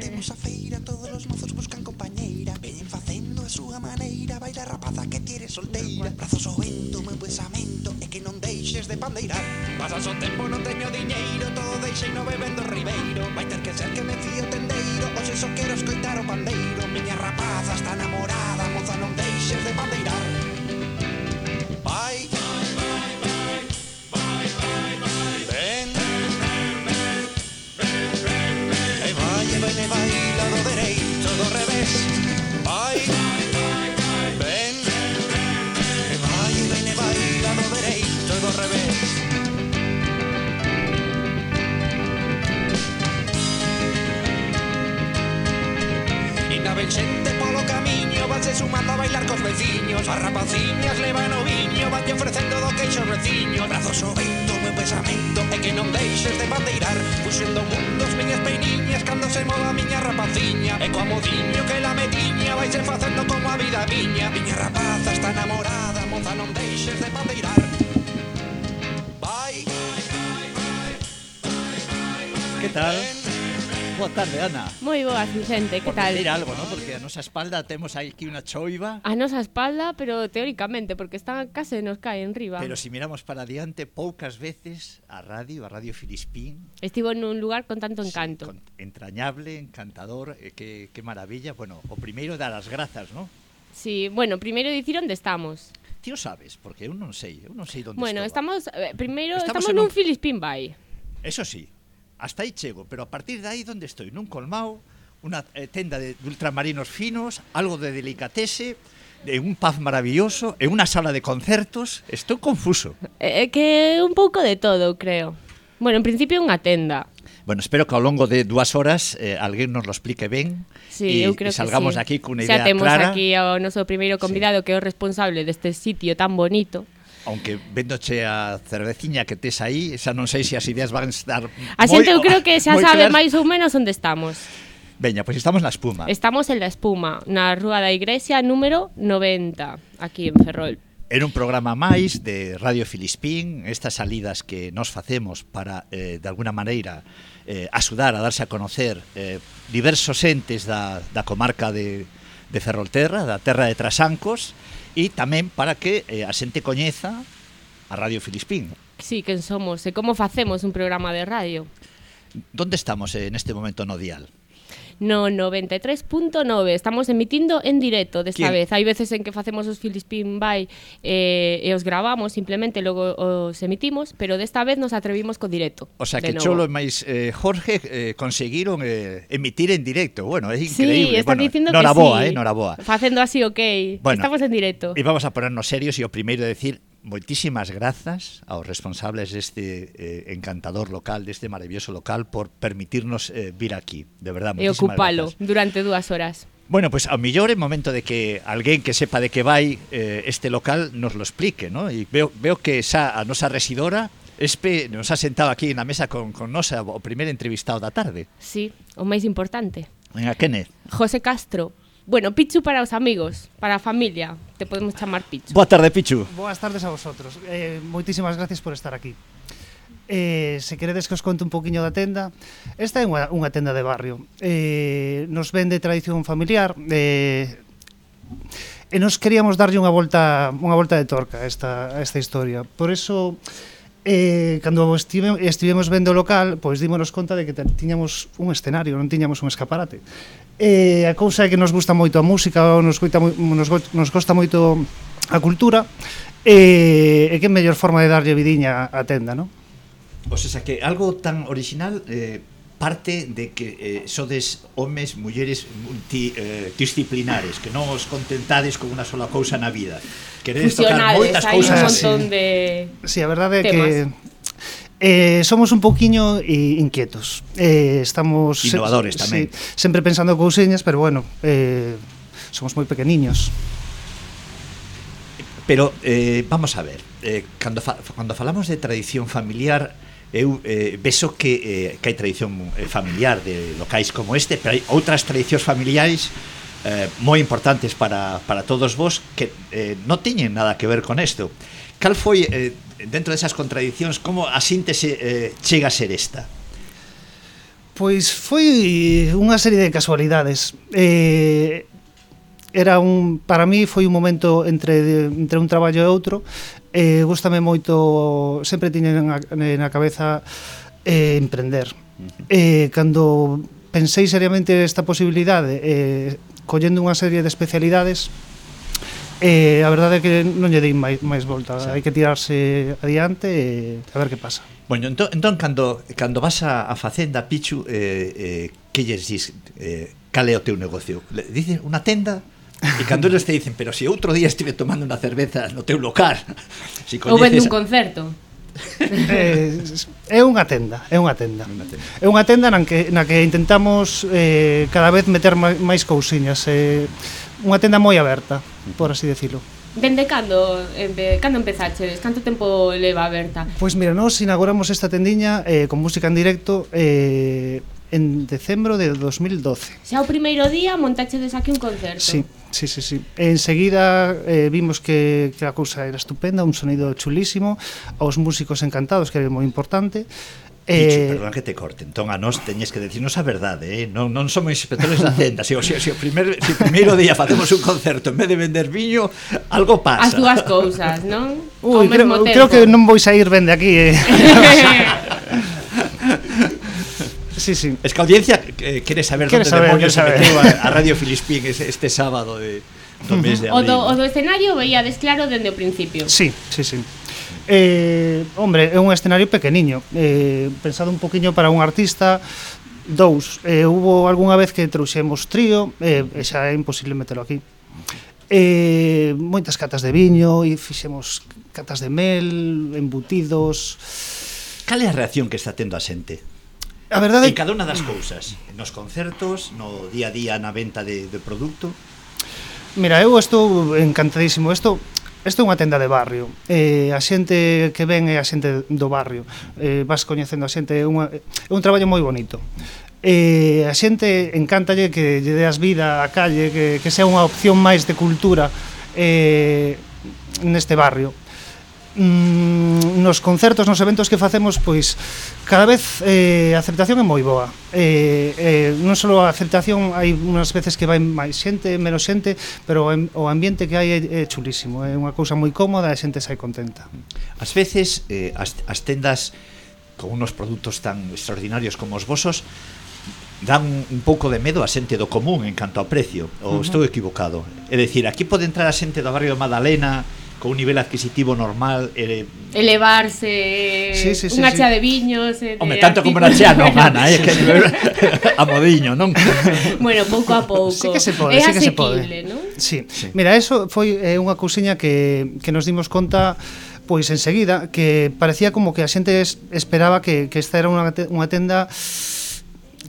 Temos a feira, todos os mozos buscan compañeira. Veñen facendo a súa maneira Baila rapaza que tires solteira. Brazos ao vento, meu pensamento É que non deixes de pandeirar. Pasas o tempo, non teño diñeiro Todo deixei no bebendo ribeiro. Vai ter que ser que me fío tendeiro Hoxe só quero escoitar o pandeiro. Miña rapaza está namorada veciños As rapaciñas levan o viño Vate ofrecendo do queixo veciños Brazos o vento, meu pensamento, E que non deixes de bandeirar. Fuxendo mundos miñas peiniñas Cando se moda miña rapaciña E coa modiño que la metiña Vai se facendo como a vida viña, Miña rapaza está enamorada Moza non deixes de bandeirar. Vai Que tal? boa tarde, Ana. Moi boas, Vicente, que Por tal? Por algo, ¿no? Porque a nosa espalda temos aquí unha choiva. A nosa espalda, pero teóricamente, porque están case nos cae en riba. Pero se si miramos para adiante, poucas veces a radio, a Radio Filispín. Estivo nun lugar con tanto encanto. Sí, con, entrañable, encantador, eh, que, que maravilla. Bueno, o primeiro dar as grazas, ¿no? Sí, bueno, primeiro dicir onde estamos. Ti o sabes, porque eu non sei, eu non sei onde Bueno, estaba. estamos, eh, primeiro, estamos, estamos nun un... Filispín Bay. Eso sí, hasta aí chego, pero a partir de aí onde estou? Nun colmao, unha eh, tenda de, de ultramarinos finos, algo de delicatese, de un pub maravilloso, e unha sala de concertos, estou confuso. É eh, que un pouco de todo, creo. Bueno, en principio unha tenda. Bueno, espero que ao longo de dúas horas eh, alguén nos lo explique ben sí, e, eu creo e salgamos que sí. aquí cunha idea Xa temos clara. aquí ao noso primeiro convidado sí. que é o responsable deste sitio tan bonito aunque véndoche a cerveciña que tes aí, xa non sei se as ideas van estar A xente eu creo que xa sabe claras. máis ou menos onde estamos. Veña, pois estamos na espuma. Estamos en la espuma, na Rúa da Igrexa número 90, aquí en Ferrol. Era un programa máis de Radio Filispín, estas salidas que nos facemos para, eh, de alguna maneira, eh, axudar a darse a conocer eh, diversos entes da, da comarca de, de Ferrolterra, da terra de Trasancos, e tamén para que eh, a xente coñeza a Radio Filispín. Sí, quen somos e como facemos un programa de radio. Donde estamos eh, neste momento no dial? no 93.9. Estamos emitindo en directo desta ¿Quién? vez. Hai veces en que facemos os Filispin by eh, e os gravamos simplemente, logo os emitimos, pero desta vez nos atrevimos co directo. O sea, que novo. Cholo máis eh, Jorge eh, conseguiron eh, emitir en directo. Bueno, é increíble. Sí, están bueno, dicindo que sí. Eh, noraboa. Facendo así, ok. Bueno, Estamos en directo. E vamos a ponernos serios e o primeiro de decir moitísimas grazas aos responsables deste eh, encantador local, deste maravilloso local por permitirnos eh, vir aquí. De verdade, moitísimas E ocupalo grazas. durante dúas horas. Bueno, pues ao millor é momento de que alguén que sepa de que vai eh, este local nos lo explique, ¿no? E veo, veo que xa a nosa residora Espe nos ha sentado aquí na mesa con, con nosa o primeiro entrevistado da tarde. Sí, o máis importante. Venga, quen é? José Castro, Bueno, Pichu para os amigos, para a familia, te podemos chamar Pichu. Boa tarde, Pichu. Boas tardes a vosotros. Eh, moitísimas gracias por estar aquí. Eh, se queredes que os conte un poquinho da tenda Esta é unha, unha tenda de barrio eh, Nos vende tradición familiar eh, E nos queríamos darlle unha volta Unha volta de torca a esta, a esta historia Por eso eh, cando estive, estivemos vendo o local, pois dímonos conta de que tiñamos un escenario, non tiñamos un escaparate eh, a cousa é que nos gusta moito a música, nos, moi, nos, nos gosta moito a cultura, e, e que mellor forma de darlle vidiña á tenda, non? O sea, que algo tan original eh, parte de que eh, sodes homes, mulleres multidisciplinares, eh, que non os contentades con unha sola cousa na vida. Queredes tocar moitas cousas. Hai un montón de sí, a verdade é que Eh, somos un poquiño eh, inquietos. Eh, estamos innovadores se, tamén. Sí, sempre pensando cousiñas, pero bueno, eh, somos moi pequeniños. Pero eh, vamos a ver, eh, cando, fa, cando falamos de tradición familiar, eu eh, vexo que, eh, que hai tradición eh, familiar de locais como este, pero hai outras tradicións familiares eh, moi importantes para, para todos vos que eh, non teñen nada que ver con isto. Cal foi eh, dentro desas contradicións, como a síntese eh, chega a ser esta? Pois foi unha serie de casualidades. Eh, era un para mí foi un momento entre entre un traballo e outro. Eh, gustame moito, sempre tiñen na, na cabeza eh, emprender. Eh, cando pensei seriamente esta posibilidade, eh, collendo unha serie de especialidades, Eh, a verdade é que non lle dei máis, máis volta, sí. hai que tirarse adiante e a ver que pasa. Bueno, entón, entón cando, cando vas a, a facenda, Pichu, eh, eh, que lles dis, eh, cal é o teu negocio? Le, dices unha tenda? E cando eles te dicen, pero se si outro día estive tomando unha cerveza no teu local si coñeces... Ou vende un concerto eh, é unha tenda, é unha tenda. É unha tenda na que na que intentamos eh cada vez meter máis cousiñas, eh unha tenda moi aberta, por así decirlo. Dende cando, empe, cando empezaches? Canto tempo leva aberta? Pois mira, nós inauguramos esta tendiña eh, con música en directo eh, en decembro de 2012. Xa o primeiro día montachedes aquí un concerto. Sí, sí, sí. sí. Enseguida eh, vimos que, que a cousa era estupenda, un sonido chulísimo, aos músicos encantados, que era moi importante, Dicho, eh... perdón que te corte, entón a nós teñes que decirnos a verdade, eh? non, non somos inspectores da Hacienda, se, se, se, o primer, se o primeiro día facemos un concerto en vez de vender viño, algo pasa. As dúas cousas, non? Ui, creo, tempo. creo que non vou sair ben de aquí, eh? Sí, sí. Es que a audiencia eh, quere saber quere saber, demonios se meteu a, a Radio Filispín este, este sábado de, do mes de abril. O do, o do escenario veíades claro dende o principio. Sí, sí, sí. Eh, hombre, é un escenario pequeniño. Eh, pensado un poquinho para un artista, dous. Eh, hubo algunha vez que trouxemos trío, eh, e xa é imposible metelo aquí. Eh, moitas catas de viño e fixemos catas de mel, embutidos. Cal é a reacción que está tendo a xente? A verdade... En cada unha das cousas, nos concertos, no día a día na venta de, de produto. Mira, eu estou encantadísimo. Isto Esta é unha tenda de barrio. Eh, a xente que ven é a xente do barrio. Eh, vas coñecendo a xente, é, unha, é un traballo moi bonito. Eh, a xente encántalle que lle deas vida á calle, que, que sea unha opción máis de cultura eh, neste barrio mm, nos concertos, nos eventos que facemos, pois cada vez eh, a aceptación é moi boa. Eh, eh, non só a aceptación, hai unhas veces que vai máis xente, menos xente, pero o ambiente que hai é, é chulísimo, é unha cousa moi cómoda, a xente sai contenta. As veces eh, as, as tendas con unos produtos tan extraordinarios como os vosos dan un pouco de medo a xente do común en canto ao precio, ou uh -huh. estou equivocado. É dicir, aquí pode entrar a xente do barrio de Madalena, con un nivel adquisitivo normal eh, elevarse sí, sí, sí, unha chea de viños eh, Home, tanto como unha chea non, Ana eh, que a modiño, non? Bueno, pouco a pouco sí que se pode, é sí que se pode. non? Sí. sí. Mira, eso foi eh, unha cousiña que, que nos dimos conta pois enseguida que parecía como que a xente es, esperaba que, que esta era unha, unha tenda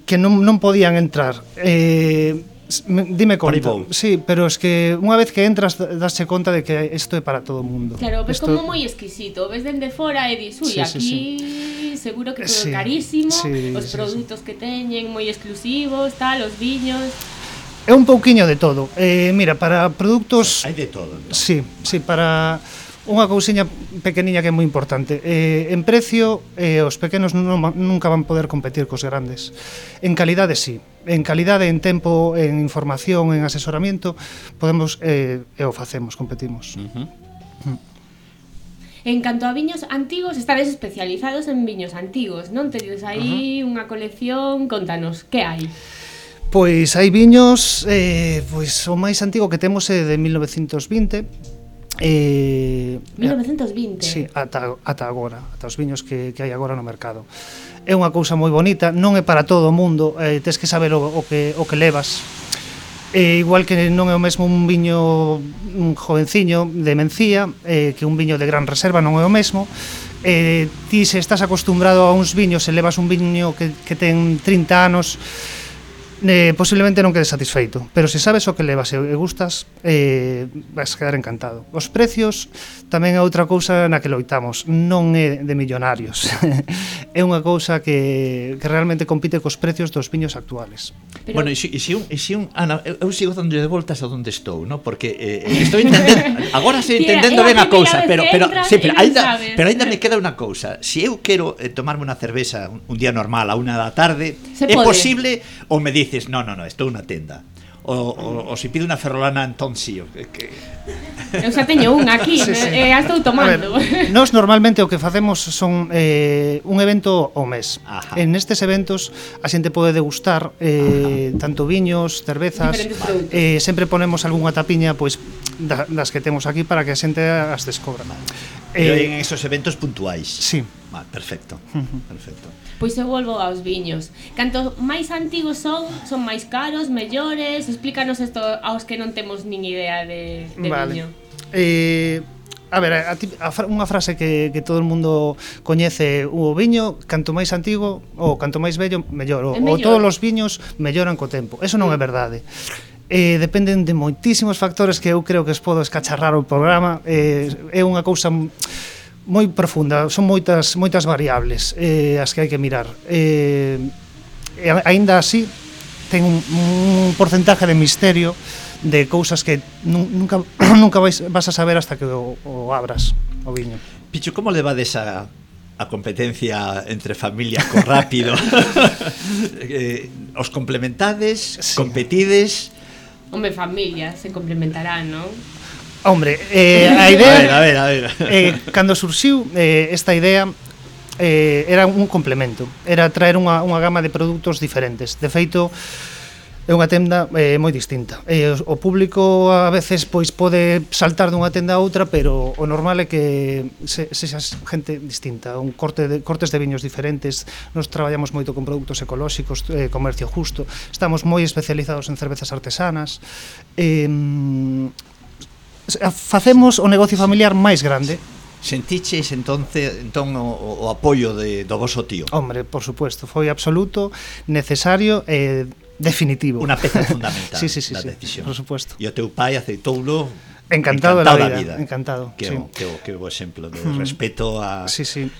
que non, non podían entrar eh, Dime conta. Sí, pero es que unha vez que entras daste conta de que isto é para todo o mundo. Claro, ves esto... como moi exquisito, ves dende fora e dis, ui, sí, aquí sí, sí. seguro que todo sí, carísimo, sí, os sí, produtos sí. que teñen moi exclusivos, tal, os viños." É un pouquiño de todo. Eh, mira, para produtos Hai de todo. ¿no? Sí, sí, para Unha cousiña pequeniña que é moi importante. Eh, en precio, eh, os pequenos non, nunca van poder competir cos grandes. En calidade, sí. En calidade, en tempo, en información, en asesoramiento, podemos eh, e o facemos, competimos. Uh -huh. mm. En canto a viños antigos, estades especializados en viños antigos, non? Tedes aí uh -huh. unha colección, contanos, que hai? Pois hai viños, eh, pois o máis antigo que temos é de 1920, Eh, eh 1920 Sí, ata, ata agora Ata os viños que, que hai agora no mercado. É unha cousa moi bonita Non é para todo o mundo eh, Tens que saber o, o, que, o que levas. Eh, Igual que non é o mesmo un viño Un jovenciño de mencía eh, Que un viño de gran reserva Non é o mesmo. Eh, Ti se estás acostumbrado a uns viños Se levas un viño que, que ten 30 anos eh, posiblemente non quedes satisfeito, pero se sabes o que levas e gustas, eh, vas quedar encantado. Os precios tamén é outra cousa na que loitamos, non é de millonarios. é unha cousa que, que realmente compite cos precios dos viños actuales. Pero... Bueno, e si, e si un, e si un Ana, eu, eu sigo dando de voltas a onde estou, no? Porque eh, eh estou entendendo, agora estou entendendo ben a cousa, pero pero sí, pero ainda, pero aínda me queda unha cousa. Se si eu quero eh, tomarme unha cerveza un, un día normal a unha da tarde, é posible ou me dice dices, no, no, no, estou na tenda o, o, o se pide unha ferrolana entón si o que, que... Eu xa teño unha aquí, sí, sí. Eh, a estou tomando. A ver, nos normalmente o que facemos son eh, un evento ao mes. Ajá. En estes eventos a xente pode degustar eh, tanto viños, cervezas, eh, sempre ponemos algunha tapiña pois da, das que temos aquí para que a xente as descobra. Vale. Eh, en esos eventos puntuais. Sí. Vale, perfecto. Uh -huh. Perfecto. Pois eu volvo aos viños. Canto máis antigos son, son máis caros, mellores. Explícanos isto aos que non temos nin idea de, de vale. viño. Eh, A ver, a, a, unha frase que, que todo o mundo coñece o viño, canto máis antigo ou canto máis vello, mellor ou, ou todos os viños melloran co tempo eso non é verdade eh, dependen de moitísimos factores que eu creo que os podo escacharrar o programa eh, é unha cousa moi profunda, son moitas moitas variables eh, as que hai que mirar. Eh, aínda así ten un, un porcentaje de misterio de cousas que nunca nunca vais, vas a saber hasta que o, o abras o viño. Pichu, como levades a a competencia entre familia co rápido? eh, os complementades, sí. competides? Hombre, familia, se complementarán, non? Hombre, eh, a idea... A ver, a ver, a ver. Eh, cando surxiu eh, esta idea, eh, era un complemento. Era traer unha, unha gama de produtos diferentes. De feito, é unha tenda eh, moi distinta. Eh, o, o público a veces pois pode saltar dunha tenda a outra, pero o normal é que se, sexas gente distinta, un corte de, cortes de viños diferentes. Nos traballamos moito con produtos ecolóxicos, eh, comercio justo. Estamos moi especializados en cervezas artesanas. Eh, facemos o negocio familiar máis grande. Sentiches entonces entón o, o apoio de do voso tío? Hombre, por supuesto, foi absoluto, necesario e definitivo. Unha peza fundamental sí, sí, sí, da sí, decisión. Por supuesto. E o teu pai aceitoulo encantado, encantado da vida, vida, encantado. Que, sí. que, que bo exemplo de mm. respeto a Sí, sí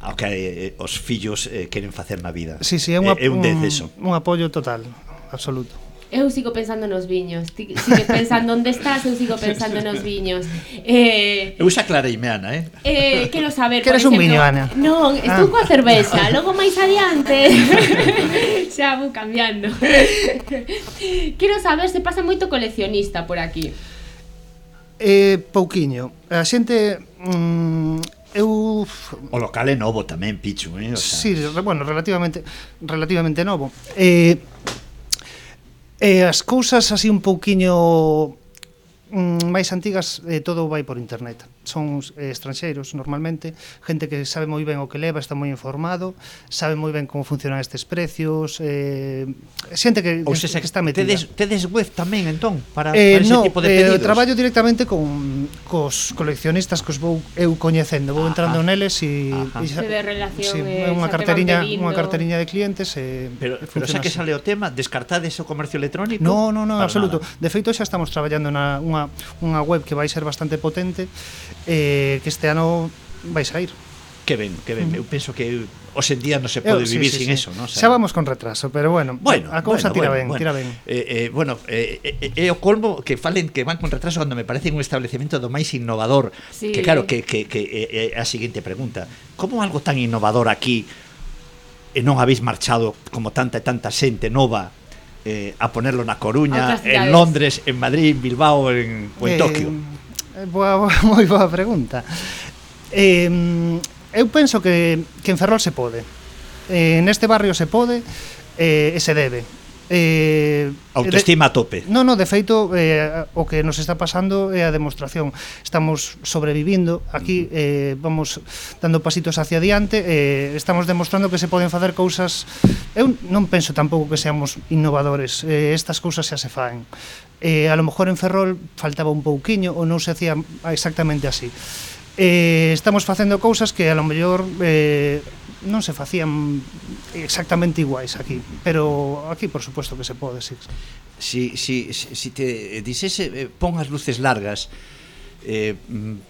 ao que eh, os fillos eh, queren facer na vida. Sí, sí, é, unha, eh, é un, un, un apoio total, absoluto eu sigo pensando nos viños. Ti sigue pensando onde estás, eu sigo pensando nos viños. Eh, eu xa clareime, Ana, eh? eh quero saber, Queres un viño, Ana? Non, estou ah. coa cervexa, logo máis adiante. xa vou cambiando. quero saber se pasa moito coleccionista por aquí. Eh, pouquiño. A xente mm, eu o local é novo tamén, Pichu, eh, o sea... Sí, bueno, relativamente relativamente novo. Eh E as cousas así un pouquiño mm, máis antigas, eh, todo vai por internet son eh, estranxeiros normalmente, gente que sabe moi ben o que leva, está moi informado, sabe moi ben como funcionan estes precios, eh, xente que, ou seja, que está metida. Tedes, tedes web tamén, entón, para, eh, para ese no, tipo de eh, pedidos? Eh, traballo directamente con cos coleccionistas que os vou eu coñecendo, vou entrando Ajá. neles e... E xa, relación, sí, é unha carteriña, unha carteriña de clientes e Pero, pero xa que sale o tema, descartades o comercio electrónico? No, no, no, absoluto. Nada. De feito xa estamos traballando na unha unha web que vai ser bastante potente eh, que este ano vai sair. Que ben, que ben. Mm. Eu penso que hoxe en día non se pode eu, vivir sí, sí, sin sí. eso, non? O sea, Xa vamos con retraso, pero bueno, bueno a cousa bueno, tira bueno, ben, bueno. tira ben. Eh, eh, bueno, é eh, eh, eh, o colmo que falen que van con retraso cando me parece un establecemento do máis innovador. Sí. Que claro, que, que, que eh, eh a seguinte pregunta, como algo tan innovador aquí e non habéis marchado como tanta e tanta xente nova eh, a ponerlo na Coruña, en Londres, en Madrid, en Bilbao, en, o en eh, Tokio? Eh, boa, boa, moi boa pregunta. Eh, eu penso que, que en Ferrol se pode. Eh, neste barrio se pode eh, e se debe. Eh, Autoestima de, a tope. No, no, de feito eh, o que nos está pasando é a demostración. Estamos sobrevivindo aquí, eh, vamos dando pasitos hacia adiante, eh, estamos demostrando que se poden facer cousas. Eu non penso tampouco que seamos innovadores, eh, estas cousas xa se faen eh, a lo mejor en Ferrol faltaba un pouquiño ou non se hacía exactamente así eh, estamos facendo cousas que a lo mellor eh, non se facían exactamente iguais aquí, pero aquí por suposto que se pode, si. Si, si, si te dixese eh, pon as luces largas, eh,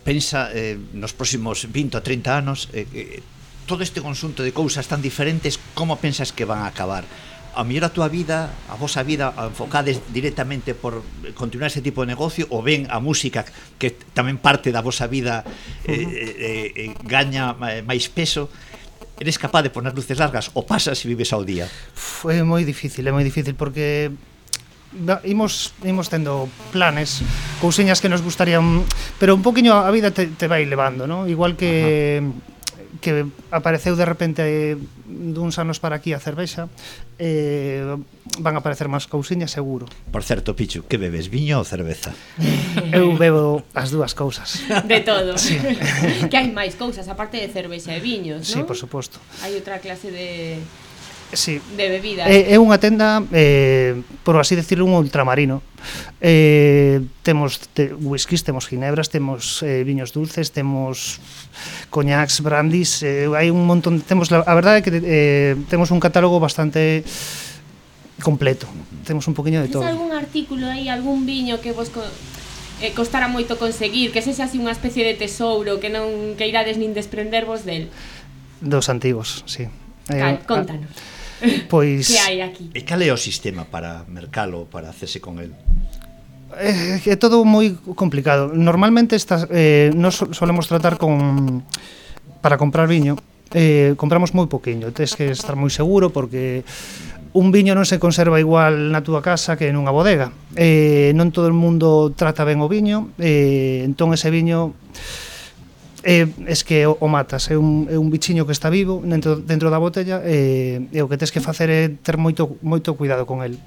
pensa eh, nos próximos 20 ou 30 anos, eh, eh, todo este consunto de cousas tan diferentes, como pensas que van a acabar? a mellor a túa vida, a vosa vida a enfocades directamente por continuar ese tipo de negocio ou ben a música que tamén parte da vosa vida eh, eh, eh, gaña eh, máis peso eres capaz de poner luces largas ou pasas se vives ao día? Foi moi difícil, é moi difícil porque imos imos tendo planes, cousiñas que nos gustarían, pero un poquiño a vida te, te vai levando, ¿no? Igual que Ajá que apareceu de repente duns anos para aquí a cervexa eh, van a aparecer máis cousiñas seguro Por certo, Pichu, que bebes, viño ou cerveza? Eu bebo as dúas cousas De todo sí. Que hai máis cousas, aparte de cervexa e viños, non? Sí, por suposto Hai outra clase de sí. de bebidas. É, é unha tenda, eh, por así decirlo, un ultramarino. Eh, temos te, whiskies, temos ginebras, temos eh, viños dulces, temos coñacs, brandis, eh, hai un montón, temos la, a verdade é que eh, temos un catálogo bastante completo. Temos un poquinho de todo. Tens algún artículo aí, algún viño que vos co eh, costara moito conseguir, que sexa así unha especie de tesouro, que non que irades nin desprendervos del? Dos antigos, sí. Eh, Cal, contanos. Pois Que hai aquí? E cal é o sistema para mercalo, para hacerse con el? É, é todo moi complicado. Normalmente estas eh nos solemos tratar con para comprar viño, eh compramos moi poquinho, tes que estar moi seguro porque un viño non se conserva igual na túa casa que nunha bodega. Eh, non todo o mundo trata ben o viño, eh, entón ese viño eh, es que o, o matas, é un, é un bichiño que está vivo dentro, dentro da botella eh, e o que tens que facer é ter moito moito cuidado con el.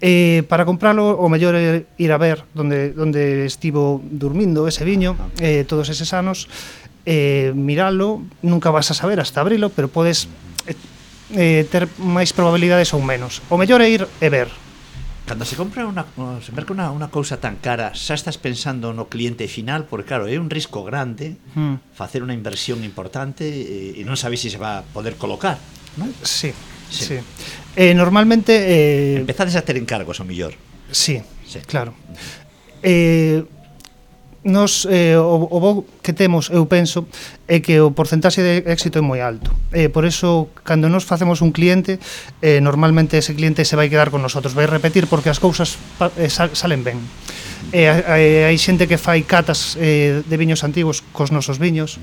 Eh, para compralo o mellor é ir a ver onde, onde estivo dormindo ese viño eh, todos eses anos eh, miralo, nunca vas a saber hasta abrilo, pero podes eh, ter máis probabilidades ou menos. O mellor é ir e ver cando se compra unha, se merca unha, unha cousa tan cara, xa estás pensando no cliente final, porque claro, é un risco grande mm. facer unha inversión importante e, e non sabes se se va a poder colocar, non? Sí, sí. sí. Eh, normalmente... Eh... Empezades a ter encargos, o millor. Sí, sí. claro. Eh, nos eh, o, o bo que temos, eu penso, é que o porcentaxe de éxito é moi alto. Eh, por eso, cando nos facemos un cliente, eh, normalmente ese cliente se vai quedar con nosotros, vai repetir porque as cousas eh, salen ben. Eh, eh, hai xente que fai catas eh, de viños antigos cos nosos viños,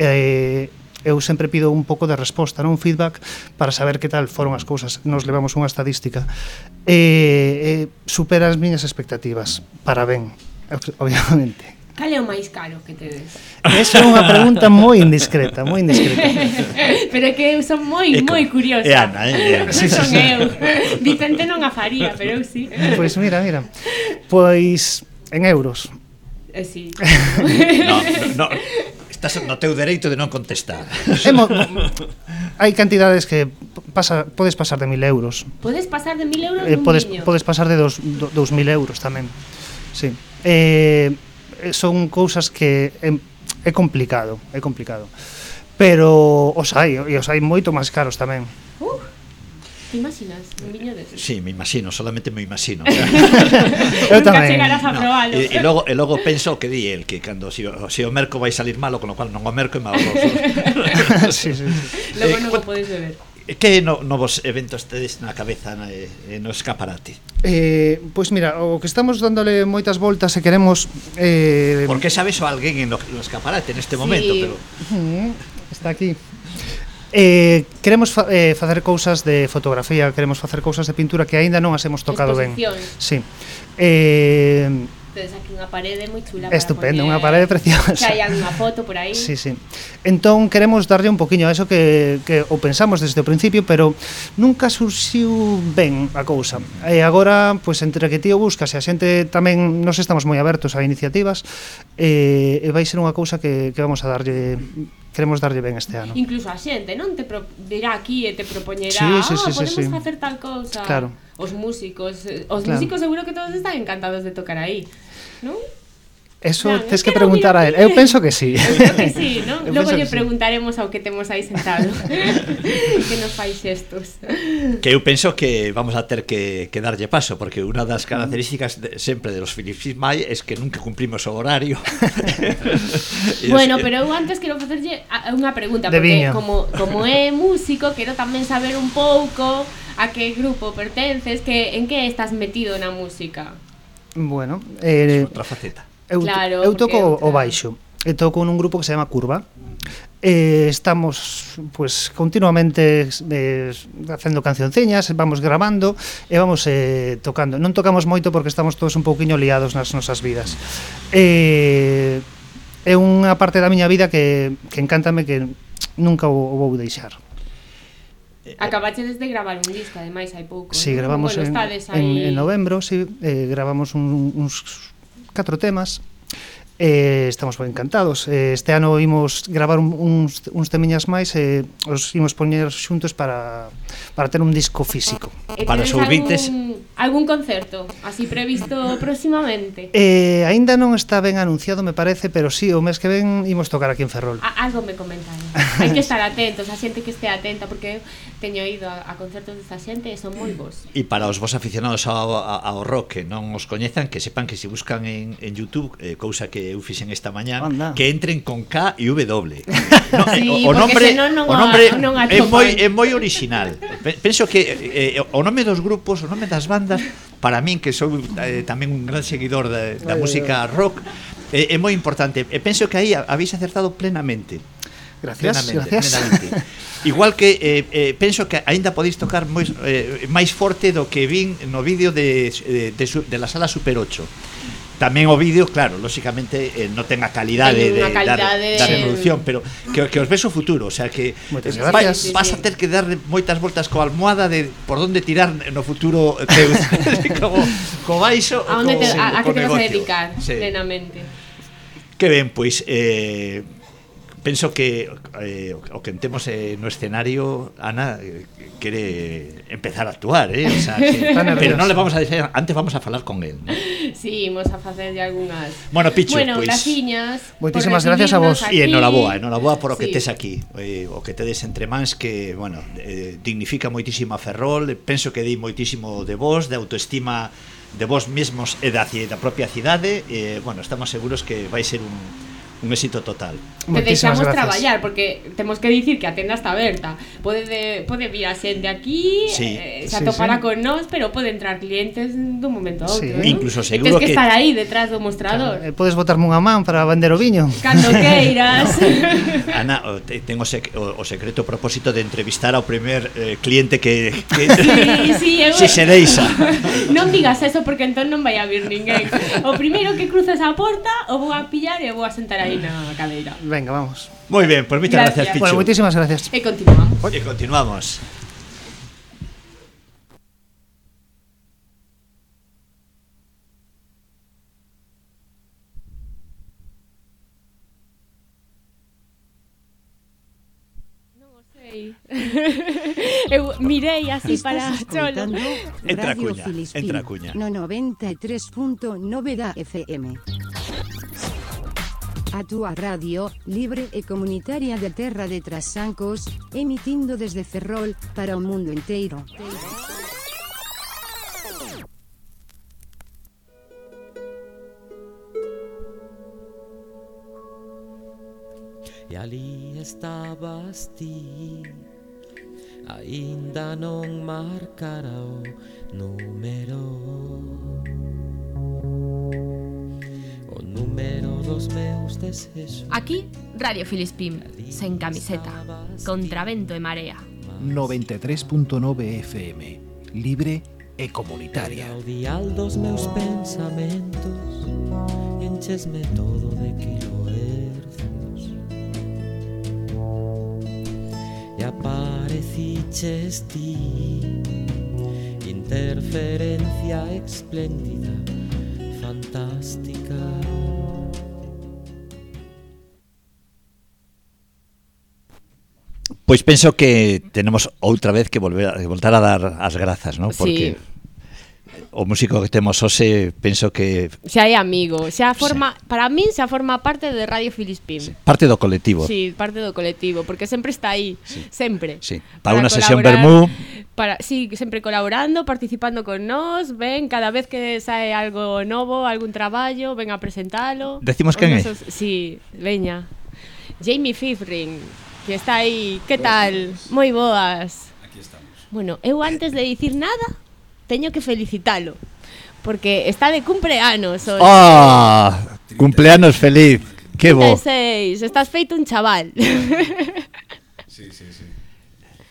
eh, eu sempre pido un pouco de resposta, non un feedback para saber que tal foron as cousas. Nos levamos unha estadística. E, eh, eh, supera as miñas expectativas. Para ben obviamente. Cal é o máis caro que tedes? Esa é unha pregunta moi indiscreta, moi indiscreta. pero é que eu son moi, é moi curiosa. É Ana, é, é. Sí, sí, son eu. Vicente non a faría, pero eu sí. Pois pues mira, mira. Pois en euros. Eh, sí. no, no, no, estás no teu dereito de non contestar. Mo, hai cantidades que pasa, podes pasar de 1000 euros. Podes pasar de 1000 euros eh, podes, podes pasar de 2000 euros tamén. Sí eh, son cousas que é, é complicado, é complicado. Pero os hai, e os hai moito máis caros tamén. Uh, te imaginas un viño de... Sí, me imagino, solamente me imagino. eu tamén. A probalo. No, e, e, logo, e logo penso o que di el, que cando se si, o, si o merco vai salir malo, con lo cual non o merco é malo. sí, sí, sí. Logo eh, non o podes beber. Que no, novos eventos tedes na cabeza na, no escaparate? Eh, pois mira, o que estamos dándole moitas voltas e queremos... Eh... Porque sabes o alguén no, no escaparate neste momento, sí. pero... Está aquí. Eh, queremos fa eh, facer cousas de fotografía, queremos facer cousas de pintura que aínda non as hemos tocado ben. Sí. Eh, Tedes aquí unha parede moi chula Estupendo, unha parede preciosa Que hai unha foto por aí sí, sí. Entón, queremos darlle un poquinho a eso que, que o pensamos desde o principio Pero nunca surxiu ben a cousa E agora, pois, pues, entre que tío buscas E a xente tamén nos estamos moi abertos a iniciativas E, e vai ser unha cousa que, que vamos a darlle queremos darlle ben este ano Incluso a xente, non? Te pro, dirá aquí e te propoñerá sí, sí, sí, oh, sí, podemos sí. facer tal cousa Claro os músicos, eh, os claro. músicos seguro que todos están encantados de tocar aí, non? Eso claro, tens es que, que preguntar a él. Eu penso que sí. Eu creo que sí, ¿no? Eu Logo lle preguntaremos sí. ao que temos aí sentado. que nos fai xestos. Que eu penso que vamos a ter que, que darlle paso, porque unha das características de, sempre de los Philips Mai es que nunca cumprimos o horario. bueno, pero eu antes quero facerlle unha pregunta, porque como, como é músico, quero tamén saber un pouco a que grupo pertences, que en que estás metido na música? Bueno, eh, es outra faceta. Eu, claro, eu toco outra... o baixo. Eu toco nun grupo que se chama Curva. Eh, estamos pues continuamente eh, facendo cancionciñas, vamos grabando e vamos eh, tocando. Non tocamos moito porque estamos todos un pouquiño liados nas nosas vidas. Eh, é unha parte da miña vida que, que encántame que nunca o, o vou deixar. Eh, Acabaches de gravar un disco, ademais, hai pouco. Si, sí, gravamos bueno, en, ahí... en, en novembro, si, sí, eh, gravamos un, uns catro temas, Eh, estamos moi encantados. Eh, este ano imos gravar un, uns, uns temiñas máis e eh, os imos poñer xuntos para, para ter un disco físico. E para os ouvintes algún Algún concerto así previsto próximamente? Eh, aínda non está ben anunciado, me parece, pero sí, o mes que ven imos tocar aquí en Ferrol. A, algo me comentaron. Hai que estar atentos, a xente que este atenta porque teño ido a, a concertos desta xente e son moi bons. E para os vos aficionados ao, ao rock que non os coñezan, que sepan que se buscan en, en YouTube, eh, cousa que eu fixen esta mañá, Anda. que entren con K e W. No, sí, eh, o, o nombre, non o nombre a, non a é moi é moi original. Penso que eh, eh, o nome dos grupos, o nome das bandas bandas. Para min que sou eh, tamén un gran seguidor da, da música rock eh, é moi importante. E penso que aí habéis acertado plenamente. Gracias, plenamente, gracias. Plenamente. Igual que eh, eh, penso que aínda podéis tocar moi, eh, máis forte do que vin no vídeo de, eh, de, de, de la sala Super 8 tamén o vídeo, claro, lóxicamente eh, non ten a calidade de, calidade... da, da reproducción, pero que, que os ves o futuro, o sea que Moitas vai, gracias. vas a ter que dar moitas voltas coa almohada de por onde tirar no futuro eh, teus, como co baixo, a, onde te, co, a, a que te vas a dedicar sí. plenamente. Que ben, pois eh, penso que eh, o que temos eh, no escenario Ana eh, quere empezar a actuar, eh? O sea, que, pero non le vamos a decir, antes vamos a falar con el, ¿no? Sí, imos a facerlle algunhas. Bueno, Pichu, bueno, pois pues, graciñas. Moitísimas gracias a vos. E enhoraboa, enhoraboa por o que sí. tes aquí, eh, o que tedes entre mans que, bueno, eh, dignifica moitísimo a Ferrol, penso que dei moitísimo de vos, de autoestima de vos mesmos e da, da propia cidade, eh, bueno, estamos seguros que vai ser un un éxito total. Te deixamos gracias. traballar porque temos que dicir que a tenda está aberta. Pode de, pode vir a xente aquí, sí. eh, se atopará sí, sí. con nós, pero pode entrar clientes dun momento a outro. Sí. ¿no? Incluso seguro que, que estar aí detrás do mostrador. Claro. Eh, podes botarme unha man para vender o viño. Cando queiras. no. Ana, tengo sec o, o secreto propósito de entrevistar ao primer eh, cliente que que sí, sí, eu... si sereis. non digas eso porque entón non vai a vir ninguén. O primeiro que cruzas a porta o vou a pillar e vou a sentar aí na cadeira. venga, vamos Moi ben, pois moitas Gracias. gracias, bueno, moitísimas gracias E continuamos. E continuamos. Eu mirei así para Cholo. Entra a cuña, Filispín entra a cuña. No 93.9 da FM A túa radio, libre e comunitaria de terra de Trasancos, emitindo desde Ferrol, para o mundo inteiro. E ali estabas ti Aínda non marcara o número número dos meus desexos Aquí, Radio Filispín, sen camiseta, contra vento e marea 93.9 FM, libre e comunitaria. Era o dial dos meus pensamentos Enchesme todo de kilohercios E apareciches ti Interferencia espléndida fantástica. Pois penso que tenemos outra vez que volver a voltar a dar as grazas, ¿no? Porque sí. o músico que temos hoxe penso que xa é amigo, xa forma sí. para min xa forma parte de Radio Filispín. Sí. Parte do colectivo. Sí, parte do colectivo, porque sempre está aí, sí. sempre. Sí. Para, para unha sesión Bermú para sí, sempre colaborando, participando con nós, ven cada vez que sae algo novo, algún traballo, ven a presentalo. Decimos quen é? Sí, veña. Jamie Fifrin que está aí. Que tal? Moi boas. Aquí estamos. Bueno, eu antes de dicir nada, teño que felicitalo. Porque está de cumpleanos hoxe. ¡Ah! Oh, cumpleanos feliz. Que bo. 36, estás feito un chaval. Sí, sí, sí.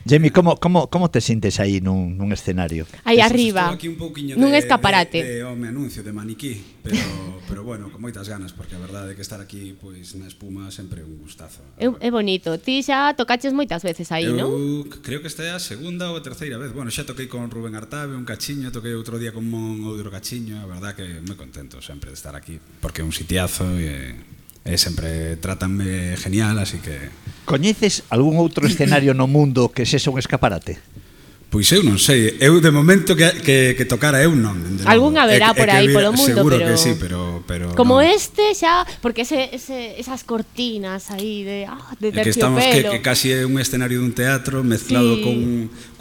Jamie, como, como, como te sintes aí nun, nun escenario? Aí arriba, aquí un nun de, escaparate. De, de home anuncio, de maniquí, pero, pero bueno, con moitas ganas, porque a verdade é que estar aquí pois na espuma sempre un gustazo. É, é bonito. Ti xa tocaches moitas veces aí, non? Eu creo que esta é a segunda ou a terceira vez. Bueno, xa toquei con Rubén Artabe, un cachiño, toquei outro día con Mon outro Cachiño, a verdade que moi contento sempre de estar aquí, porque é un sitiazo e e sempre tratanme genial, así que... Coñeces algún outro escenario no mundo que sexa un escaparate? Pois eu non sei, eu de momento que, que, que tocara eu non Algún haberá por aí polo mundo Seguro pero... que sí, pero, pero Como no. este xa, porque ese, ese, esas cortinas aí de, ah, de terciopelo que estamos que, que casi é un escenario dun teatro mezclado sí. con,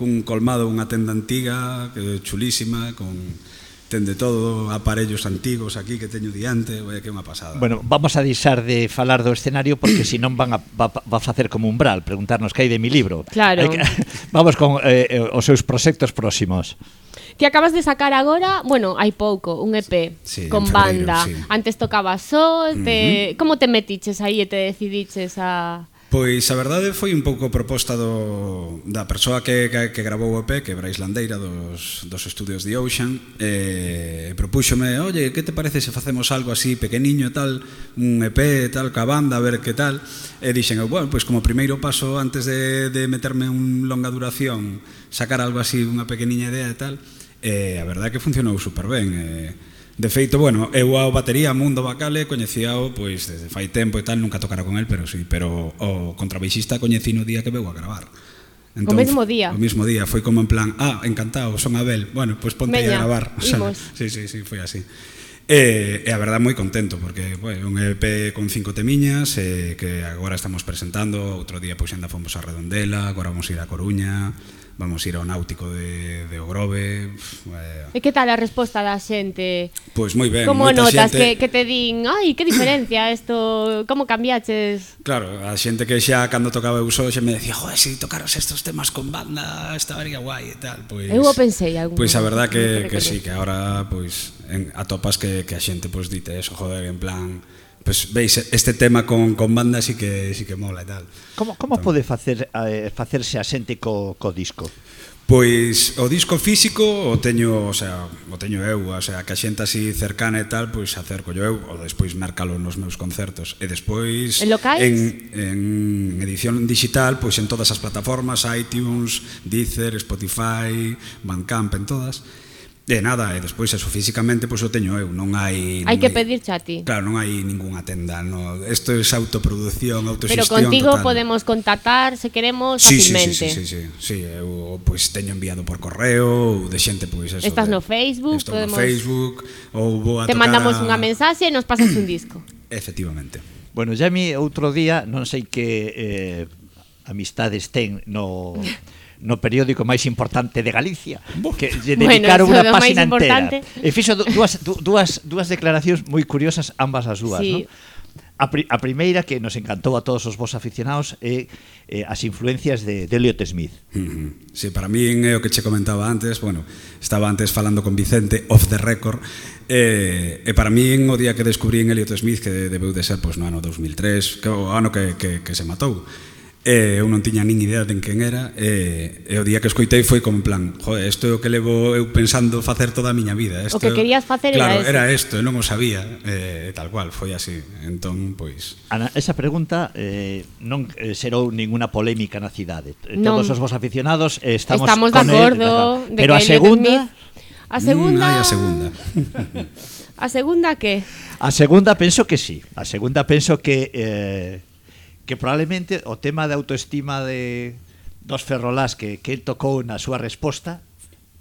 con colmado unha tenda antiga, chulísima, con ten de todo, aparellos antigos aquí que teño diante, vai que é unha pasada. Bueno, vamos a deixar de falar do escenario porque senón van a, va, va a facer como umbral, preguntarnos que hai de mi libro. Claro. Que, vamos con eh, eh, os seus proxectos próximos. Ti acabas de sacar agora, bueno, hai pouco, un EP sí, con febreiro, banda. Sí. Antes tocaba só, te... Uh -huh. como te metiches aí e te decidiches a Pois a verdade foi un pouco proposta do, da persoa que, que, que gravou o EP, que é Brais Landeira dos, dos estudios de Ocean, eh, propúxome, oye, que te parece se facemos algo así pequeniño e tal, un EP e tal, ca banda, a ver que tal, e dixen, bueno, pois como primeiro paso antes de, de meterme un longa duración, sacar algo así, unha pequeniña idea e tal, e eh, a verdade que funcionou super ben, eh, De feito, bueno, eu ao batería Mundo Bacale coñecíao pois desde fai tempo e tal, nunca tocara con el, pero sí, pero o contrabaixista coñecí no día que veu a gravar. Entón, o mesmo día. O mesmo día, foi como en plan, ah, encantado, son Abel, bueno, pois pues ponte Meña, a gravar. O sea, imos. sí, sí, sí, foi así. E, e a verdad moi contento porque bueno, un EP con cinco temiñas eh, que agora estamos presentando outro día pois anda fomos a Redondela agora vamos a ir a Coruña vamos ir ao náutico de, de Ogrove eh. E que tal a resposta da xente? Pois moi ben Como notas xente... que, que te din Ai, que diferencia isto Como cambiaches? Claro, a xente que xa cando tocaba eu só Xa me decía, joder, se si tocaros estos temas con banda Estaría guai e tal pois, Eu o pensei algún Pois a verdad que, que, que sí, que agora pois, en, atopas que, que a xente pois, dite eso Joder, en plan pues veis este tema con, con banda sí que sí que mola e tal. Como como pode facer eh, facerse a xente co, co disco? Pois o disco físico o teño, o sea, o teño eu, o sea, que a xente así cercana e tal, pois acerco yo eu ou despois mercalo nos meus concertos. E despois en locais? en, en edición digital, pois en todas as plataformas, iTunes, Deezer, Spotify, Bandcamp, en todas. E nada, e despois eso físicamente pois o teño eu, non hai Hai que pedir a ti. Claro, non hai ningunha tenda, no. Isto é es autoproducción, autoxestión Pero contigo total. podemos contactar se queremos sí, facilmente. Sí, sí, sí, sí, sí, sí, eu pois pues, teño enviado por correo ou de xente pois pues, eso. Estás de, no Facebook, estou podemos no Facebook ou vou a Te tocar mandamos a... unha mensaxe e nos pasas un disco. Efectivamente. Bueno, ya mi outro día, non sei que eh, amistades ten no no periódico máis importante de Galicia, que lle dedicaron bueno, unha página entera. E fixo dúas, dúas, dúas declaracións moi curiosas ambas as dúas, sí. no? A, pri, a primeira que nos encantou a todos os vos aficionados é eh, as influencias de, de Elliot Smith. Uh -huh. Sí, para min é o que che comentaba antes, bueno, estaba antes falando con Vicente off the record, eh, e para min o día que descubrí en Elliot Smith que debeu de ser pois, no ano 2003, que o ano que, que, que se matou, E eu non tiña nin idea de quen era e, e o día que escoitei foi como en plan Joder, isto é o que levo eu pensando facer toda a miña vida isto, O que querías facer claro, era isto era isto, eu non o sabía e, tal cual, foi así. Entón, pois Ana, esa pregunta eh, non eh, serou ninguna polémica na cidade. Eh, non. Todos os vos aficionados eh, estamos, estamos de acordo el, de Pero a segunda mm, A segunda... Mm, ai, a segunda. A segunda que? A segunda penso que sí. A segunda penso que... Eh, que probablemente o tema de autoestima de dos ferrolás que, que el tocou na súa resposta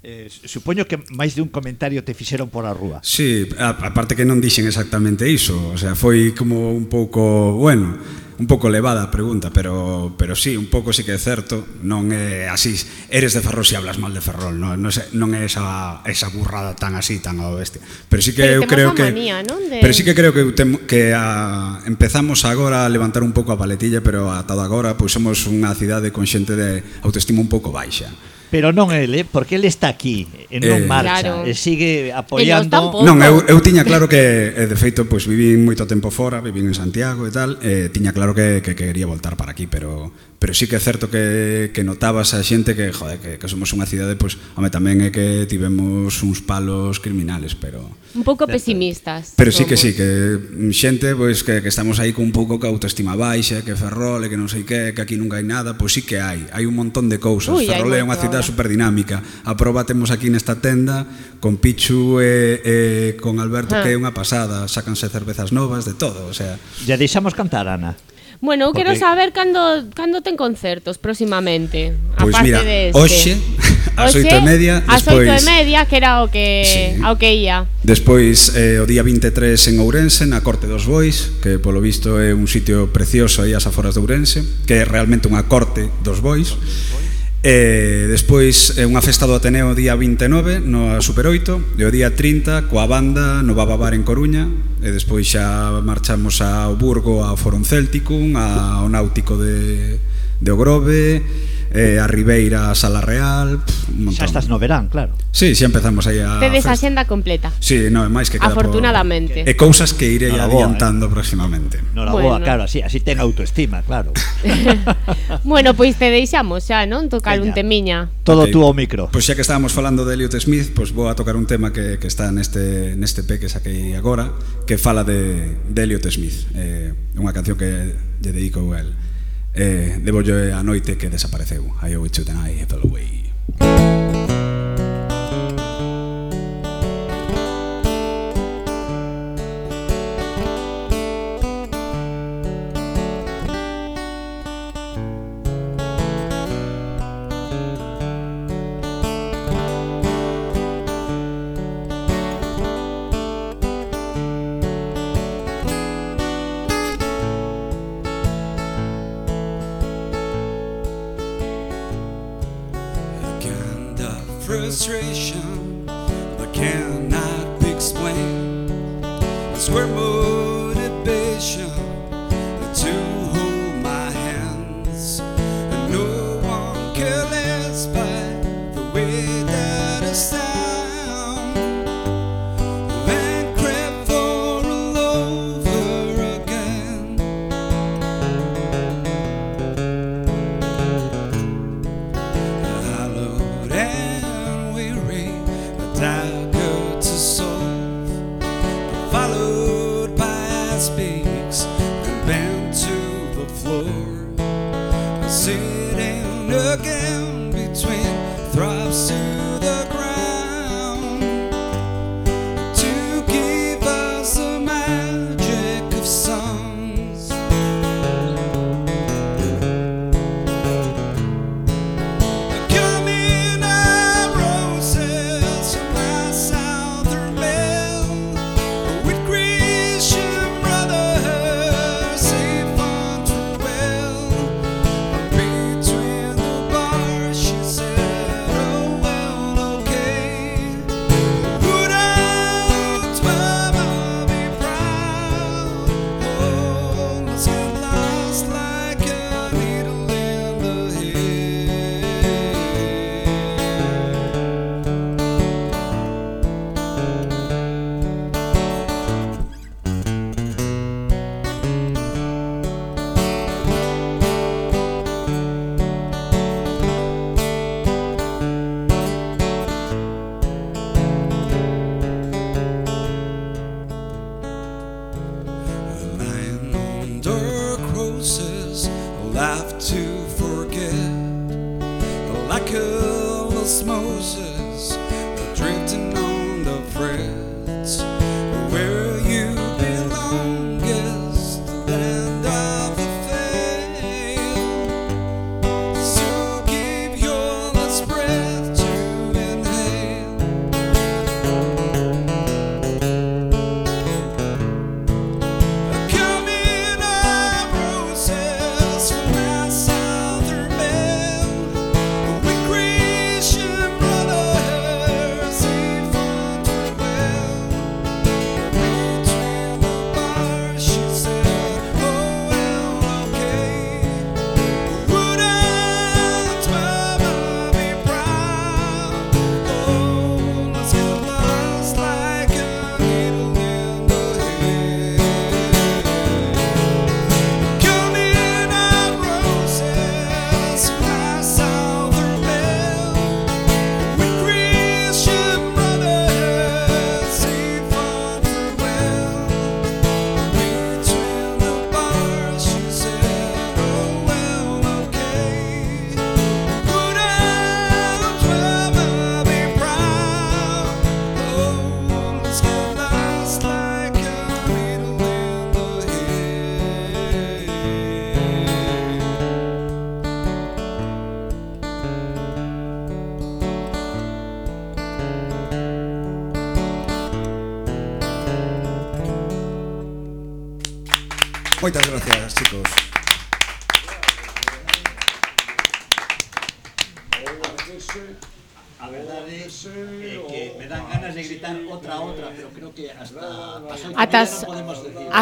Eh, supoño que máis de un comentario te fixeron por a rúa. Sí, aparte que non dixen exactamente iso, o sea, foi como un pouco, bueno, un pouco elevada a pregunta, pero, pero sí, un pouco sí que é certo, non é así, eres de Ferrol se si hablas mal de Ferrol, non, non, é, non é esa, esa burrada tan así, tan ao bestia. Pero sí que pero eu creo que... Manía, non? De... Pero sí que creo que, tem, que a, empezamos agora a levantar un pouco a paletilla, pero atado agora, pois somos unha cidade con xente de autoestima un pouco baixa. Pero non ele, porque ele está aquí, e non eh, marcha, claro. e sigue apoiando. Non, eu, eu tiña claro que, eh, de feito, pois pues, vivín moito tempo fora, vivín en Santiago e tal, e tiña claro que, que quería voltar para aquí, pero pero sí que é certo que, que notabas a xente que, joder, que, que somos unha cidade, pois, home, tamén é que tivemos uns palos criminales, pero... Un pouco pesimistas. Pero somos. sí que sí, que xente, pois, que, que estamos aí con un pouco que autoestima baixa, que Ferrol, que non sei que, que aquí nunca hai nada, pois sí que hai, hai un montón de cousas. Uy, Ferrol é unha cidade superdinámica. A proba temos aquí nesta tenda con Pichu e, e con Alberto, ah. que é unha pasada, sácanse cervezas novas, de todo, o sea... Ya deixamos cantar, Ana. Bueno, eu quero Porque... saber cando cando ten concertos próximamente. Pois pues mira, deste. hoxe ás oito e media Ás oito e media, que era o que, sí. ao que ia Despois, eh, o día 23 en Ourense, na Corte dos Bois Que polo visto é un sitio precioso aí ás aforas de Ourense Que é realmente unha corte dos Bois E despois é unha festa do Ateneo día 29 no Super 8 e o día 30 coa banda no Bababar en Coruña e despois xa marchamos ao Burgo, ao Forum Celticum, ao Náutico de, de Ogrove eh, a Ribeira, a Sala Real, un montón. Xa estás no verán, claro. Sí, xa empezamos aí a Tedes a xenda completa. Sí, no, é máis que queda Afortunadamente. Eh, por... E cousas que irei no ¿eh? adiantando boa, próximamente. No la bueno. boa, claro, así, así ten autoestima, claro. bueno, pois pues te deixamos xa, non? Tocar Peña. un temiña. Todo okay. tú ao micro. Pois pues xa que estábamos falando de Elliot Smith, pois pues vou a tocar un tema que, que está neste, neste P que saquei agora, que fala de, de Elliot Smith. Eh, unha canción que lle dedico a él eh, debolle a noite que desapareceu. I owe it to the night, fell away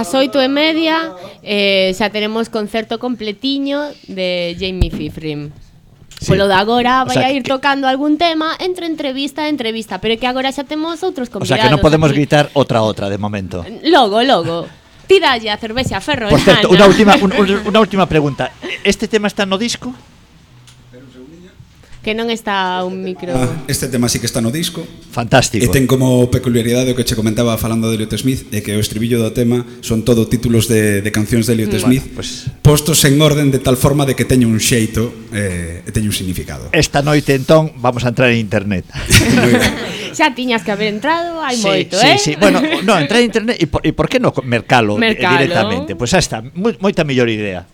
as oito e media eh, xa tenemos concerto completiño de Jamie Fifrin. Sí. Polo de agora O vai sea, a ir que- tocando algún tema entre entrevista e entrevista, pero é que agora xa temos outros O convidados. sea, que non podemos aquí. gritar outra outra de momento. Logo, logo. Ti dalle a cervexa ferro. Por certo, unha última un- un- unha última pregunta. Este tema está no disco? que non está un micro. Ah, este tema sí que está no disco. Fantástico. E ten como peculiaridade o que che comentaba falando de Elliot Smith, é que o estribillo do tema son todo títulos de, de cancións de Elliot mm. Smith bueno, pues... postos en orden de tal forma de que teña un xeito eh, e teña un significado. Esta noite entón vamos a entrar en internet. Xa tiñas que haber entrado, hai sí, moito, sí, eh? Sí, bueno, no, entrar en internet e por, e por que non mercalo, mercalo. directamente? Pois pues esta, moita mellor idea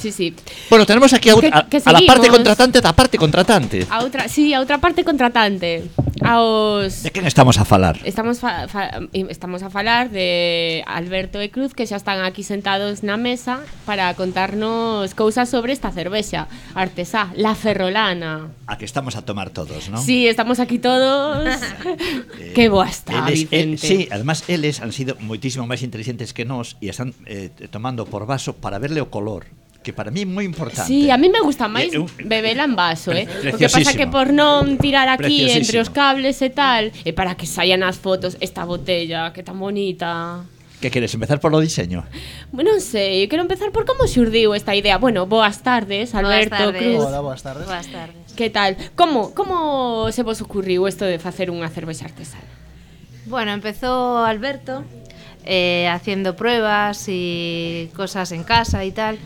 sí, sí. Bueno, tenemos aquí a, que, a, que a la parte contratante da parte contratante. A outra, sí, a outra parte contratante. Aos... De quen estamos a falar? Estamos, fa, fa, estamos a falar de Alberto e Cruz que xa están aquí sentados na mesa para contarnos cousas sobre esta cervexa artesá, la ferrolana. A que estamos a tomar todos, non? Sí, estamos aquí todos. Qué boa está, eles, Vicente. El, sí, además eles han sido moitísimo máis inteligentes que nós e están eh, tomando por vaso para verle o color que para mí é moi importante. Sí, a mí me gusta máis eh, eu, bebela en vaso, eh? O que pasa que por non tirar aquí entre os cables e tal, e para que saian as fotos esta botella que tan bonita. Que queres empezar polo diseño? Bueno, non sei, eu quero empezar por como xurdiu esta idea. Bueno, boas tardes, Alberto boas tardes. Cruz. Hola, boas tardes. Boas tardes. Que tal? Como como se vos ocurriu isto de facer unha cervexa artesana? Bueno, empezou Alberto eh, haciendo pruebas y cosas en casa y tal.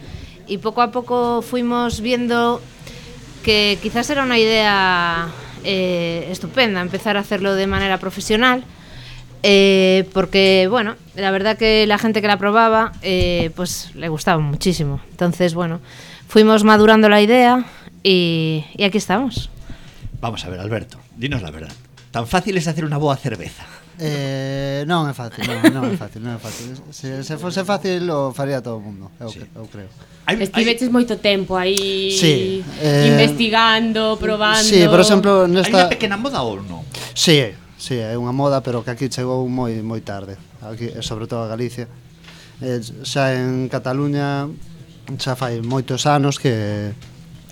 Y poco a poco fuimos viendo que quizás era una idea eh, estupenda empezar a hacerlo de manera profesional. eh, porque, bueno, la verdad que la gente que la probaba, eh, pues le gustaba muchísimo. Entonces, bueno, fuimos madurando la idea y, y aquí estamos. Vamos a ver, Alberto, dinos la verdad. Tan fácil es hacer unha boa cerveza. Eh, non é fácil, non, non é fácil, non é fácil. Se, se fose fácil, o faría todo o mundo, eu, sí. eu creo. Hai, Estiveches moito tempo aí sí, eh, investigando, probando. Sí, por exemplo, nesta Hai unha pequena moda ou non? Sí, sí, é unha moda, pero que aquí chegou moi moi tarde, aquí eh, sobre todo a Galicia. Eh, xa en Cataluña xa fai moitos anos que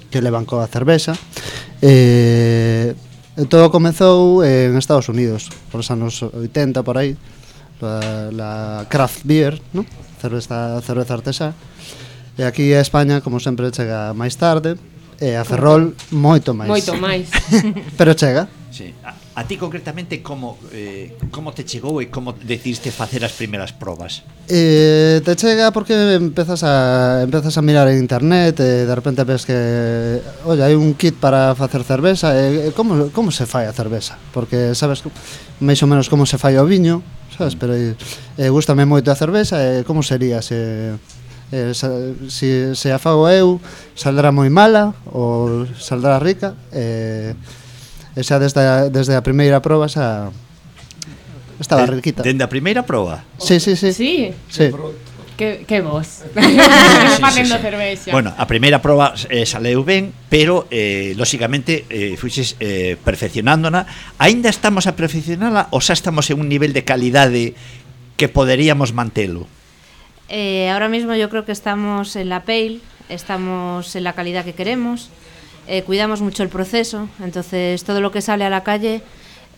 que levan coa cervexa. Eh, todo comezou eh, en Estados Unidos, por os anos 80 por aí, la, la craft beer, ¿no? cerveza cerveza artesana E aquí a España, como sempre, chega máis tarde, e a Ferrol moito máis. Moito máis. Pero chega. Sí. A, a ti concretamente como eh, como te chegou e como decidiste facer as primeiras probas? Eh, te chega porque empezas a empezas a mirar en internet e de repente ves que olla, hai un kit para facer cerveza e, e como, como se fai a cerveza? Porque sabes máis ou menos como se fai o viño, sabes, mm. pero eh, e, e gustame moito a cerveza e como sería se eh, sa, si, se a fago eu saldrá moi mala ou saldrá rica eh, e xa desde a, desde a primeira proba xa estaba de, riquita Dende a primeira proba? Si, si, si Sí? sí. Que, que vos Facendo sí, sí, sí. cervexa Bueno, a primeira proba eh, saleu ben Pero, eh, lóxicamente, eh, fuxes eh, perfeccionándona Ainda estamos a perfeccionala Ou xa estamos en un nivel de calidade Que poderíamos mantelo? Eh, ahora mismo yo creo que estamos en la pale, estamos en la calidad que queremos, eh, cuidamos mucho el proceso, entonces todo lo que sale a la calle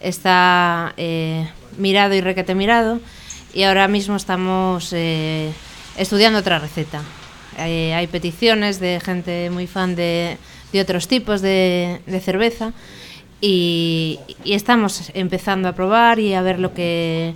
está eh, mirado y requete mirado y ahora mismo estamos eh, estudiando otra receta. Eh, hay peticiones de gente muy fan de, de otros tipos de, de cerveza y, y estamos empezando a probar y a ver lo que,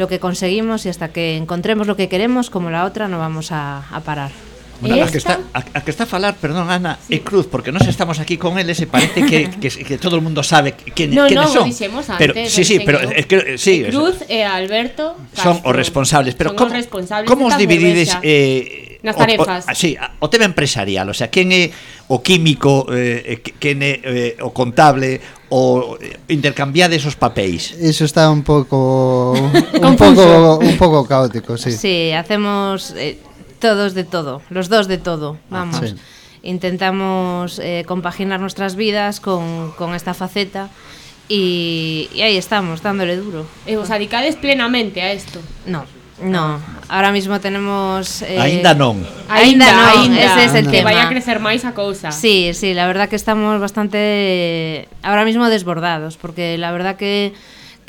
lo que conseguimos y hasta que encontremos lo que queremos, como la otra, no vamos a, a parar. Bueno, a, que está, a, a que está a falar, perdón, Ana, sí. e Cruz, porque nós estamos aquí con eles e parece que, que, que todo o mundo sabe quen, no, quenes no, son. Antes, pero, sí, sí, pero es que, eh, sí, e Cruz e eh, Alberto Castro. son os responsables. Pero son como, responsables como os dividides... Eh, nas tarefas. O, o, sí, o tema empresarial, o sea, quen é o químico, eh, eh, eh, o contable, o eh, intercambiades os papéis. Iso está un pouco un pouco un pouco caótico, sí. Sí, hacemos... eh, todos de todo, los dos de todo, vamos. Sí. Intentamos eh, compaginar nuestras vidas con, con esta faceta y, y ahí estamos, dándole duro. E vos adicades plenamente a isto. No, no, ahora mismo tenemos... eh, Aínda non. Aínda non, ese es el que tema. vaya a crecer máis a cousa. Sí, sí, la verdad que estamos bastante ahora mismo desbordados, porque la verdad que,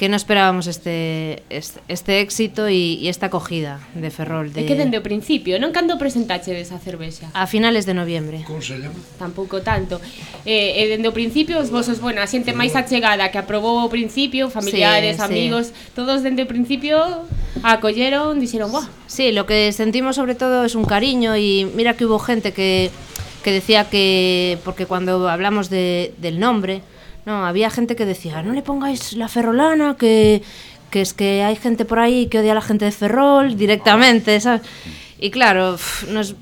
que no esperábamos este este, este éxito e, esta acogida de Ferrol de... É que dende o principio, non cando presentache desa cervexa? A finales de noviembre Como se llama? Tampouco tanto eh, E dende o principio os vosos, bueno, a xente máis achegada que aprobou o principio Familiares, sí, amigos, todos dende o principio acolleron, dixeron, buah Sí, lo que sentimos sobre todo es un cariño E mira que hubo gente que, que decía que Porque cuando hablamos de, del nombre no, había gente que decía, no le pongáis la ferrolana, que, que es que hay gente por ahí que odia a la gente de Ferrol directamente, ¿sabes? Y claro, nos-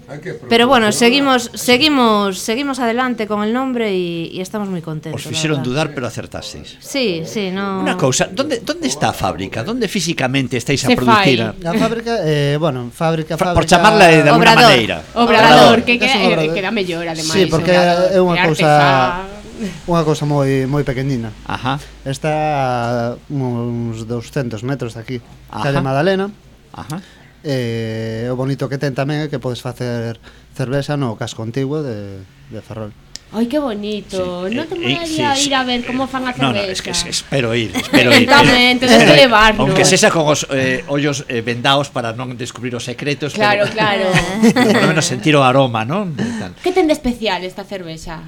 pero bueno, seguimos, seguimos, seguimos adelante con el nombre y, y estamos muy contentos. Os la verdad. dudar, pero acertasteis. Sí, sí, no. Una cousa, ¿dónde, ¿dónde está a fábrica? ¿Dónde físicamente estáis a Se producir? fai. a- A fábrica, eh, bueno, fábrica, fábrica... Por chamarla de alguna Obrador. maneira. Obrador, que queda, eh, obrador. queda mellor, ademais. Sí, porque é unha cousa. unha cousa moi moi pequenina. Ajá. Está uns 200 metros de aquí, Ajá. Calle Madalena. Ajá. E eh, o bonito que ten tamén é que podes facer cervexa no casco antigo de, de Ferrol. Ai, que bonito. Sí. Non te eh, molaría eh, sí, ir a ver como fan a cerveza. No, no, es que espero ir, espero ir. Tamén, tens que levarnos. Aunque sexa con os eh, ollos eh, vendados para non descubrir os secretos. Claro, pero, claro. Pero por lo menos sentir o aroma, non? Que ten de especial esta cerveza?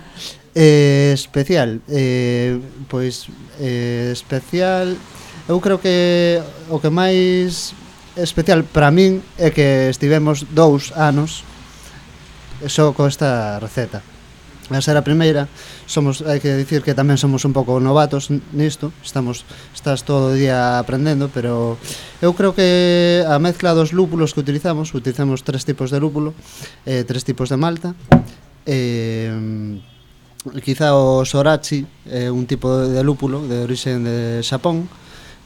Eh, especial, eh, pois eh, especial eu creo que o que máis especial para min é que estivemos dous anos só co esta receta a ser a primeira. Somos hai que dicir que tamén somos un pouco novatos nisto. Estamos estás todo o día aprendendo pero eu creo que a mezcla dos lúpulos que utilizamos utilizamos tres tipos de lúpulo eh, tres tipos de malta eh, quizá o sorachi é eh, un tipo de lúpulo de orixen de Xapón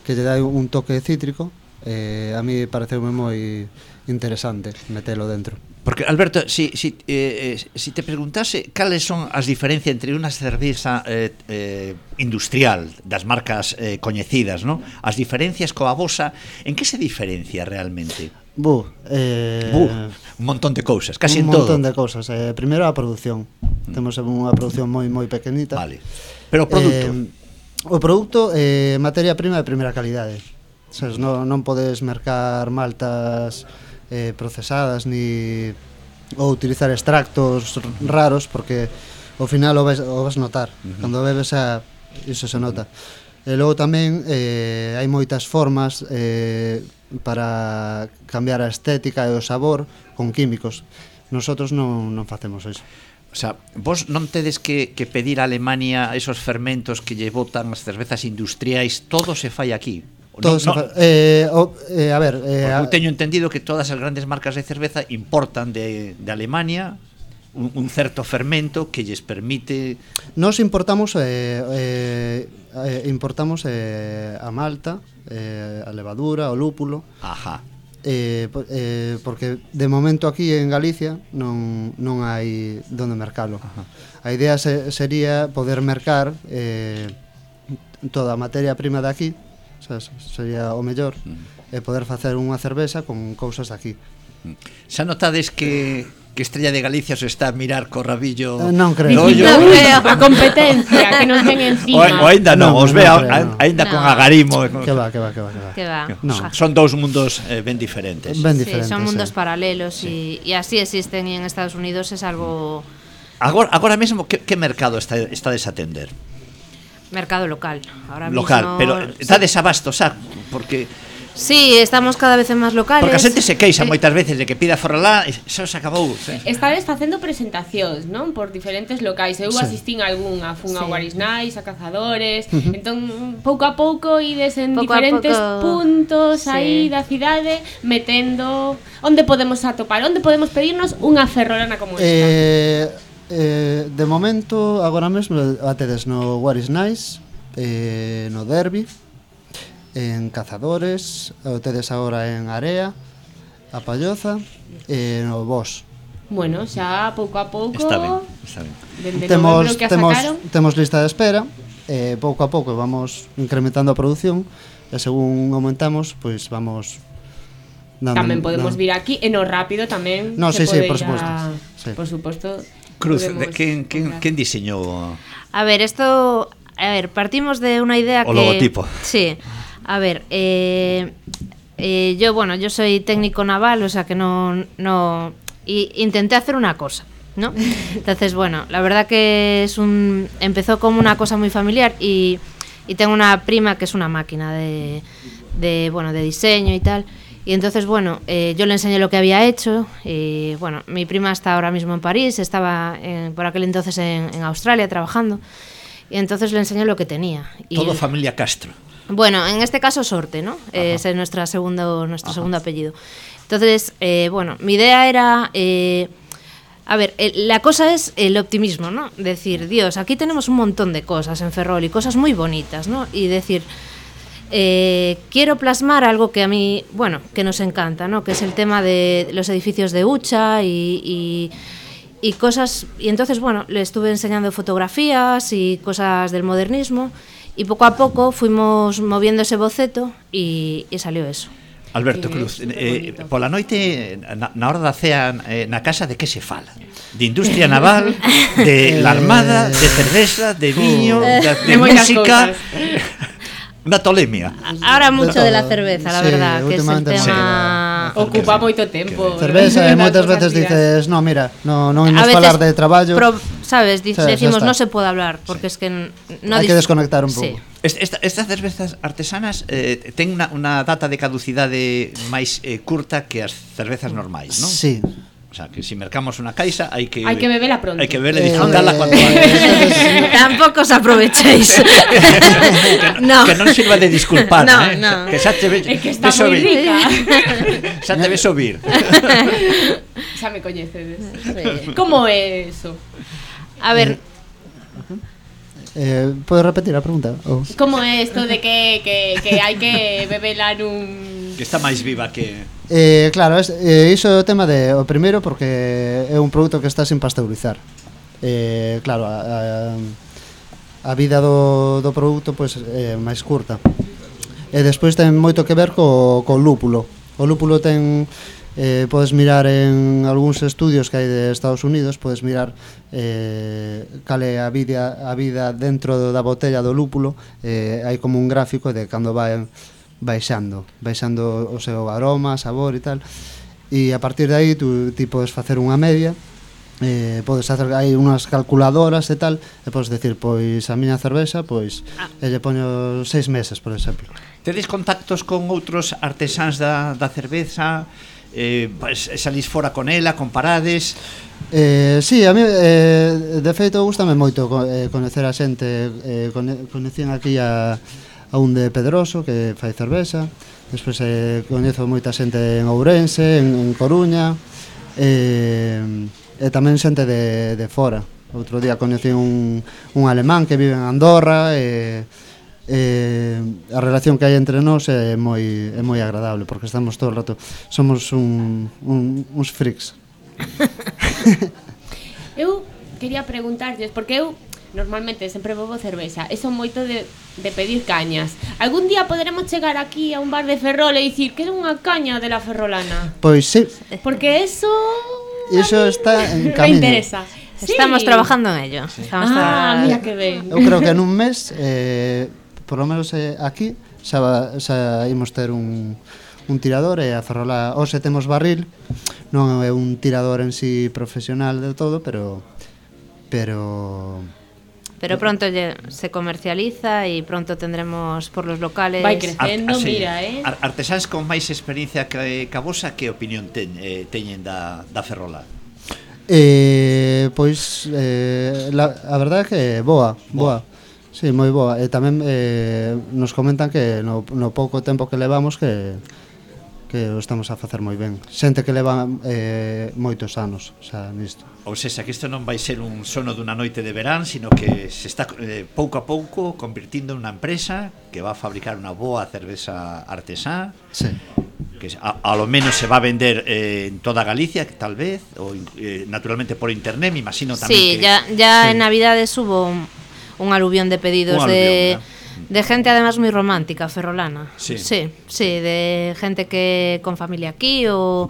que lle dá un toque cítrico eh, a mí pareceume moi interesante metelo dentro. Porque, Alberto, si, si, eh, eh, si te preguntase cales son as diferencias entre unha cerveza eh, eh, industrial das marcas eh, coñecidas, no? as diferencias coa vosa, en que se diferencia realmente? Bu, eh, Bu, un montón de cousas, casi en todo. Un montón de cousas. Eh, primeiro a produción. Mm. Temos unha produción moi moi pequenita. Vale. Pero o produto. Eh, o produto eh materia prima de primeira calidade. Sabes, non non podes mercar maltas eh, procesadas ni ou utilizar extractos raros porque ao final o vas, o vas notar. Uh -huh. cando bebes a, iso se nota. E logo tamén eh, hai moitas formas eh, para cambiar a estética e o sabor con químicos. Nosotros non, non facemos iso. O sea, vos non tedes que, que pedir a Alemania esos fermentos que lle botan as cervezas industriais, todo se fai aquí. Todos no, no. Eh, o, eh, a ver, eh, eu teño entendido que todas as grandes marcas de cerveza importan de, de Alemania un, un certo fermento que lles permite Nos importamos eh, eh, eh importamos eh, a malta, eh, a levadura, o lúpulo. Ajá. Eh, eh, porque de momento aquí en Galicia non, non hai donde mercalo. Ajá. A idea se, sería poder mercar eh, toda a materia prima de aquí xa, sería o mellor mm. e poder facer unha cerveza con cousas de aquí. Mm. Xa notades que que Estrella de Galicia se está a mirar co rabillo eh, non creo. No, a competencia que non ten encima o, o ainda non, no, os vea no ainda no. con agarimo que va, que va, que va, que va. Que va. No. son dous mundos eh, ben diferentes ben diferentes sí, son mundos sí. paralelos e sí. Y, y así existen en Estados Unidos es algo Agora, agora mesmo que, que mercado está, está desatender? Mercado local. Ahora local, mismo... pero está desabasto, xa, porque... Sí, estamos cada vez en máis locales. Porque a xente se queixa eh, moitas veces de que pida forralá, xa se acabou. Sí. Estades facendo presentacións, non? Por diferentes locais. Eu sí. asistín a algunha, fun sí. a Guarisnais, a Cazadores, uh -huh. entón pouco a pouco ides en pouco diferentes pouco... puntos sí. aí da cidade metendo onde podemos atopar, onde podemos pedirnos unha ferrolana esta. Eh Eh, de momento, agora mesmo atedes no What is Nice, eh, no Derby, en Cazadores, o tedes agora en Area, a Palloza e eh, no Vos. Bueno, xa pouco a pouco Está ben, está ben. Dende temos, que temos, temos lista de espera eh, Pouco a pouco vamos incrementando a produción E según aumentamos, pois vamos dando, Tamén podemos dando. vir aquí E no rápido tamén no, se sí, pode sí, por suposto. A, sí. Por suposto Cruz, de, quen, comprar. quen diseñou A ver, esto. A ver, partimos de una idea O que. logotipo. Sí. A ver, eh, eh, yo, bueno, yo soy técnico naval, o sea que no. no y intenté hacer una cosa, ¿no? Entonces, bueno, la verdad que es un. Empezó como una cosa muy familiar y, y tengo una prima que es una máquina de, de, bueno, de diseño y tal. Y entonces, bueno, eh, yo le enseñé lo que había hecho. Y bueno, mi prima está ahora mismo en París, estaba en- por aquel entonces en, en Australia trabajando. Y entonces le enseñé lo que tenía. Y todo familia Castro. bueno, en este caso Sorte, ¿no? Eh, Ese es nuestra segundo, nuestro segundo apellido. Entonces, eh, bueno, mi idea era... eh, a ver, eh, la cosa es el optimismo, ¿no? Decir, Dios, aquí tenemos un montón de cosas en Ferrol y cosas muy bonitas, ¿no? Y decir, Eh, quiero plasmar algo que a mí, bueno, que nos encanta, ¿no? que es el tema de los edificios de Ucha y, y, y cosas. Y entonces, bueno, le estuve enseñando fotografías y cosas del modernismo y poco a poco fuimos moviendo ese boceto y, y salió eso. Alberto Cruz, eh, pola noite na, na hora da cea eh, na casa de que se fala? De industria naval, de la armada, de cerveza, de viño, de, de música... Una tolemia. Ahora mucho de, de la cerveza, la sí, verdad, que es un tema sí, ocupa moito tempo. Cerveza, e moitas ¿eh? eh, veces dices, "No, mira, no non imos falar de traballo." Pro, sabes, dic, sí, decimos, "No se pode hablar", porque sí. es que no Hay que desconectar un pouco. Sí. Esta, estas cervezas artesanas eh, ten unha, unha data de caducidade máis eh, curta que as cervezas normais, non? Sí, O sea, que si mercamos unha caixa hai que Hai que bebela pronto. Hai que beberla Eh, e disfrutarla cuanto antes. Tampoco os aprovechéis. no. Que non sirva de disculpar, No, eh? no. Que xa te ve, É que está moi rica. Xa te ves ouvir. Xa me coñecedes. Como é eso? A ver, Eh, podes repetir a pregunta? Oh. Como é isto de que, que, que hai que bebela nun... Que está máis viva que... Eh, claro, es, eh, iso é o tema de o primeiro porque é un produto que está sin pasteurizar. Eh, claro, a, a, a vida do, do produto pois é eh, máis curta. E despois ten moito que ver co, co lúpulo. O lúpulo ten eh, podes mirar en algúns estudios que hai de Estados Unidos, podes mirar eh, cale a vida, a vida dentro do, da botella do lúpulo, eh, hai como un gráfico de cando vai baixando, baixando o seu aroma, sabor e tal, e a partir de aí tú ti podes facer unha media, eh, podes hacer hai unhas calculadoras e tal, e podes decir, pois a miña cervexa, pois ah. e lle poño seis meses, por exemplo. Tedes contactos con outros artesáns da, da cerveza, eh, salís fora con ela, comparades... Eh, sí, a mí eh, de feito gustame moito eh, conocer a xente eh, Conecín aquí a, a un de Pedroso que fai cerveza. Despois eh, coñezo moita xente en Ourense, en, en Coruña eh, E tamén xente de, de fora. Outro día coñecí un, un alemán que vive en Andorra E... Eh, eh, a relación que hai entre nós é moi é moi agradable porque estamos todo o rato somos un, un uns freaks. eu quería preguntarlles porque eu normalmente sempre bebo cervexa e son moito de, de pedir cañas. Algún día poderemos chegar aquí a un bar de Ferrol e dicir que era unha caña de la ferrolana. Pois sí. Porque eso... Eso está en camino. Me interesa. Sí. Estamos trabajando en ello. Sí. Estamos ah, tra... mira que ben. Eu creo que en un mes eh, por lo menos eh, aquí xa, xa imos ter un, un tirador e a ferrola hoxe temos barril non é un tirador en si sí profesional de todo pero pero Pero pronto lle, se comercializa e pronto tendremos por los locales... Vai crecendo, ah, ah, Ar, así, mira, eh? Ar, artesáns con máis experiencia que, que a vosa, que opinión ten, eh, teñen da, da Ferrola? Eh, pois, eh, la, a verdade é que boa, boa. boa Sí, moi boa. E tamén eh, nos comentan que no, no pouco tempo que levamos que que o estamos a facer moi ben. Xente que leva eh, moitos anos, xa nisto. Ou seja, que isto non vai ser un sono dunha noite de verán, sino que se está eh, pouco a pouco convirtindo en unha empresa que va a fabricar unha boa cerveza artesá. Sí. Que a, a lo menos se va a vender eh, en toda Galicia, tal vez, ou eh, naturalmente por internet, me imagino tamén sí, que... Ya, ya sí, ya en Navidades hubo un un aluvión de pedidos un aluvión, de... De gente además moi romántica, ferrolana. Sí. sí, sí, de gente que con familia aquí o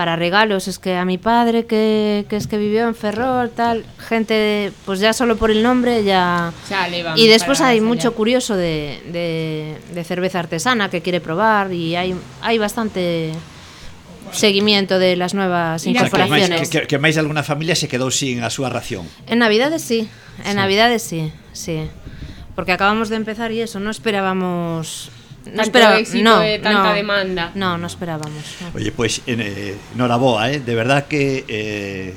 para regalos, es que a mi padre que, que es que vivió en Ferrol, tal, gente, pues ya solo por el nombre ya... Chale, y después hay mucho curioso de, de, de, cerveza artesana que quiere probar y hay, hay bastante seguimiento de las nuevas incorporaciones. O sea, que, máis, que, que, que máis alguna familia se quedou sin a súa ración. En Navidades sí, en sí. Navidades sí. Sí. Porque acabamos de empezar y eso, no esperábamos... No Tanto esperaba, éxito no, tanta no, demanda. No, no esperábamos. no. Oye, pois, pues, eh, noraboa, eh? de verdad que eh,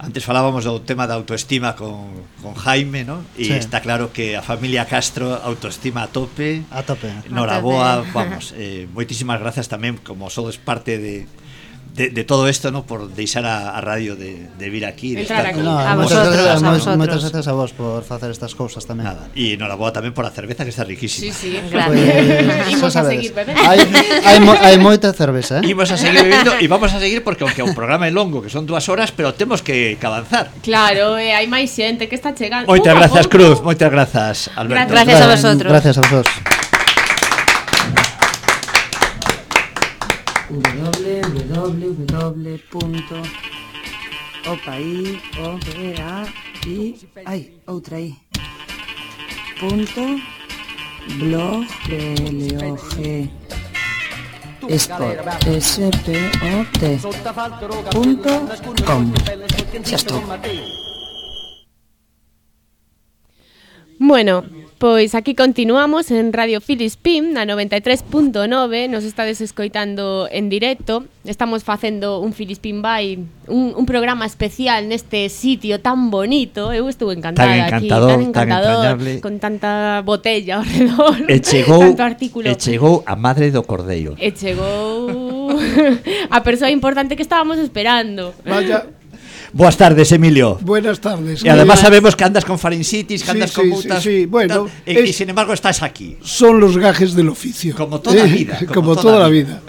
antes falábamos do tema da autoestima con, con Jaime, ¿no? E Sí. está claro que a familia Castro autoestima a tope. A tope. Noraboa, A tope. vamos, eh, moitísimas grazas tamén como sodes parte de de, de todo isto, no, por deixar a, a radio de, de vir aquí, de estar aquí. No, a vosotros, gracias, a vosotros. Moitas gracias a vos por facer estas cousas tamén. Nada, e enhoraboa tamén por a cerveza que está riquísima. Sí, sí, gracias. Pues, Imos a seguir bebendo. Hai, hai, mo, hai moita cerveza, eh? Imos a seguir bebendo e vamos a seguir porque aunque o programa é longo, que son dúas horas, pero temos que, que avanzar. Claro, eh, hai máis xente que está chegando. Moitas grazas, Cruz, moitas grazas, Alberto. Gracias a vosotros. Gracias a vosotros. www.opaí, o y ay, otra i. Punto blog L spot spot punto com. Ya está. Bueno, pois aquí continuamos en Radio Filispín na 93.9 Nos estades escoitando en directo. Estamos facendo un Filispín by un, un programa especial neste sitio tan bonito. Eu estou encantada tan encantador, aquí Tan encantador, tan entrañable. con tanta botella ao redor E chegou, tanto artículo. E chegou a madre do cordeiro. E chegou a persoa importante que estábamos esperando. Vaya Boas tardes, Emilio. buenas tardes. E además sabemos que andas con faringitis, que Sí, andas sí, con sí, multas. sí, bueno, es- e sin embargo estás aquí. Son los gajes del oficio. Como toda Eh, vida, Como, como toda, toda la vida.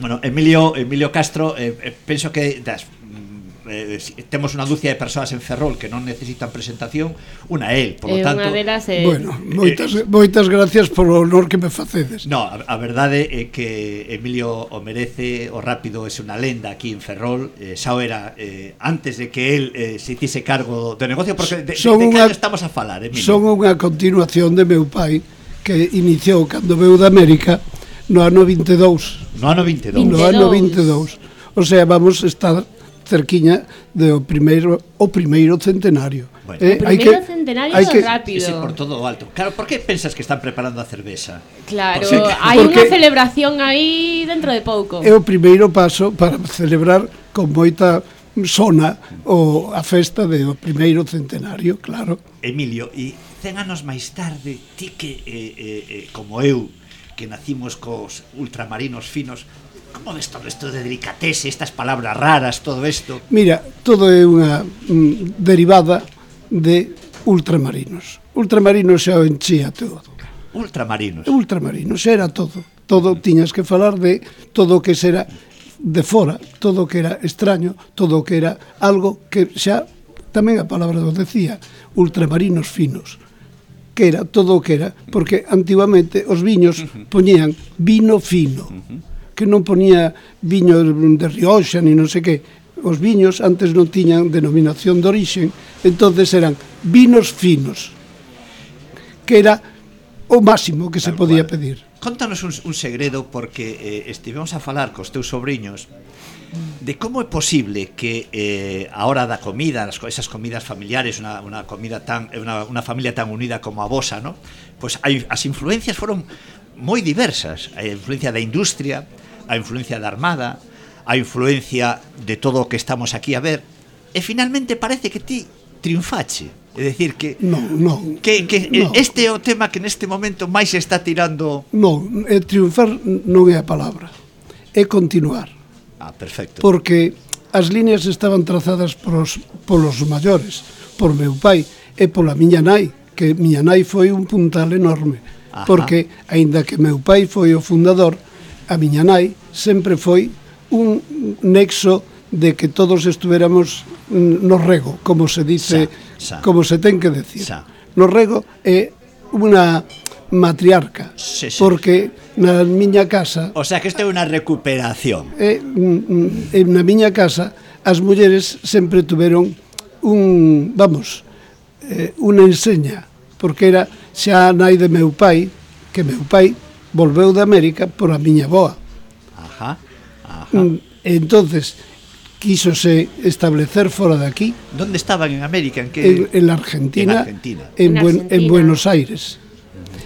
Bueno, Emilio, Emilio Castro, eh, eh, penso que das, eh, temos unha dúcia de persoas en Ferrol que non necesitan presentación, unha el, por lo eh, tanto. Delas, eh... Bueno, moitas eh, moitas gracias por o honor que me facedes. No, a, a verdade é que Emilio o merece, o rápido é unha lenda aquí en Ferrol, eh, xa era eh, antes de que el eh, se tise cargo do negocio porque de, son de, de unha, estamos a falar, Emilio. Son unha continuación de meu pai que iniciou cando veu da América no ano 22. No ano 22. 22. No ano 22. O sea, vamos a estar cerquiña do primeiro o primeiro centenario. Bueno, eh, hai que centenario hai que rápido. Ese por todo o alto. Claro, por que pensas que están preparando a cerveza? Claro, sí, hai unha celebración aí dentro de pouco. É o primeiro paso para celebrar con moita sona o a festa do primeiro centenario, claro. Emilio, e 100 anos máis tarde, ti que eh, eh, eh, como eu, que nacimos cos ultramarinos finos, Como ves todo isto de delicatese, estas palabras raras, todo isto? Mira, todo é unha mm, derivada de ultramarinos. Ultramarinos xa o enchía todo. Ultramarinos. Ultramarinos, era todo. Todo tiñas que falar de todo o que será de fora, todo o que era extraño, todo o que era algo que xa tamén a palabra do decía, ultramarinos finos que era todo o que era, porque antiguamente os viños poñían vino fino. Uh -huh que non ponía viño de Rioxa ni non sei que os viños antes non tiñan denominación de orixen entonces eran vinos finos que era o máximo que se podía pedir. Contanos un, un segredo porque eh, estivemos a falar cos teus sobrinhos de como é posible que eh, a hora da comida, as, esas comidas familiares, una, una comida tan una, una familia tan unida como a vosa, ¿no? Pois pues hai, as influencias foron moi diversas, a influencia da industria, a influencia da Armada, a influencia de todo o que estamos aquí a ver, e finalmente parece que ti triunfache. É dicir que non, non, que, que no. este é o tema que neste momento máis está tirando. Non, é triunfar non é a palabra. É continuar. Ah, perfecto. Porque as líneas estaban trazadas polos, polos maiores, por meu pai e pola miña nai, que miña nai foi un puntal enorme, Ajá. porque aínda que meu pai foi o fundador, a miña nai sempre foi un nexo de que todos estuvéramos no rego, como se dice, xa, xa. como se ten que decir. Xa. No rego é unha matriarca, sí, sí. porque na miña casa... O sea, que isto é unha recuperación. É, na miña casa, as mulleres sempre tuveron un, vamos, eh, unha enseña, porque era xa a nai de meu pai, que meu pai volveu de América por a miña boa. Ajá, ajá. Mm, entonces, quísose establecer fora de aquí. ¿Dónde estaban en América? En, que... en, en la Argentina, en, Argentina. en, en, buen, Argentina. en Buenos Aires.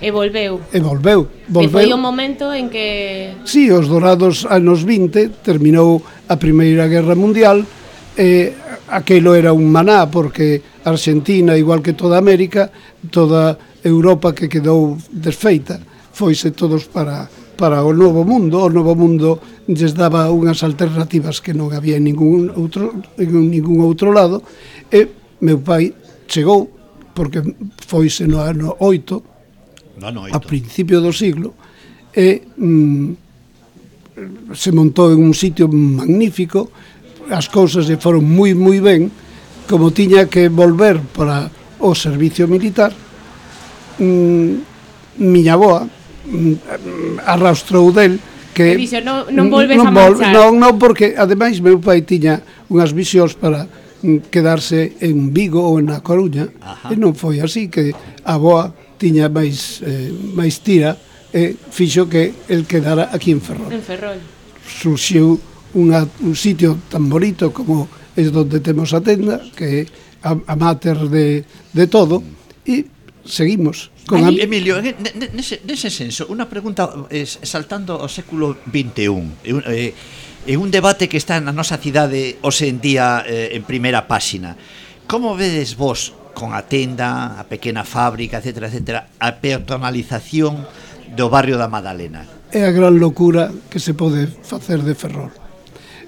E volveu. E volveu. volveu. E foi o momento en que... Sí, os dorados anos 20 terminou a Primeira Guerra Mundial e aquilo era un maná porque Argentina, igual que toda América, toda Europa que quedou desfeita, foise todos para para o novo mundo. O novo mundo lles daba unhas alternativas que non había en ningún outro, en ningún outro lado. E meu pai chegou, porque foise no ano 8, no ano 8. a principio do siglo, e mm, se montou en un sitio magnífico, as cousas lle foron moi moi ben, como tiña que volver para o servicio militar, mm, miña boa, Mm, arrastrou del que dixo, non, non mm, volves non, a marchar. Non, non, porque ademais meu pai tiña unhas visións para mm, quedarse en Vigo ou na Coruña Ajá. e non foi así que a boa tiña máis eh, máis tira e fixo que el quedara aquí en Ferrol. En Ferrol. Surxiu unha, un sitio tan bonito como é onde temos a tenda, que é a, a mater de, de todo, e seguimos Con Ali... Emilio, nese, nese senso, unha pregunta eh, saltando ao século XXI, eh, en un debate que está na nosa cidade hoxe en día eh, en primeira páxina. Como vedes vos con a tenda, a pequena fábrica, etc., etc., a peatonalización do barrio da Madalena? É a gran locura que se pode facer de Ferrol.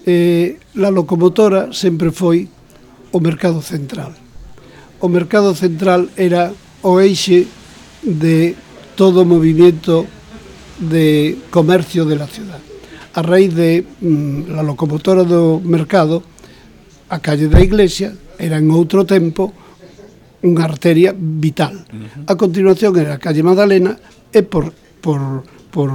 Eh, la locomotora sempre foi o mercado central. O mercado central era o eixe de todo o movimento de comercio de la ciudad. A raíz de mm, la locomotora do mercado, a calle da Iglesia era en outro tempo unha arteria vital. A continuación era a calle Madalena e por, por, por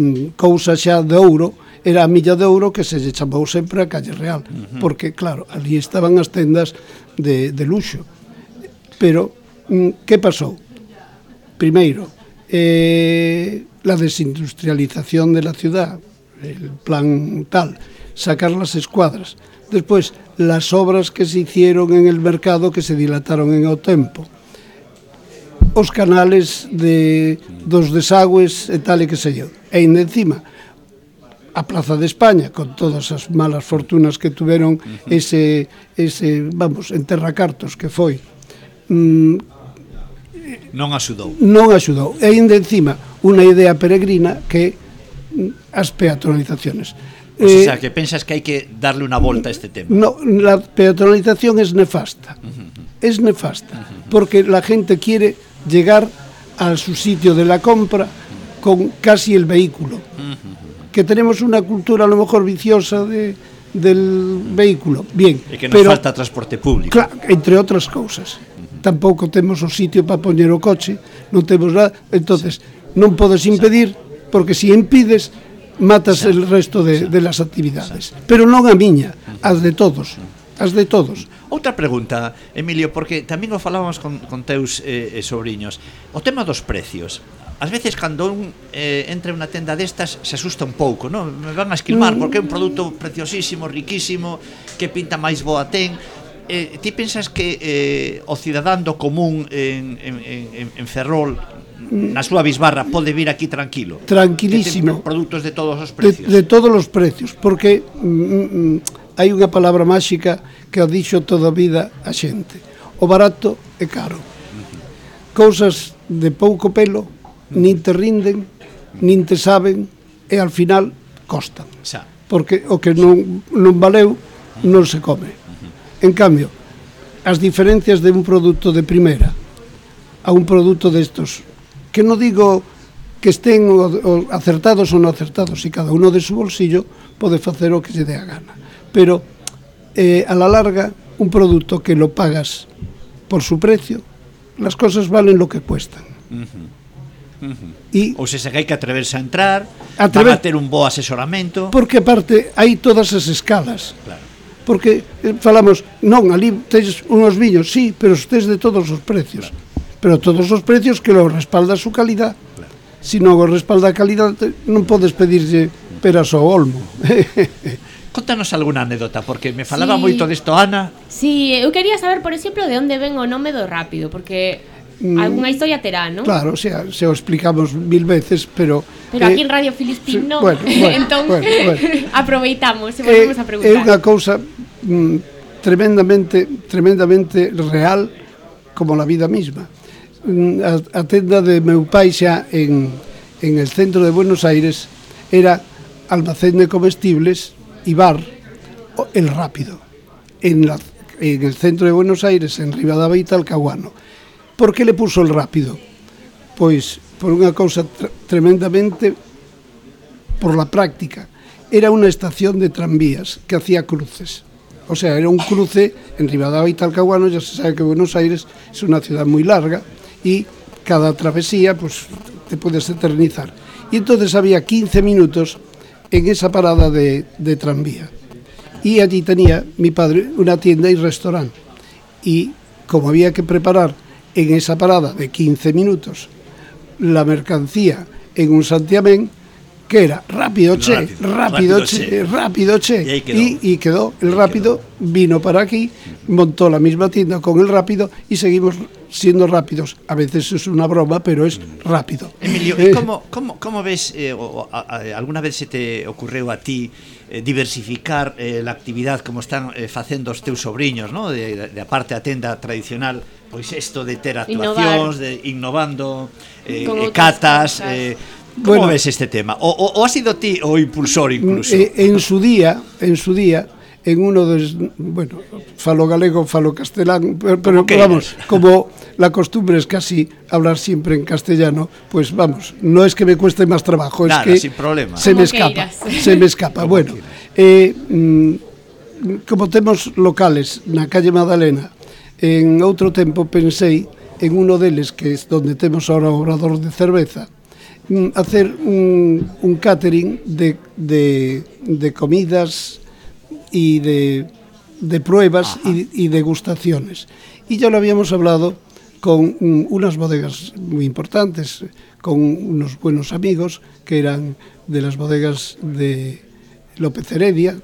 mm, cousa xa de ouro, era a milla de ouro que se lle chamou sempre a calle real, uh -huh. porque claro, ali estaban as tendas de, de luxo. Pero mm, que pasou? Primeiro, eh, la desindustrialización de la ciudad, el plan tal, sacar las escuadras. Después, las obras que se hicieron en el mercado que se dilataron en o tempo. Os canales de, dos desagües e tal e que sei eu. E ainda encima, a Plaza de España, con todas as malas fortunas que tuveron ese, ese vamos, enterracartos que foi, mm, Non axudou. non axudou. E ainda encima, unha idea peregrina que mm, as peatonalizaciones. O sea, que pensas que hai que darle unha volta a este tema. No, la peatonalización es nefasta. Es nefasta. Porque la gente quiere llegar a su sitio de la compra con casi el vehículo. Que tenemos una cultura a lo mejor viciosa de, del vehículo. Bien. E que nos pero, falta transporte público. Claro, entre outras cousas. tampouco temos o sitio para poñer o coche, non temos nada, entonces non podes impedir, porque se si impides, matas el resto de, de las actividades. Pero non a miña, as de todos as de todos. Outra pregunta, Emilio, porque tamén o falábamos con, con teus eh, eh sobrinhos. O tema dos precios. Ás veces cando un eh, entra en unha tenda destas se asusta un pouco, non? Me van a esquilmar porque é un produto preciosísimo, riquísimo, que pinta máis boa ten, eh, ti pensas que eh, o cidadán do común en, en, en, en Ferrol na súa bisbarra pode vir aquí tranquilo. Tranquilísimo. Produtos de todos os precios. De, de todos os precios, porque mm, mm, mm, hai unha palabra máxica que o dixo toda a vida a xente. O barato é caro. Cousas de pouco pelo nin te rinden, nin te saben e al final costan. Xa. Porque o que non, non valeu non se come. En cambio, as diferencias de un produto de primeira a un produto destos, que non digo que estén o, o, acertados ou non acertados, e cada uno de su bolsillo pode facer o que se dé a gana. Pero, eh, a la larga, un produto que lo pagas por su precio, las cosas valen lo que cuestan. Uh -huh. Uh -huh. Y, ou se que hai que atreverse a entrar, atrever... a ter un bo asesoramento. Porque aparte hai todas as escalas. Claro porque eh, falamos, non, ali tens unos viños, sí, pero os tens de todos os precios. Pero todos os precios que lo respalda a súa calidad. Se non o respalda a calidade, non podes pedirlle peras ao olmo. Contanos algunha anécdota, porque me falaba sí. moito disto Ana. Sí, eu quería saber, por exemplo, de onde ven o nome do rápido, porque mm, algunha historia terá, non? Claro, o sea, se o explicamos mil veces, pero... Pero eh, aquí en Radio Filispín non, bueno, bueno, entón bueno, bueno. aproveitamos e volvemos eh, a preguntar. É unha cousa mm, tremendamente, tremendamente real como a vida mesma. Mm, a, a tenda de meu pai xa en, en el centro de Buenos Aires era almacén de comestibles y bar El Rápido, en la en el centro de Buenos Aires, en Rivadavia y Talcahuano. Por que le puso el rápido? Pois por unha cousa tremendamente por la práctica. Era unha estación de tranvías que hacía cruces. O sea, era un cruce en Rivadavia y Talcahuano, ya se sabe que Buenos Aires es una ciudad muy larga y cada travesía pues te puedes eternizar. Y entonces había 15 minutos en esa parada de, de tranvía. Y allí tenía mi padre una tienda y restaurante. Y como había que preparar en esa parada de 15 minutos la mercancía en un santiamén que era rápido che, Rápido, rápido, rápido che, che. rápido che. Y ahí quedó. Y, y quedó. El rápido vino para aquí, montó la misma tienda con el rápido y seguimos siendo rápidos. A veces es una broma, pero es rápido. Emilio, Eh, e como, como, como ves, eh, o, a, a, alguna vez se te ocurreu a ti eh, diversificar eh, la actividade como están eh, facendo os teus sobrinhos, no? de, de a parte a tenda tradicional, pois isto de ter actuacións, de innovando, eh, Como catas, eh, Como bueno, ves este tema? O, o, o ha sido ti o impulsor mm, incluso? En, en su día, en su día en uno dos, bueno, falo galego, falo castelán, pero, pero que vamos, como la costumbre es casi hablar siempre en castellano, pues vamos, no es que me cueste más trabajo, Nada, es que sin problema. se como me escapa, se me escapa. Como bueno, eh, mm, como temos locales na calle Madalena, en outro tempo pensei en uno deles que é onde temos ahora o obrador de cerveza, mm, hacer un, un catering de, de, de comidas y de, de pruebas y, y degustaciones. Y ya lo habíamos hablado con unas bodegas muy importantes, con unos buenos amigos que eran de las bodegas de López Heredia,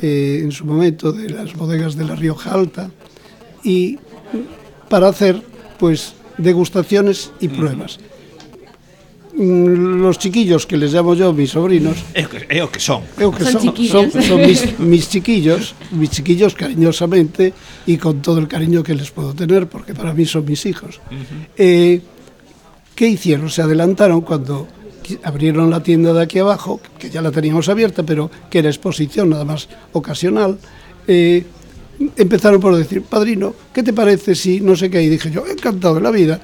eh, en su momento de las bodegas de la Rioja Alta, y para hacer pues degustaciones y pruebas. Los chiquillos que les llamo yo, mis sobrinos, É o que, é o que son. Eu que Son son, chiquillos. son, son mis, mis chiquillos, mis chiquillos cariñosamente y con todo el cariño que les puedo tener, porque para mí son mis hijos. Eh, ¿Qué hicieron? Se adelantaron cuando abrieron la tienda de aquí abajo, que ya la teníamos abierta, pero que era exposición nada más ocasional. eh, empezaron por decir, padrino, ¿qué te parece si no sé qué? Y dije yo, encantado de la vida.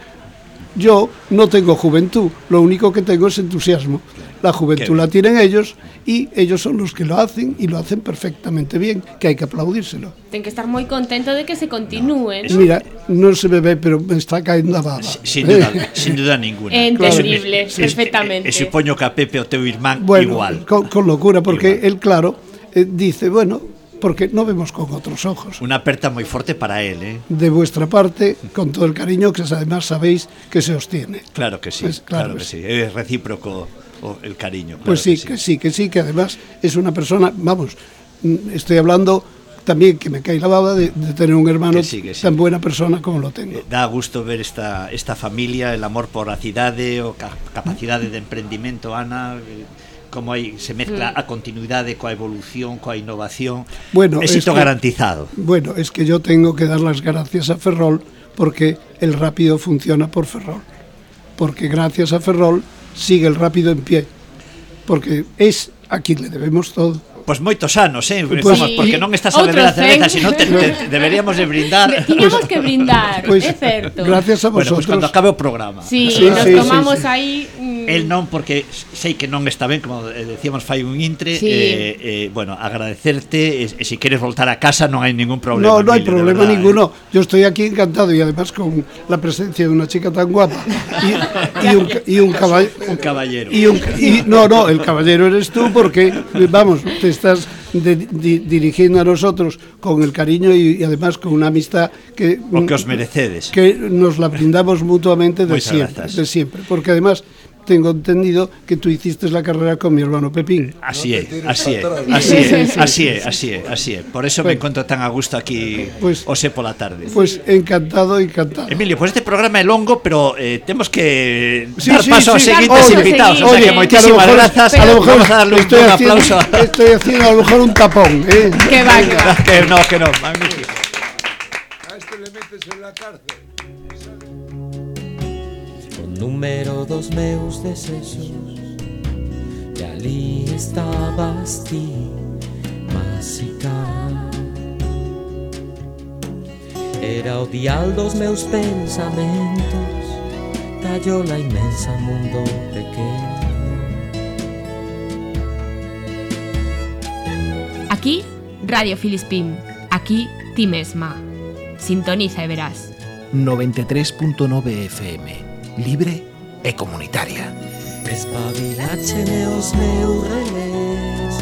Yo no tengo juventud, lo único que tengo es entusiasmo. La juventud la tienen ellos y ellos son los que lo hacen y lo hacen perfectamente bien, que hay que aplaudírselo. Ten que estar moi contento de que se continúe, ¿no? Mira, no se me ve, pero me está cayendo a baba. Sin duda, sin duda ninguna. Entendible, e- perfectamente. E, e supoño que a Pepe o teu irmán Bueno, igual. Con, con locura, porque Igual. él, claro, eh, dice, bueno, porque no vemos con otros ojos. Unha aperta moi forte para él, eh? De vuestra parte, con todo el cariño que además sabéis que se os tiene. Claro que sí, Pues claro, claro que sí. É recíproco el cariño. Pues sí, que sí, que sí, que además es una persona, vamos, mm, estoy hablando también que me cae la baba de, de tener un hermano Que sí, que sí. tan buena persona como lo tengo. Eh, Dá gusto ver esta, esta familia, el amor por a cidade, o ca capacidade de emprendimento, Ana, eh, como aí se mezcla a continuidade coa evolución, coa innovación. Bueno, Éxito es que- garantizado. Bueno, es que yo tengo que dar las gracias a Ferrol porque el rápido funciona por Ferrol. Porque gracias a Ferrol sigue el rápido en pie. Porque es a quien le debemos todo. Pois moitos anos, eh? Pois- Vamos, porque non estás a beber a cerveza, sino te, te, deberíamos de brindar. Tiñamos que brindar, é certo. Gracias a Bueno, pois vosotros. cando acabe o programa. Sí, Sí, nos sí, sí, tomamos sí. aí mm, El non, porque sei que non está ben, como eh, decíamos, fai un intre. Sí. Eh, eh, bueno, agradecerte. E, e se queres voltar a casa, non hai ningún problema. No, no de problema verdad, ninguno. Yo estoy aquí encantado y además con la presencia de una chica tan guapa y, y un, y un caballero. Un caballero. Y un, y- no, no, el caballero eres tú porque, vamos, te estás de- di- dirigiendo a nosotros con el cariño y, y además con una amistad que, O que os merecedes. que nos la brindamos mutuamente de siempre, de siempre. Porque además tengo entendido que tú hiciste la carrera con mi hermano Pepín. Así é, así é, así é, así é, así é. Por eso me encontro tan a gusto aquí Pues- hoxe pola tarde. Pues encantado, encantado. Emilio, pues este programa é longo, pero eh, temos que Sí, dar sí, paso sí. seguintes Oye, invitados. o sea oye, que a lo mejor- grazas. a lo mejor Vamos a darle un, estoy un haciendo- aplauso. Estoy haciendo a lo mejor un tapón, ¿eh? Que va, que va. que no, que no, magnífico. A este le metes en la cárcel. Número dos meus desexos E ali estabas ti, máxica Era o dial dos meus pensamentos Tallola inmensa mundo pequeno Aquí, Radio Filispín. Aquí, ti mesma. Sintoniza e verás. 93.9 FM. libre e comunitaria. Espabilatzene os meus relés,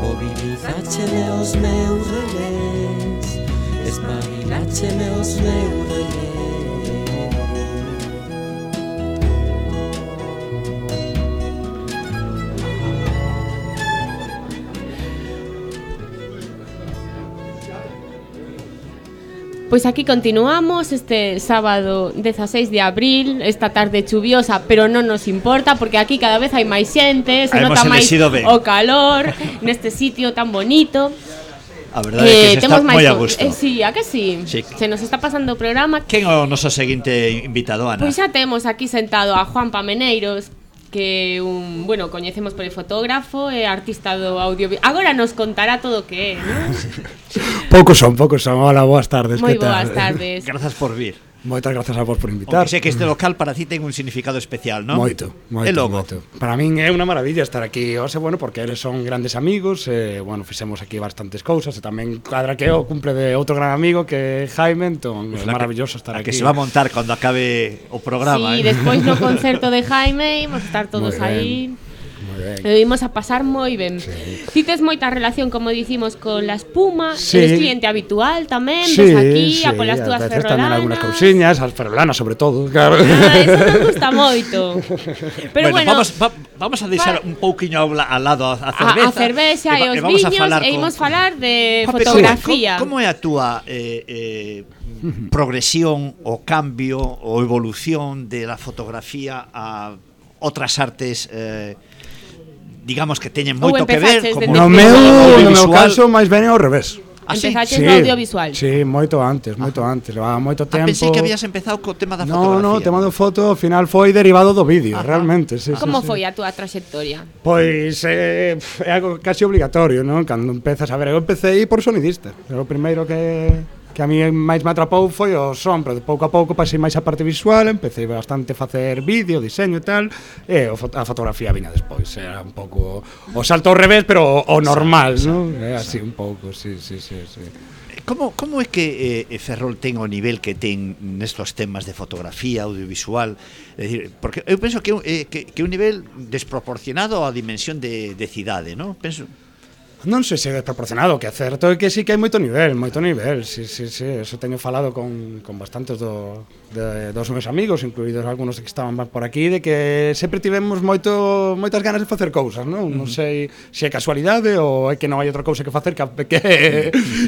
mobilizatzene os meus relés, espabilatzene os meus relés. Pois aquí continuamos este sábado 16 de abril, esta tarde chuviosa, pero non nos importa porque aquí cada vez hai máis xente, se Hemos nota máis ben. o calor neste sitio tan bonito. Eh, a verdade é que se temos está moi a gusto. Eh, sí, a que sí? sí. Se nos está pasando o programa. Quen é o noso seguinte invitado, Ana? Pois xa temos aquí sentado a Juan Pameneiros, que un, bueno, coñecemos por el fotógrafo e artista do audiovisual. Agora nos contará todo o que é, non? Poucos son, poucos son. Hola, boas tardes. Moi boas tardes. Grazas por vir. Moitas grazas a vos por invitar. Aunque sei que este local para ti ten un significado especial, non? Moito, moito. E logo? Moito. Para min é unha maravilla estar aquí hoxe, bueno, porque eles son grandes amigos, e, eh, bueno, fixemos aquí bastantes cousas, e tamén cadra que o cumple de outro gran amigo que é Jaime, entón pues é maravilloso estar aquí. aquí. que se va a montar cando acabe o programa. Sí, eh? despois no concerto de Jaime, imos estar todos aí ben. E eh, imos a pasar moi ben. Sí. Ti tes moita relación, como dicimos, con la espuma, sí. eres cliente habitual tamén, sí, ves aquí, sí, a polas túas ferrolanas. tamén algunhas cousiñas, as ferrolanas sobre todo, claro. Ah, eso nos gusta moito. Pero bueno, bueno vamos, va, vamos a deixar un pouquiño ao lado a, a cerveza. A, a cerveza e, e os viños e imos con... falar de Pape, fotografía. Como, como é a túa eh, eh, progresión o cambio o evolución de la fotografía a otras artes eh, digamos que teñen moito que ver como no meu, no meu caso máis ben ao revés. Ah, Así? Empezaches sí, no audiovisual Sí, moito antes, moito antes Levaba moito tempo ah, Pensei que habías empezado co tema da no, fotografía No, no, o tema do foto ao final foi derivado do vídeo Ajá. Realmente, sí, Como sí, foi sí. a túa trayectoria? Pois eh, é algo casi obligatorio, non? Cando empezas a ver Eu empecé por sonidista Era o primeiro que que a mí máis me atrapou foi o son, pero de pouco a pouco pasei máis a parte visual, empecé bastante a facer vídeo, diseño e tal, e a fotografía viña despois, era un pouco o salto ao revés, pero o, o normal, non? É así un pouco, sí, sí, sí, sí. Como, como é que eh, Ferrol ten o nivel que ten nestos temas de fotografía, audiovisual? É dicir, porque eu penso que, eh, que, que un nivel desproporcionado á dimensión de, de cidade, non? Penso, Non sei se é desproporcionado, que é certo é que sí que hai moito nivel, moito nivel, sí, sí, sí, eso teño falado con, con bastantes do, de, dos meus amigos, incluídos algunos que estaban por aquí, de que sempre tivemos moito, moitas ganas de facer cousas, non? Uh -huh. Non sei se é casualidade ou é que non hai outra cousa que facer que, que,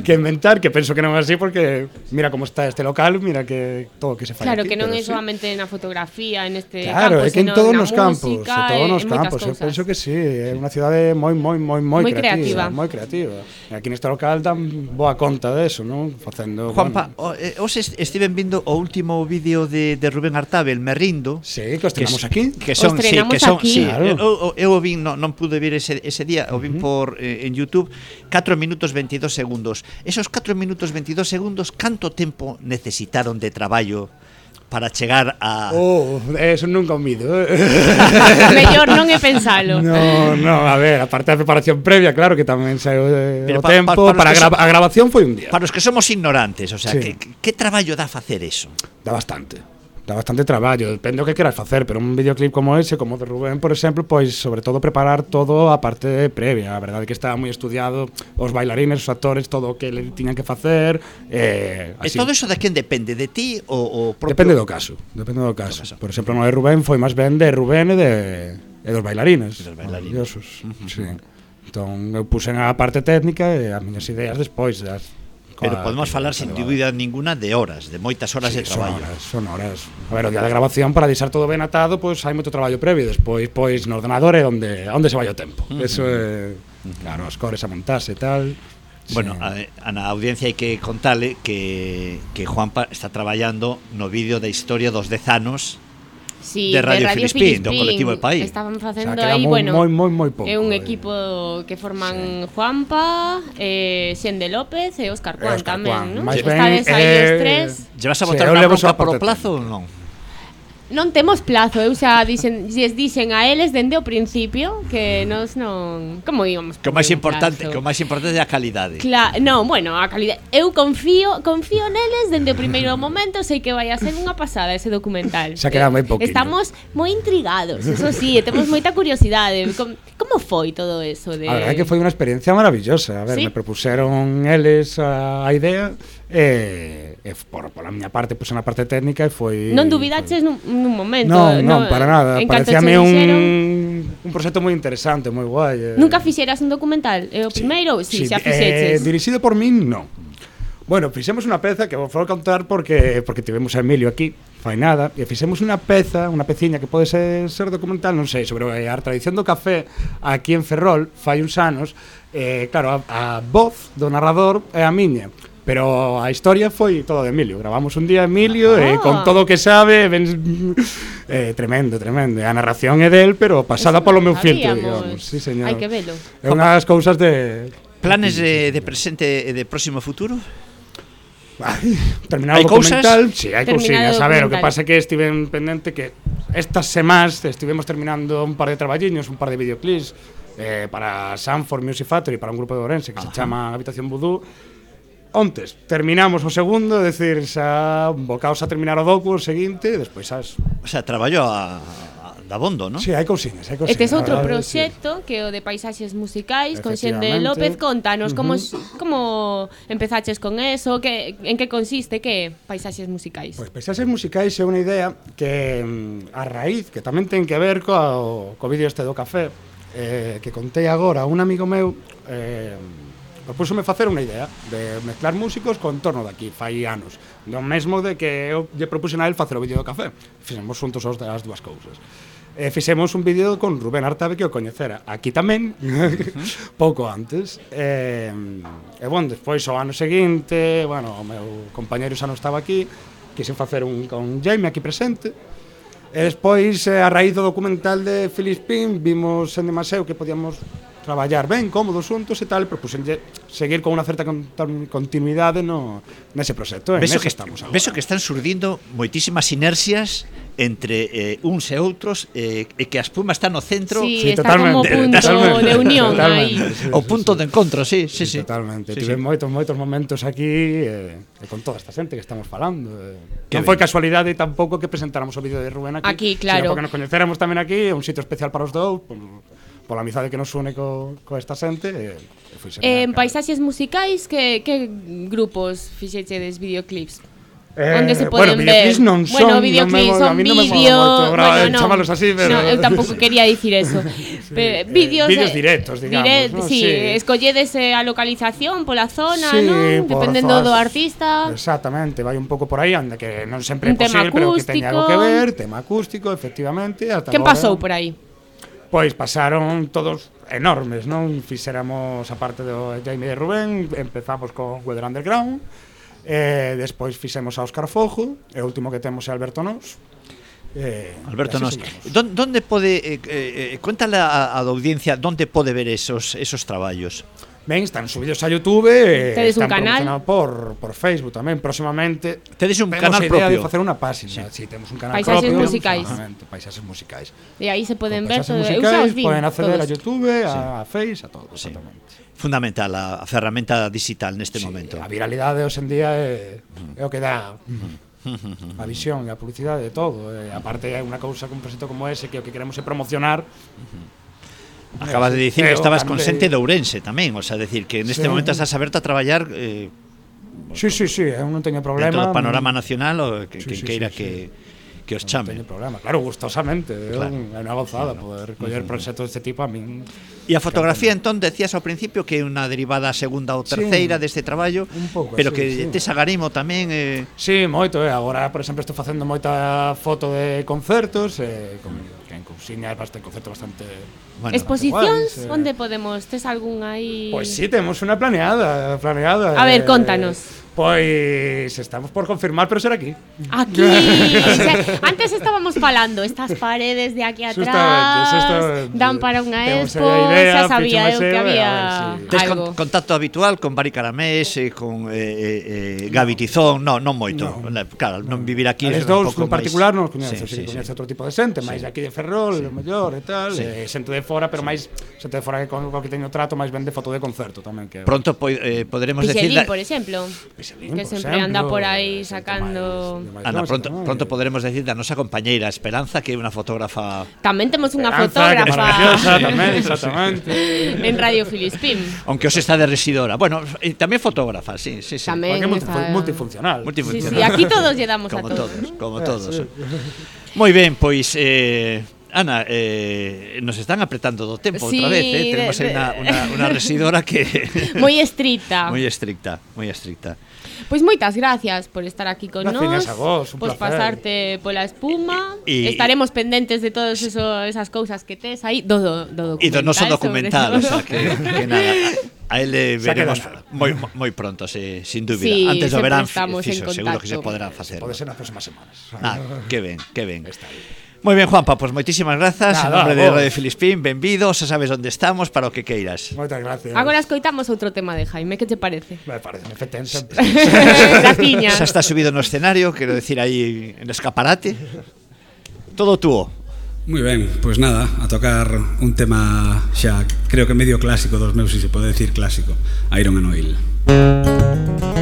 que inventar, que penso que non é así, porque mira como está este local, mira que todo que se fai Claro, aquí, que non é solamente sí. na fotografía, en este claro, campo, Claro, é que en todos os campos, en todos os campos, eu penso que sí, é unha cidade moi, moi, moi, moi creativa. creativa creativa. Moi creativa. E aquí neste local dan boa conta deso, non? Facendo Juanpa, bueno. Eh, os estiven vindo o último vídeo de, de Rubén Artabel, Me rindo. Sí, que os tenemos aquí. Que son, sí, que son, aquí. Sí, claro. eu, eu o vin, non, non pude vir ese, ese día, o vin uh -huh. por eh, en YouTube, 4 minutos 22 segundos. Esos 4 minutos 22 segundos, canto tempo necesitaron de traballo para chegar a... Oh, eso non convido. Eh. Mellor non é pensalo. No, no, a ver, aparte da preparación previa, claro que tamén saiu eh, o pa, tempo, pa, pa, para, para gra a grabación foi un día. Para os que somos ignorantes, o sea, sí. que, que traballo dá facer eso? Dá bastante dá bastante traballo, depende do que queras facer, pero un videoclip como ese, como o de Rubén, por exemplo, pois sobre todo preparar todo a parte previa, a verdade que estaba moi estudiado, os bailarines, os actores, todo o que le tiñan que facer, eh, así. E todo iso de quen depende, de ti ou o propio? Depende do caso, depende do caso. Por exemplo, no de Rubén foi máis ben de Rubén e de e dos bailarines. Dos bailarines. Uh -huh. sí. Entón, eu puxen a parte técnica e as miñas ideas despois das Pero podemos falar sin dúbida ninguna de horas, de moitas horas sí, de traballo. Son horas, son horas. A ver, o día de grabación para deixar todo ben atado, pois pues, hai moito traballo previo, despois pois no ordenador é onde onde se vai o tempo. Uh -huh. Eso é claro, as cores a montarse e tal. Bueno, sí. a, a na audiencia hai que contale que, que Juanpa está traballando no vídeo da historia dos dezanos sí, de Radio, Radio Filispín, do colectivo El país. Estaban facendo o sea, aí, bueno, moi, moi, moi pouco, é un equipo eh. que forman sí. Juanpa, eh, Xende López e Óscar Juan tamén, non? Máis ben, Estades aí eh, os tres. Llevas a votar sí, unha bronca por plazo ou non? non temos plazo, eu xa dixen, lles dixen a eles dende o principio que mm. nos non, como íbamos. Que o máis importante, plazo. que o máis importante é a calidade. Cla non, bueno, a calidade. Eu confío, confío neles dende o primeiro momento, sei que vai a ser unha pasada ese documental. Xa queda moi pouquinho. Estamos moi intrigados, eso sí, temos moita curiosidade. Com, como foi todo eso de A verdade que foi unha experiencia maravillosa. A ver, ¿Sí? me propuseron eles a, a idea E, e por, pola miña parte, pois pues, na parte técnica e foi... Non dubidaches foi... nun, nun momento. Non, non, no, para nada. Parecíame un, un proxecto moi interesante, moi guai. Eh. Nunca fixeras un documental? É o sí. primeiro? Sí, sí, xa eh, fixeches. Eh, dirixido por min, non. Bueno, fixemos unha peza que vou vou contar porque porque tivemos a Emilio aquí, fai nada, e fixemos unha peza, unha peciña que pode ser, ser documental, non sei, sobre a tradición do café aquí en Ferrol, fai uns anos, eh, claro, a, a voz do narrador é a miña Pero a historia foi todo de Emilio Gravamos un día Emilio ah. e con todo o que sabe ben, eh, Tremendo, tremendo A narración é del, pero pasada Eso polo meu filtro digamos. Sí, señor. Hai que velo É unhas cousas de... Planes de, de presente e de próximo futuro? Ay, terminado ¿Hay documental, cousas? sí, hai cousiñas, a ver, o que pasa é que estiven pendente que estas semanas estivemos terminando un par de traballiños, un par de videoclips eh, para Sanford Music Factory, para un grupo de Orense que Ajá. se chama Habitación Vudú ontes terminamos o segundo, decir, xa bocaos a terminar o docu o seguinte, e despois as... O sea, traballo a, da bondo, non? Si, sí, hai cousiñas, hai cousiñas. Este é outro ah, proxecto que é o de paisaxes musicais con Xende López. Contanos uh -huh. como como empezaches con eso, que en que consiste que é paisaxes musicais? Pois paisaxes musicais é unha idea que mm, a raíz que tamén ten que ver co co vídeo este do café eh, que contei agora a un amigo meu eh, propúsome facer unha idea de mezclar músicos con torno daqui, fai anos. Do mesmo de que eu lle propuxen a él facer o vídeo do café. Fixemos xuntos os das dúas cousas. E fixemos un vídeo con Rubén Artabe que o coñecera aquí tamén, pouco antes. E, e bon, despois o ano seguinte, bueno, o meu compañeiro xa non estaba aquí, quixen facer un con Jaime aquí presente, E despois, eh, a raíz do documental de Filispín, vimos en Demaseo que podíamos traballar ben cómodos xuntos e tal, propuxenlle seguir con unha certa continuidade no nese proxecto, Veso, ese que estamos agora. Vexo que están surdindo moitísimas sinerxias entre eh, uns e outros eh, e que a espuma está no centro sí, sí, está totalmente, como punto totalmente, de unión aí. Sí, o punto de encontro, sí, sí, sí, sí. Totalmente, sí, tive sí. moitos moitos momentos aquí eh, e con toda esta xente que estamos falando. Eh. Que non foi casualidade tampouco que presentáramos o vídeo de Rubén aquí, aquí claro. porque nos coñecéramos tamén aquí, un sitio especial para os dous, pues, pola amizade que nos une co, co esta xente e, e foi eh, En paisaxes musicais que, que grupos fixechedes videoclips? Eh, onde se poden bueno, ver. Non son, bueno, videoclips non me, son vídeo, no bueno, no, chamalos así, pero no, eu tampouco quería dicir eso. sí, vídeos eh, vídeos vídeos directos, digamos, direct, ¿no? sí, sí, escolledes eh, a localización pola zona, sí, non? Dependendo do artista. Exactamente, vai un pouco por aí, anda que non sempre é posible, acústico, pero que teña algo que ver, tema acústico, efectivamente, hasta Quen pasou por aí? pois pasaron todos enormes, non? Fixéramos a parte do Jaime de Rubén, empezamos con Weather Underground, eh, despois fixemos a Óscar Fojo, e o último que temos é Alberto Nos. Eh, Alberto Nos. Don, donde pode eh, eh, eh contala a, a da audiencia onde pode ver esos esos traballos? Ben, están subidos a Youtube eh, e Tedes están un por, por Facebook tamén Próximamente Tedes un canal idea propio de facer unha página sí. sí, temos un canal paisaxes propio musicais. Paisaxes musicais E aí se poden ver todo, musicais, Poden acceder todos. a Youtube, sí. a Face, a todo sí. Fundamental a, a ferramenta digital neste sí, momento A viralidade hoxendía é, mm. é o que dá a visión e a publicidade de todo. E, aparte é unha cousa que un proxecto como ese que o que queremos é promocionar uh -huh Acabas de dicir que estabas con xente de Ourense tamén, o sea, decir que neste sí. momento estás aberta a traballar eh, Sí, sí, sí, eu non teño problema. Dentro do panorama nacional o que, sí, sí, queira sí, que sí que os chame. Non teño problema. Claro, gustosamente, claro. é unha gozada claro. poder coller proxectos deste tipo a min. E a fotografía entón decías ao principio que é unha derivada segunda ou terceira sí, deste traballo, pouco, pero sí, que sí. tes agarimo tamén eh... Sí, moito, eh. agora por exemplo estou facendo moita foto de concertos, eh, con en cousiña é bastante concerto bastante Bueno, Exposicións, eh. onde podemos? Tes algún aí? Pois sí, temos unha planeada, planeada. A ver, eh, contanos. Pois estamos por confirmar, pero será aquí. Aquí. xa, antes estábamos falando estas paredes de aquí atrás. Justamente, justamente. Dan para unha expo, idea, xa sabía eu que había ver, sí. Tes con, contacto habitual con Bari Caramés, eh, con eh, eh, eh Gabi Tizón, no, non moito. No. Claro, non vivir aquí é un pouco máis. particular non coñeces, sí, sí, sí, sí. outro tipo de xente, sí. máis aquí de Ferrol, sí. o mellor e tal, sí. eh, xente de fora, pero sí. máis xente de fora que con, con que teño trato, máis ben de foto de concerto tamén que. Pronto po eh, poderemos Pixelín, decir por exemplo. Que por sempre exemplo, anda por aí sacando... Ana, pronto, pronto poderemos decir da nosa compañeira Esperanza que é unha fotógrafa Tamén temos unha fotógrafa tamén, exactamente. en Radio Filispín. Aunque os está de residora. Bueno, e tamén fotógrafa, sí, sí, sí. Tamén multifu- está- multifuncional. Multifuncional. Sí, sí, aquí todos lle damos a como todos. todos. Como todos. sí. Moi ben, pois eh, Ana, eh, nos están apretando do tempo Sí, outra vez, eh? de- Tenemos aí de- unha, unha, unha residora que Moi estricta. moi estricta, moi estricta. Pois moitas gracias por estar aquí con Gracias nós. a vos, un Pois placer. pasarte pola espuma. E- Estaremos pendentes de todas esas cousas que tes aí do, do, do E do documental. noso documental, o sea, que, que nada. A ele Xa veremos moi moi pronto, se, sin dúbida. Sí, Antes do verán, estamos en fixo, seguro que se poderá facer. Pode ser nas próximas semanas. Ah, que ben, que ben. Moi ben, Juanpa, pois moitísimas grazas. Nada, En nombre de Radio Filispín, benvido Xa sabes onde estamos para o que queiras. Moitas gracias. Agora escoitamos outro tema de Jaime, que te parece? Me parece, me feten sempre. Xa está subido no escenario, quero decir aí en escaparate. Todo túo Moi ben, pois nada, a tocar un tema xa creo que medio clásico dos meus, se se pode decir clásico, Iron and Oil. Música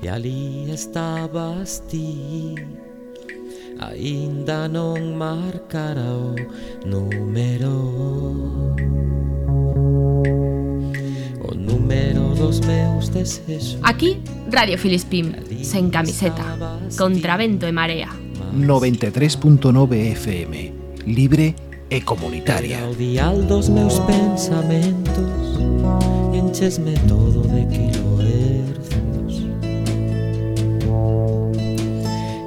E ali estabas ti. Aínda non marcara o número. O número dos meus desexos Aquí, Radio Filispín, sen camiseta, contra vento e marea. 93.9 FM, libre e comunitaria. Ao dial dos meus pensamentos enchesme todo de kilohercios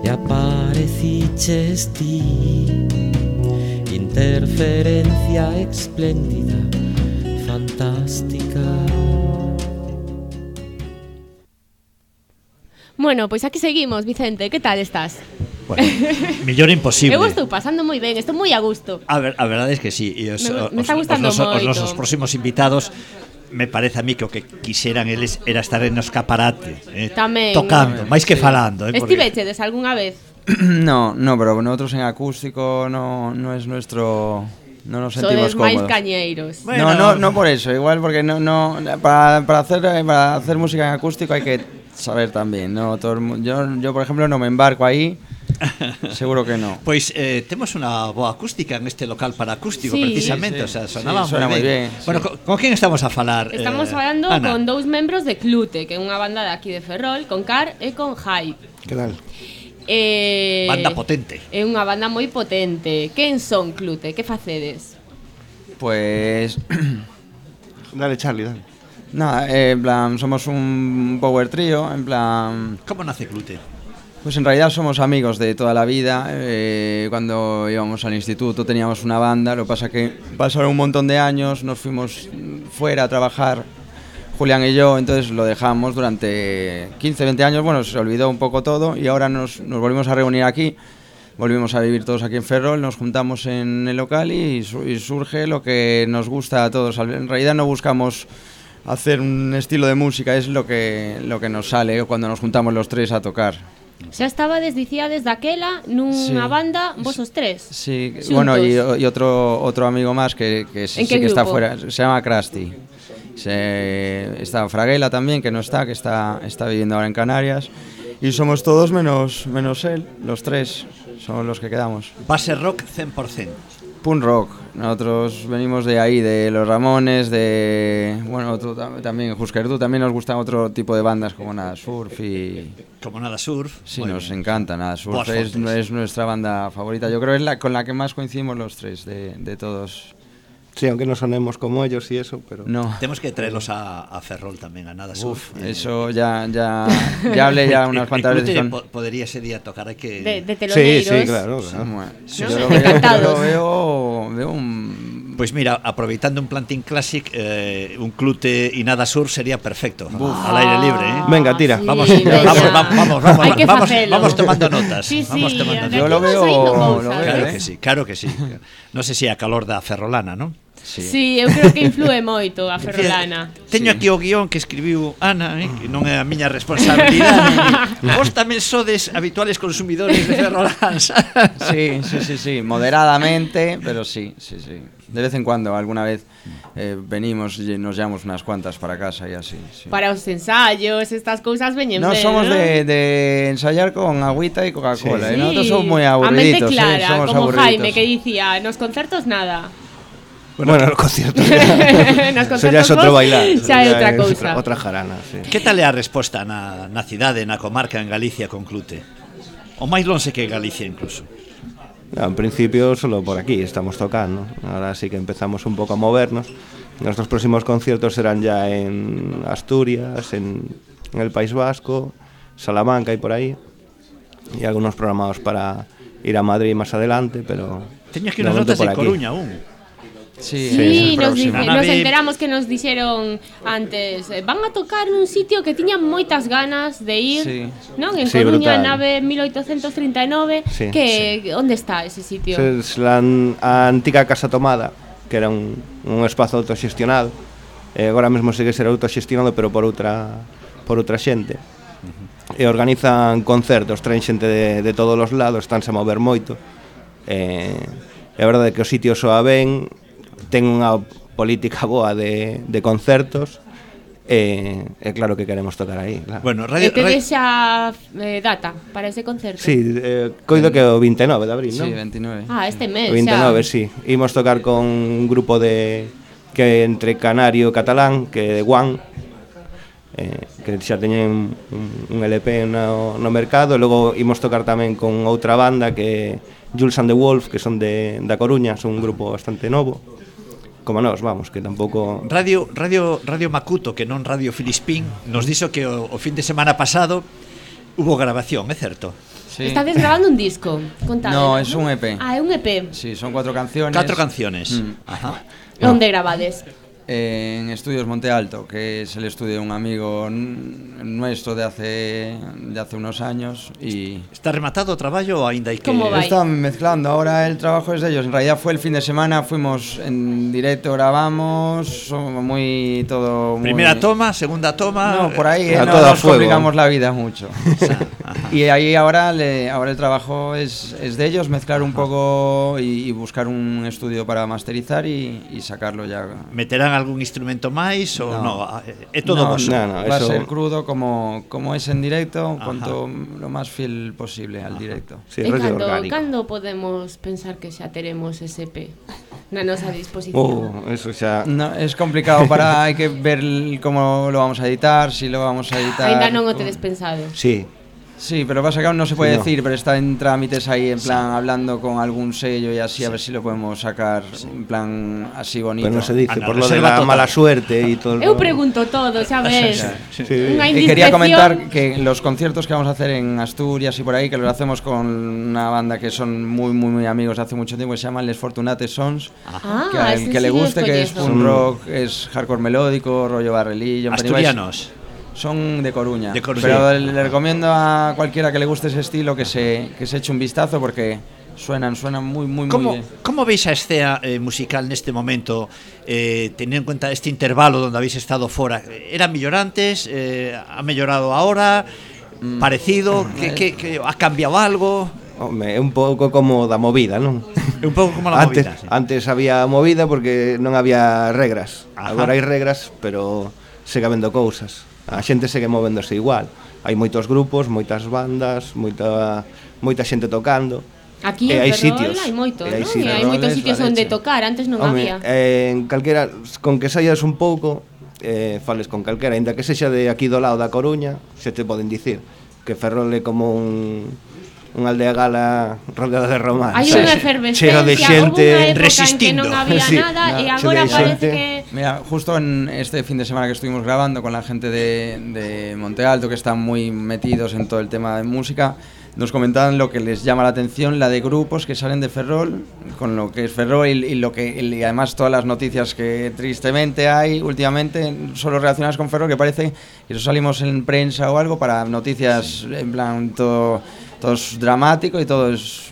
E apareciches ti Interferencia espléndida, fantástica Bueno, pois aquí seguimos, Vicente, que tal estás? Bueno, imposible. Eu estou pasando moi ben, estou moi a gusto. A, ver, a verdade é que sí. E os, Me- me os, está gustando os, os nosos próximos invitados me parece a mí que o que quixeran eles era estar en escaparate eh, Tamén. tocando, máis que Sí. falando eh, porque- Estivechedes algunha vez? no, no, pero nosotros en acústico no, no es nuestro... No nos sentimos Sodes cómodos. cañeiros. No, no, no por eso, igual porque no, no para, para hacer para hacer música en acústico hay que saber también, no todo el yo, yo por ejemplo no me embarco ahí, seguro que no. Pois eh, temos unha boa acústica en este local para acústico Sí. precisamente, Sí, sí. o sea, sonaba Sí, suena moi ben. ben, Bueno, sí. con, con quen estamos a falar? Estamos eh, falando Ana? con dous membros de Clute, que é unha banda de aquí de Ferrol, con Car e con Hype. Que tal? Eh, Banda potente. É unha banda moi potente. Quen son Clute? Que facedes? Pues Dale, Charlie, dale. nada, eh, en plan somos un power trio, en plan ¿Cómo nace Clute? Pues en realidad somos amigos de toda la vida. eh, cuando íbamos al instituto teníamos una banda, lo que pasa que pasaron un montón de años, nos fuimos fuera a trabajar, Julián y yo, entonces lo dejamos durante 15, 20 años, bueno, se olvidó un poco todo y ahora nos, nos volvimos a reunir aquí, volvimos a vivir todos aquí en Ferrol, nos juntamos en el local y, y surge lo que nos gusta a todos. En realidad no buscamos hacer un estilo de música, es lo que, lo que nos sale cuando nos juntamos los tres a tocar. Xa estaba dicía desde aquela nunha Sí. banda, vos os tres. Sí, Xuntos. bueno, y, y otro otro amigo más que, que sí, ¿En sí qué que está fuera, se llama Krusty. Se, está Fraguela también, que no está, que está, está viviendo ahora en Canarias. Y somos todos menos, menos él, los tres, son los que quedamos. Base rock 100%. Punk rock, nosotros venimos de ahí, de los Ramones, de. Bueno, otro tam- también, Husker Du, también nos gustan otro tipo de bandas como Nada Surf y. Como Nada Surf. Sí, nos bien. encanta Nada Surf, es, es nuestra banda favorita. Yo creo que es la con la que más coincidimos los tres, de, de todos. Sí, aunque no sonemos como ellos y eso, pero... No. Temos que traerlos a, a Ferrol tamén, a Nada. Uf, eso ya, ya, ya hablé ya unas cuantas veces con... po podería ese día tocar, hai que... De, de Sí, teloneiros. sí, claro, claro. Bueno, Yo lo veo, yo lo veo, veo un... Pois mira, aproveitando un plantín classic, eh, un clute y nada sur sería perfecto. Al aire libre, ¿eh? Venga, tira. sí, Vamos, venga. vamos, vamos, vamos, vamos, Hay que vamos, tomando notas. Sí, vamos sí, tomando de Yo lo veo, lo Claro ¿eh? que sí, claro que sí. Non sei se é a calor da ferrolana, non? Sí. sí, eu creo que influe moito a ferrolana. Teño aquí o guión que escribiu Ana, eh, que non é a miña responsabilidade. Vos tamén sodes habituales consumidores de ferrolanas. sí, sí, sí, sí, moderadamente, pero sí, sí, sí. De vez en cuando, alguna vez eh, venimos y nos llevamos unas cuantas para casa y así. Sí. Para os ensayos, estas cousas veñen No ben, somos ¿no? De, de ensayar con agüita y Coca-Cola, sí. eh? nosotros somos moi aburridos. A mente eh, clara, eh? somos como aburriditos. Jaime que dicía, nos concertos nada. Bueno, bueno nos concertos Eso ya otro outro bailar Xa é outra cousa otra jarana sí. Que tal é a resposta na, na cidade, na comarca, en Galicia con Clute? O máis longe que Galicia incluso No, en principio solo por aquí estamos tocando. Ahora sí que empezamos un poco a movernos. Nuestros próximos conciertos serán ya en Asturias, en, en el País Vasco, Salamanca y por ahí. Y algunos programados para ir a Madrid más adelante, pero... Tenías que unas notas en Coruña aún. Sí, sí nos, dice, nos enteramos que nos dixeron antes eh, Van a tocar nun sitio que tiñan moitas ganas de ir sí. non? En sí, Coruña, brutal. nave 1839 sí, que sí. onde está ese sitio? Es la, a antiga Casa Tomada que era un, un espazo autoxestionado eh, agora mesmo segue ser autoxestionado pero por outra por outra xente e organizan concertos traen xente de, de todos os lados estánse a mover moito eh, é verdade que o sitio soa ben ten unha política boa de, de concertos e eh, eh, claro que queremos tocar aí claro. Bueno, radio, e tedes xa eh, data para ese concerto? Sí, eh, coido que o 29 de abril, sí, non? Sí, 29 Ah, este mes o 29, xa. sí. Imos tocar con un grupo de que entre canario e catalán que de Guan eh, que xa teñen un, un LP no, no mercado e logo imos tocar tamén con outra banda que Jules and the Wolf que son de, da Coruña son un grupo bastante novo como nós, vamos, que tampouco Radio Radio Radio Macuto, que non Radio Filispín, nos dixo que o, o fin de semana pasado hubo grabación, é certo? Sí. Estades grabando un disco, contade. No, es un EP. Ah, é un EP. Sí, son cuatro canciones. 4 canciones. Mm. Ajá. No. Onde grabades? En Estudios Monte Alto, que es el estudio de un amigo nuestro de hace, de hace unos años. Y Está rematado o traballo aínda que Están mezclando, ahora el trabajo es de ellos. En realidad fue el fin de semana, fuimos en directo, grabamos, muy todo. muy- Primeira toma, segunda toma. No, por ahí eh, A no a nos fuego. complicamos la vida mucho. y ahí ahora, le- ahora el trabajo es, es de ellos, mezclar un poco y, y buscar un estudio para masterizar y, y sacarlo ya. Meterán algún instrumento máis ou no. no é todo no. No, no, va eso... ser crudo como como es en directo, Ajá. cuanto lo más fiel posible al Ajá. directo. Sí, e cando, cando podemos pensar que xa teremos ese EP na nosa disposición? Oh, eso xa no, es complicado para hai que ver como lo vamos a editar, si lo vamos a ah, editar. Ainda non o tedes pensado. Sí. Sí, pero pasa que aún no se puede decir, pero está en trámites ahí, en plan, hablando con algún sello y así, a ver si lo podemos sacar en plan así bonito. Pero no se dice, por lo de la mala suerte y todo. Eu pregunto todo. Unha Y quería comentar que los conciertos que vamos a hacer en Asturias y por ahí, que los hacemos con una banda que son muy, muy, muy amigos de hace mucho tiempo, que se llaman Les Fortunates Sons. Ah, que al que sí le guste, que es punk rock, es hardcore melódico, rollo barrelillo. Asturianos. Son de Coruña. De Coruña. Pero Sí. le recomiendo a cualquiera que le guste ese estilo que se, que se eche un vistazo porque suenan, suenan muy, muy, muy Como, bien. como veis a escena eh, musical neste momento eh, teniendo en cuenta este intervalo donde habéis estado fora eran mellorantes eh, ha mellorado ahora Mm. parecido que, que, que ha cambiado algo Home, é un pouco como da movida, non? É un pouco como da antes, movida, sí. Antes había movida porque non había regras. Ajá. Agora hai regras, pero segue habendo cousas. a xente segue movéndose igual. Hai moitos grupos, moitas bandas, moita moita xente tocando. Aquí e hai sitios, hai moitos, e hai, non? E hai moitos sitios onde tocar, antes non Home, había. Eh, en calquera, con que saias un pouco, eh, fales con calquera, aínda que sexa de aquí do lado da Coruña, se te poden dicir que Ferrol é como un unha aldea gala rodeada de romanos. Hai unha efervescencia, de xente resistindo. en que non había Sí. nada e agora parece xente. que Mira, justo en este fin de semana que estuvimos grabando con la gente de, de Monte Alto, que están muy metidos en todo el tema de música, nos comentaban lo que les llama la atención, la de grupos que salen de Ferrol, con lo que es Ferrol y, y lo que y además todas las noticias que tristemente hay últimamente, solo relacionadas con Ferrol, que parece que eso salimos en prensa o algo para noticias en plan todo, todo es dramático y todo es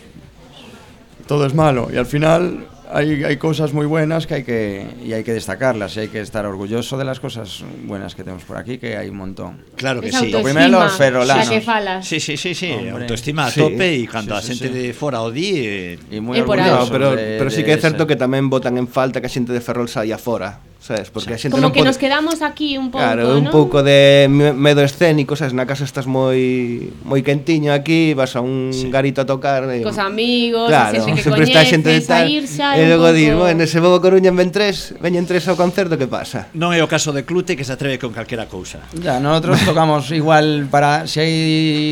todo es malo y al final hay, hay cosas muy buenas que hay que y hay que destacarlas y hay que estar orgulloso de las cosas buenas que tenemos por aquí que hay un montón Claro que Esa sí. Lo primero los ferrolanos. xa que falas. Sí, sí, sí, sí, Hombre. autoestima a Sí. tope Sí, sí, xente sí. de fora o di eh, y muy por aí. No, pero, de- pero sí que certo ser. que tamén votan en falta que a xente de Ferrol saia fora, sabes? Porque a xente Como non que pode... nos quedamos aquí un pouco, Claro, un ¿no? pouco de medo escénico, sabes? Na casa estás moi moi quentiño aquí, vas a un sí. garito a tocar e... Cos amigos, claro, que sempre está xente de tal, e logo dir, bueno, se vou a Coruña ven tres, veñen tres ao concerto, que pasa? Non é o caso de Clute que se atreve con calquera cousa. Ya, nosotros tocamos igual para se hai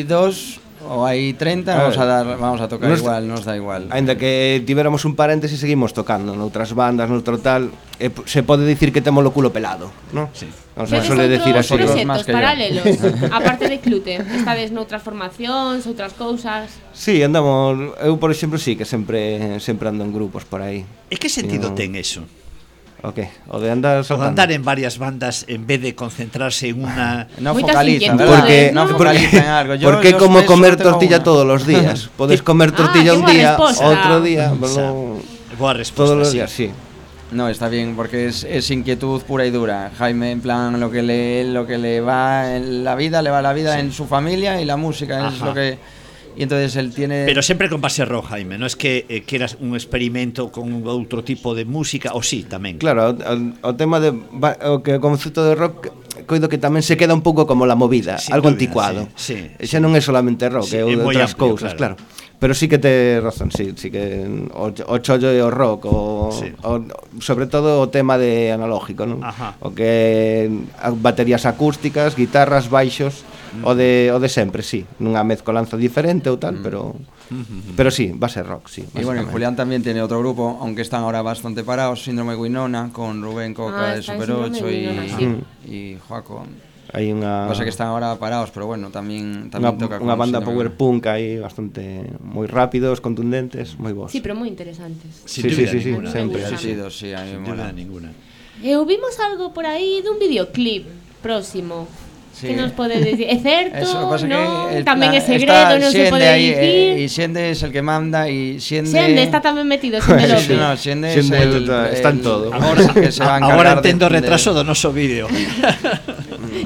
dos ou hai 30, a vamos a dar vamos a tocar nos, igual, nos da igual. Ainda que tivéramos un paréntesis, seguimos tocando noutras bandas, noutro tal, e se pode dicir que temos o culo pelado, non? Sí. O sea, suele decir así. proxectos paralelos, aparte de Clute, estades noutras formacións, outras cousas. Sí, andamos, eu por exemplo, sí, que sempre sempre ando en grupos por aí. E que sentido no... ten eso? O que? O de andar O de andar en varias bandas en vez de concentrarse en una no Moitas focaliza inquietudes, ¿verdad? Porque, no ¿no? focaliza en algo Yo- porque yo como comer tortilla una. todos los días. Podes comer tortilla qué un día, resposta. outro día, bueno, Boa resposta, todos los sí. días, sí. No, está bien, porque es, es inquietud pura y dura. Jaime, en plan, lo que le, lo que le va en la vida, le va la vida en su familia y la música es Ajá. lo que... y entonces él tiene... Pero sempre con base rock, Jaime, non es que eh, queras un experimento con outro tipo de música, ou sí, tamén. Claro, o, o tema de o que o concepto de rock coido que tamén se queda un pouco como la movida, Sin algo dúbida, anticuado. Sí, sí, xa non é solamente rock, sí, é outras cousas, claro. claro. Pero sí que te razón, sí, sí que o, o chollo e o rock, o, sí. o, sobre todo o tema de analógico, non? Ajá. O que baterías acústicas, guitarras, baixos, o de, o de sempre, sí Nunha mezcolanza diferente ou tal, mm. pero Pero sí, va a ser rock, sí E bueno, Julián tamén tiene outro grupo Aunque están ahora bastante parados Síndrome Winona con Rubén Coca ah, de Super 8 E sí. Mm. Y Joaco Hai unha Cosa que están agora parados, pero bueno, tamén tamén unha, toca unha banda síndrome. power punk aí bastante moi rápidos, contundentes, moi bons. Sí, pero moi interesantes. Sí, sí, sí, sí, sí, sempre. Sí, sí, sí, a mí mola ninguna. E eh, vimos algo por aí dun videoclip próximo. Sí. Que nos pode decir? É certo? Eso, pasa non? que el Tamén é segredo, non se pode ahí, dicir. eh, y Xende es el que manda y Xende... Xende está tamén metido, Xende Sí, López. no, Xende, Xende es el, está- está en el- todo. Agora, que se va a Agora encargar de- entendo o de- retraso do noso vídeo.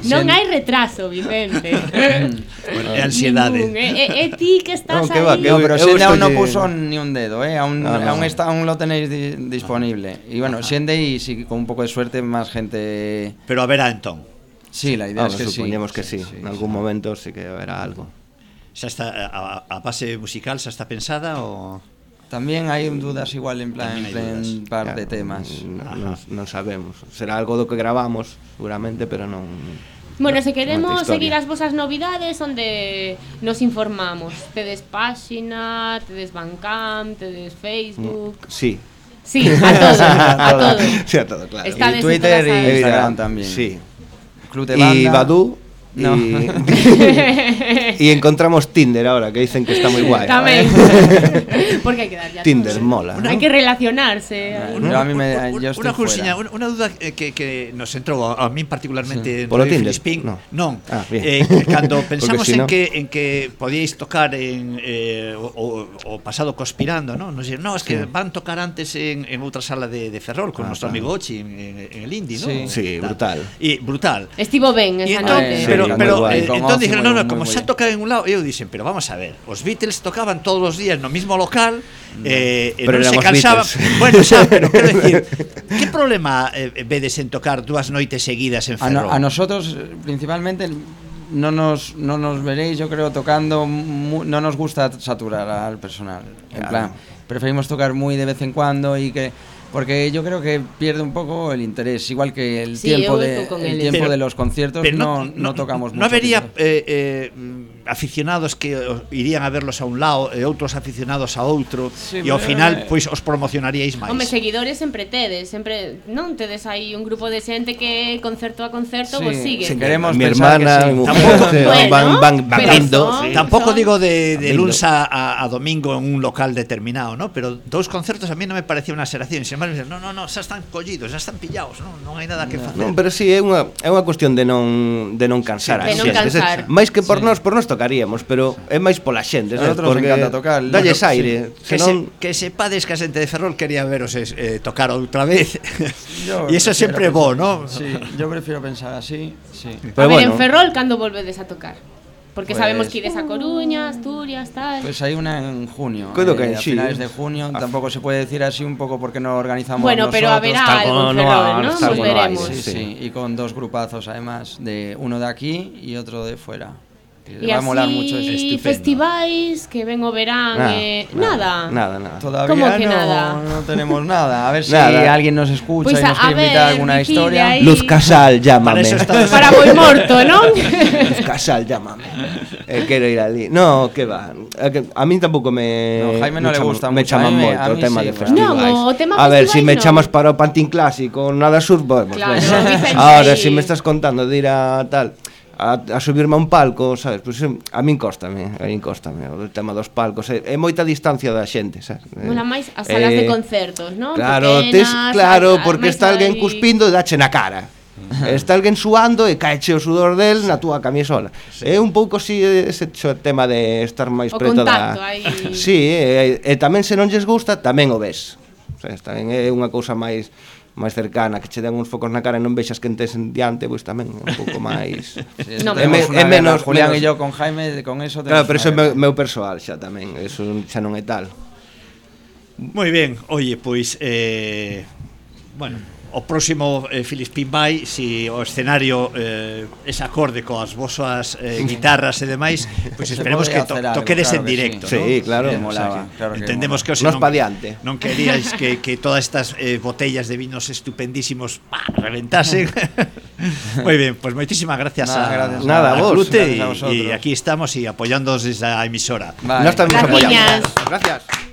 Non hai retraso, Vicente. bueno, é ansiedade. É, é, é ti que estás No, que va, aí. que No, pero Xende aún no estoy- puso ni un dedo, eh? Aún, No, no. aún, está, aún lo tenéis di- disponible. Y bueno, Xende y si con un poco de suerte más gente... Pero haberá entón. Sí, la idea Vamos, es que sí. supoñemos que sí, en algún momento sí que haberá algo. Xa está a, a base musical xa está pensada ou También hay dudas igual en plan, en par de Claro, temas. Non, non, non sabemos. Será algo do que gravamos, seguramente, pero non... Bueno, se queremos seguir as vosas novidades onde nos informamos. Tedes páxina, tedes Bandcamp, tedes Facebook. Sí. Sí, a todo, a todo. Sí, a todo, claro. Estades Y Twitter y Instagram también. Sí. Y banda. No. Y, y encontramos Tinder ahora, que dicen que está muy guay. Tamén. Porque hai que dar ya Tinder todo. mola. Hai que relacionarse. Yo a mí me, yo estoy Una duda que, que nos entrou a, a mí particularmente en Polo Radio Tinder? No. Non. Ah, bien. Eh, cando pensamos si en no- que en que podíais tocar en eh, o, o, o pasado conspirando, ¿no? Nos dicen, no, es que Sí. van tocar antes en, en outra sala de, de Ferrol con Ah, nuestro claro. amigo Ochi en, en, en el Indie, ¿no? Sí. Sí, Tal. brutal. Y brutal. Estivo ben Y esa. Sí, pero, muy pero guay. eh, Ozzy dijeron, no, no, como xa bien. tocan en un lado, eu dicen, pero vamos a ver, os Beatles tocaban todos os días no mismo local, eh, e Pero se cansaban. Bueno, xa, pero quero decir, que problema eh, vedes en tocar dúas noites seguidas en A, no- Ferrol? a nosotros, eh, principalmente, no nos, no nos veréis, yo creo, tocando. no nos gusta saturar al personal. En Claro. plan, preferimos tocar muy de vez en cuando y que. Porque yo creo que pierde un poco el interés, igual que el Sí, tiempo, de, el el. tiempo Pero- de los conciertos Pero no, no, tocamos No mucho habería tiempo. eh, eh, aficionados que eh, irían a verlos a un lado e outros aficionados a outro sí, e ao final pois os promocionaríais máis. Home, seguidores sempre tedes, sempre non tedes aí un grupo de xente que concerto a concerto sí, vos sigue. Se queremos mi hermana, que sí. tampoco, eh, bueno, van van van lindo. Sí, Tampouco son... digo de de luns a, a, a domingo en un local determinado, ¿no? Pero dous concertos a mí non me parecía unha xeración, sin embargo, no, no, no, xa están collidos, xa están pillados, non, non hai nada que facer. Non, pero si sí, é unha é unha cuestión de non de non cansar sí, a xente. Máis que por sí. nós, por nós tocaríamos, pero é máis pola xente, A nosotros nos encanta tocar. Dalles Bueno, aire, Que, senón se, que sepades que a xente de Ferrol quería veros eh, tocar outra vez. E iso sempre é bo, ¿no? Sí, yo prefiero pensar así, sí. a Pero ver, bueno. en Ferrol cando volvedes a tocar? Porque Pues- sabemos que ides a Coruña, Asturias, tal. Pues hay una en junio. eh, Creo que a sí. finales de junio. Tampoco se puede decir así un poco porque no organizamos Bueno, pero nosotros. haberá tal algo en no Ferrol, ¿no? Nos no veremos. Sí, Sí, sí, sí. y con dos grupazos además, de uno de aquí y otro de fuera. Y va a molar mucho eso. Estupendo. festivais que ven o verán nada, eh, nada, nada. Nada, nada. Todavía ¿Cómo que no, nada? no tenemos nada. A ver si alguien nos escucha pues y nos quiere ver, invitar a alguna historia. Ahí. Luz Casal, llámame. Para, Para moi morto, non? Luz Casal, llámame. Eh, quero ir ali. No, que va. Eh, a mí tampouco me No, Jaime no me le gusta me mucho. Me chaman moito o tema sí, de festivais. No, o tema a ver, si me no. chamas para o Pantín Clásico, nada surf, vamos. Claro, ahora, si me estás contando de ir a tal, a, a subirme a un palco, sabes? Pois pues, a min costame, a min costame o tema dos palcos, é, é moita distancia da xente, sabes? Eh, Mola máis as salas eh, de concertos, non? Claro, Pequenas, tes, claro, a, porque está alguén cuspindo e dache na cara. Está alguén suando e caeche o sudor del na túa camisola. É un pouco si ese tema de estar máis o preto contacto, da... Si, Sí, e, e, e tamén se non lles gusta, tamén o ves. O sea, tamén é unha cousa máis máis cercana, que che den uns focos na cara e non vexas quen tes en diante, pois tamén é un pouco máis... no, é, me, é menos... Julián menos... e yo con Jaime, con eso... Claro, pero eso é meu, meu persoal xa tamén, eso xa non é tal. Moi ben, oye, pois... Eh... Bueno, o próximo eh, Filispín vai si o escenario eh, es acorde coas vosas eh, guitarras e demais, pois pues esperemos que to algo, toquedes claro en directo, sí. ¿no? Sí, claro, sí, molaba, o sea, que, claro que entendemos mola. que os non, padiante. non queríais que, que todas estas eh, botellas de vinos estupendísimos pa, reventasen. Moi ben, pois pues moitísimas gracias nada, a gracias, nada, a, vos, Clute e aquí estamos e apoyándoos desde a emisora. Vale. No estamos apoyando. Gracias.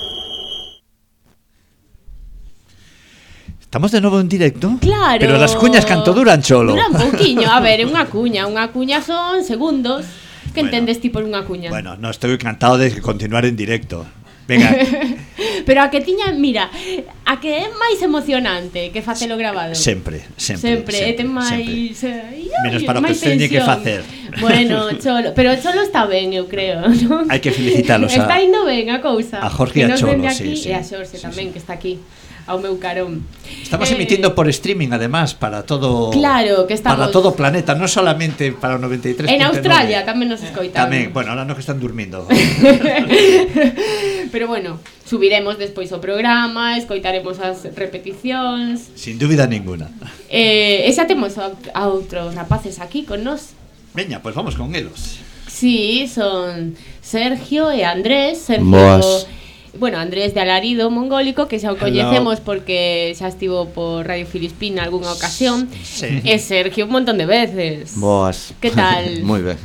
Estamos de novo en directo? Claro. Pero as cuñas canto duran, Cholo? Duran pouquiño, a ver, é unha cuña, unha cuña son segundos. Que bueno, entendes ti por unha cuña? Bueno, no estou encantado de continuar en directo. Venga. Pero a que tiña, mira, a que é máis emocionante que facelo grabado. Sempre, sempre. Sempre, sempre e ten máis sempre. Eh, Menos para o que teñe que facer. Bueno, Cholo, pero Cholo está ben, eu creo, non? Hai que felicitalos a Está indo ben a cousa. A Jorge e a Cholo, sí, sí. E a Xorxe sí, tamén sí. que está aquí ao meu carón. Estamos eh, emitindo por streaming además para todo Claro, que estamos para todo o planeta, non solamente para o 93. En Australia tamén nos escoitan. Tamén, bueno, ahora no que están durmindo. Pero bueno, subiremos despois o programa, escoitaremos as repeticións. Sin dúbida ninguna. Eh, e xa temos a, a outros rapaces aquí con nós. Veña, pois pues vamos con elos. Sí, son Sergio e Andrés. Sergio Boas bueno, Andrés de Alarido Mongólico, que xa o coñecemos porque xa estivo por Radio Filispín algunha ocasión, sí. e Sergio un montón de veces. Boas. Que tal? Moi ben.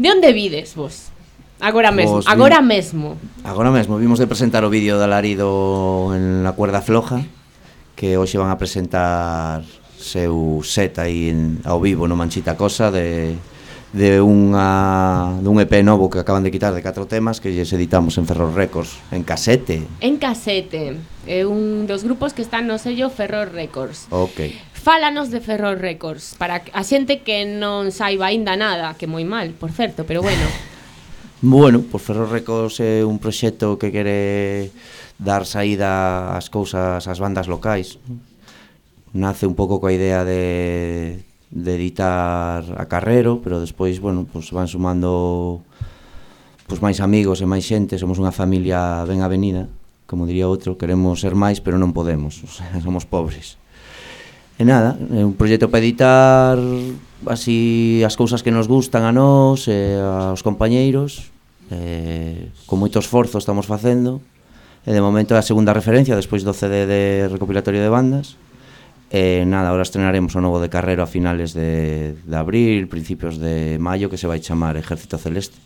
De onde vides vos? Agora mesmo, vos agora vi... mesmo. Agora mesmo, vimos de presentar o vídeo de Alarido en la cuerda floja, que hoxe van a presentar seu set aí en, ao vivo no Manchita Cosa de de unha dun EP novo que acaban de quitar de catro temas que lles editamos en Ferrol Records, en casete. En casete, é un dos grupos que están no sello Ferrol Records. Ok. Fálanos de Ferrol Records para a xente que non saiba aínda nada, que moi mal, por certo, pero bueno. bueno, pois Ferrol Records é un proxecto que quere dar saída ás cousas ás bandas locais. Nace un pouco coa idea de de editar a Carrero, pero despois, bueno, pues van sumando pues máis amigos e máis xente, somos unha familia ben avenida, como diría outro, queremos ser máis, pero non podemos, o sea, somos pobres. E nada, é un proxecto para editar así as cousas que nos gustan a nós e aos compañeiros, eh, con moito esforzo estamos facendo, e de momento é a segunda referencia despois do CD de recopilatorio de bandas, e nada, ahora estrenaremos o novo de Carrero a finales de, de abril, principios de maio que se vai chamar Ejército Celeste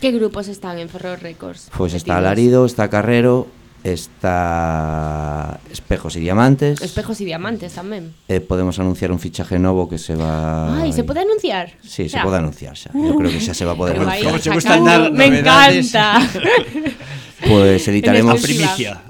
Que grupos están en Ferrol Records? Pois está metidos? Alarido, está Carrero está Espejos y Diamantes Espejos y diamantes tamén. e podemos anunciar un fichaje novo que se va Ai, se pode anunciar? Sí, se Xa. pode anunciar xa. Eu creo que xa se va a poder Pero vai anunciar. a sacar- Me encanta. Pues editaremos exclusiva.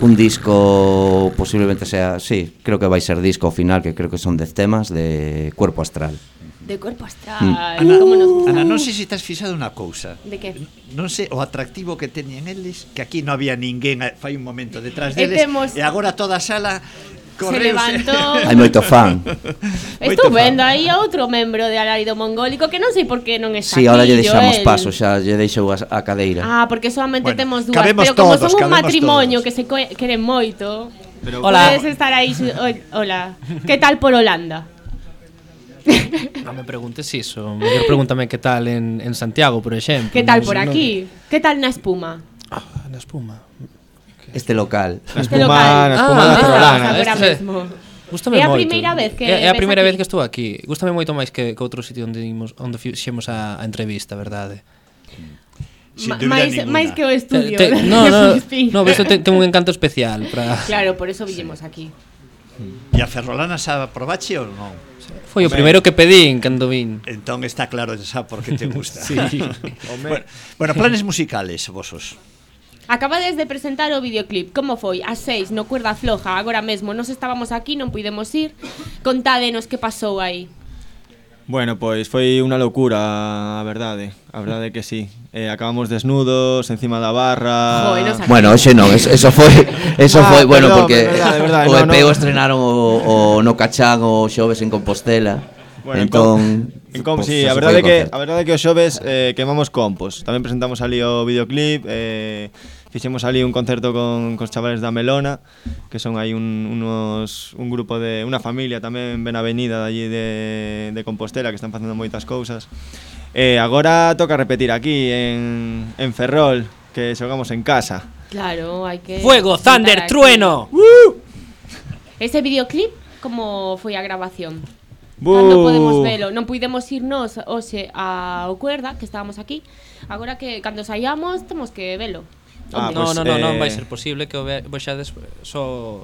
un disco posiblemente sea, sí, creo que vai ser disco final, que creo que son 10 temas de Cuerpo Astral. De cuerpo astral. Mm. Ana, Como nos gusta. Ana, non sei se estás fixado unha cousa. De que? Non sei o atractivo que teñen eles, que aquí non había ninguén fai un momento detrás E deles, temos- e agora toda a sala Correuse. se levantou. Hai moito fan. Estou vendo aí a outro membro de Alarido Mongólico que non sei por que non está sí, aquí. Si, agora lle deixamos paso, xa lle deixou a, a cadeira. Ah, porque solamente bueno, temos dúas, pero como todos, son un matrimonio todos. que se queren moito, pero, hola. podes estar aí... Hola, que tal por Holanda? non me preguntes iso, mellor pregúntame que tal en, en Santiago, por exemplo. Que tal por aquí? No... Que tal na espuma? Ah, na espuma? este local. Este espuma, local. Na espuma ah, da Cerolana. este. mesmo. Gústame é a primeira vez que É, é a primeira vez que estou aquí. Gústame moito máis que, que outro sitio onde imos, onde fixemos a, a entrevista, verdade? Mm. máis máis que o estudio. Te, te, no, no, no, isto ten, ten un encanto especial para Claro, por eso villemos sí. aquí. E a ferrolana xa probache ou non? Foi o, o primeiro que pedín cando vin. Entón está claro xa porque te gusta. sí. bueno, bueno, planes musicales vosos. Acabades de presentar o videoclip, como foi? A seis, no Cuerda Floja, agora mesmo. Nos estábamos aquí, non pudemos ir. Contádenos que pasou aí. Bueno, pois foi unha locura, a verdade. A verdade que sí. Eh, acabamos desnudos encima da barra. Joder, bueno, hoxe non, eso, eso foi, eso ah, foi, perdón, bueno, porque verdade, verdade, o EP no, no. estrenaron o, o no Cachán o xoves en Compostela. Bueno, entón, en com, en com pues, sí, a verdade que a verdade que os xoves eh, quemamos compos. Tamén presentamos ali o videoclip eh fixemos ali un concerto con cos chavales da Melona, que son aí un, unos, un grupo de unha familia tamén ben avenida de allí de, de Compostela que están facendo moitas cousas. Eh, agora toca repetir aquí en, en Ferrol, que xogamos en casa. Claro, hai que Fuego, thunder, trueno. Uh! Ese videoclip como foi a grabación? Cando podemos velo Non puidemos irnos hoxe ao Cuerda Que estábamos aquí Agora que cando saíamos temos que velo Ah, no, pues, no, no, eh... non vai ser posible que o vexades só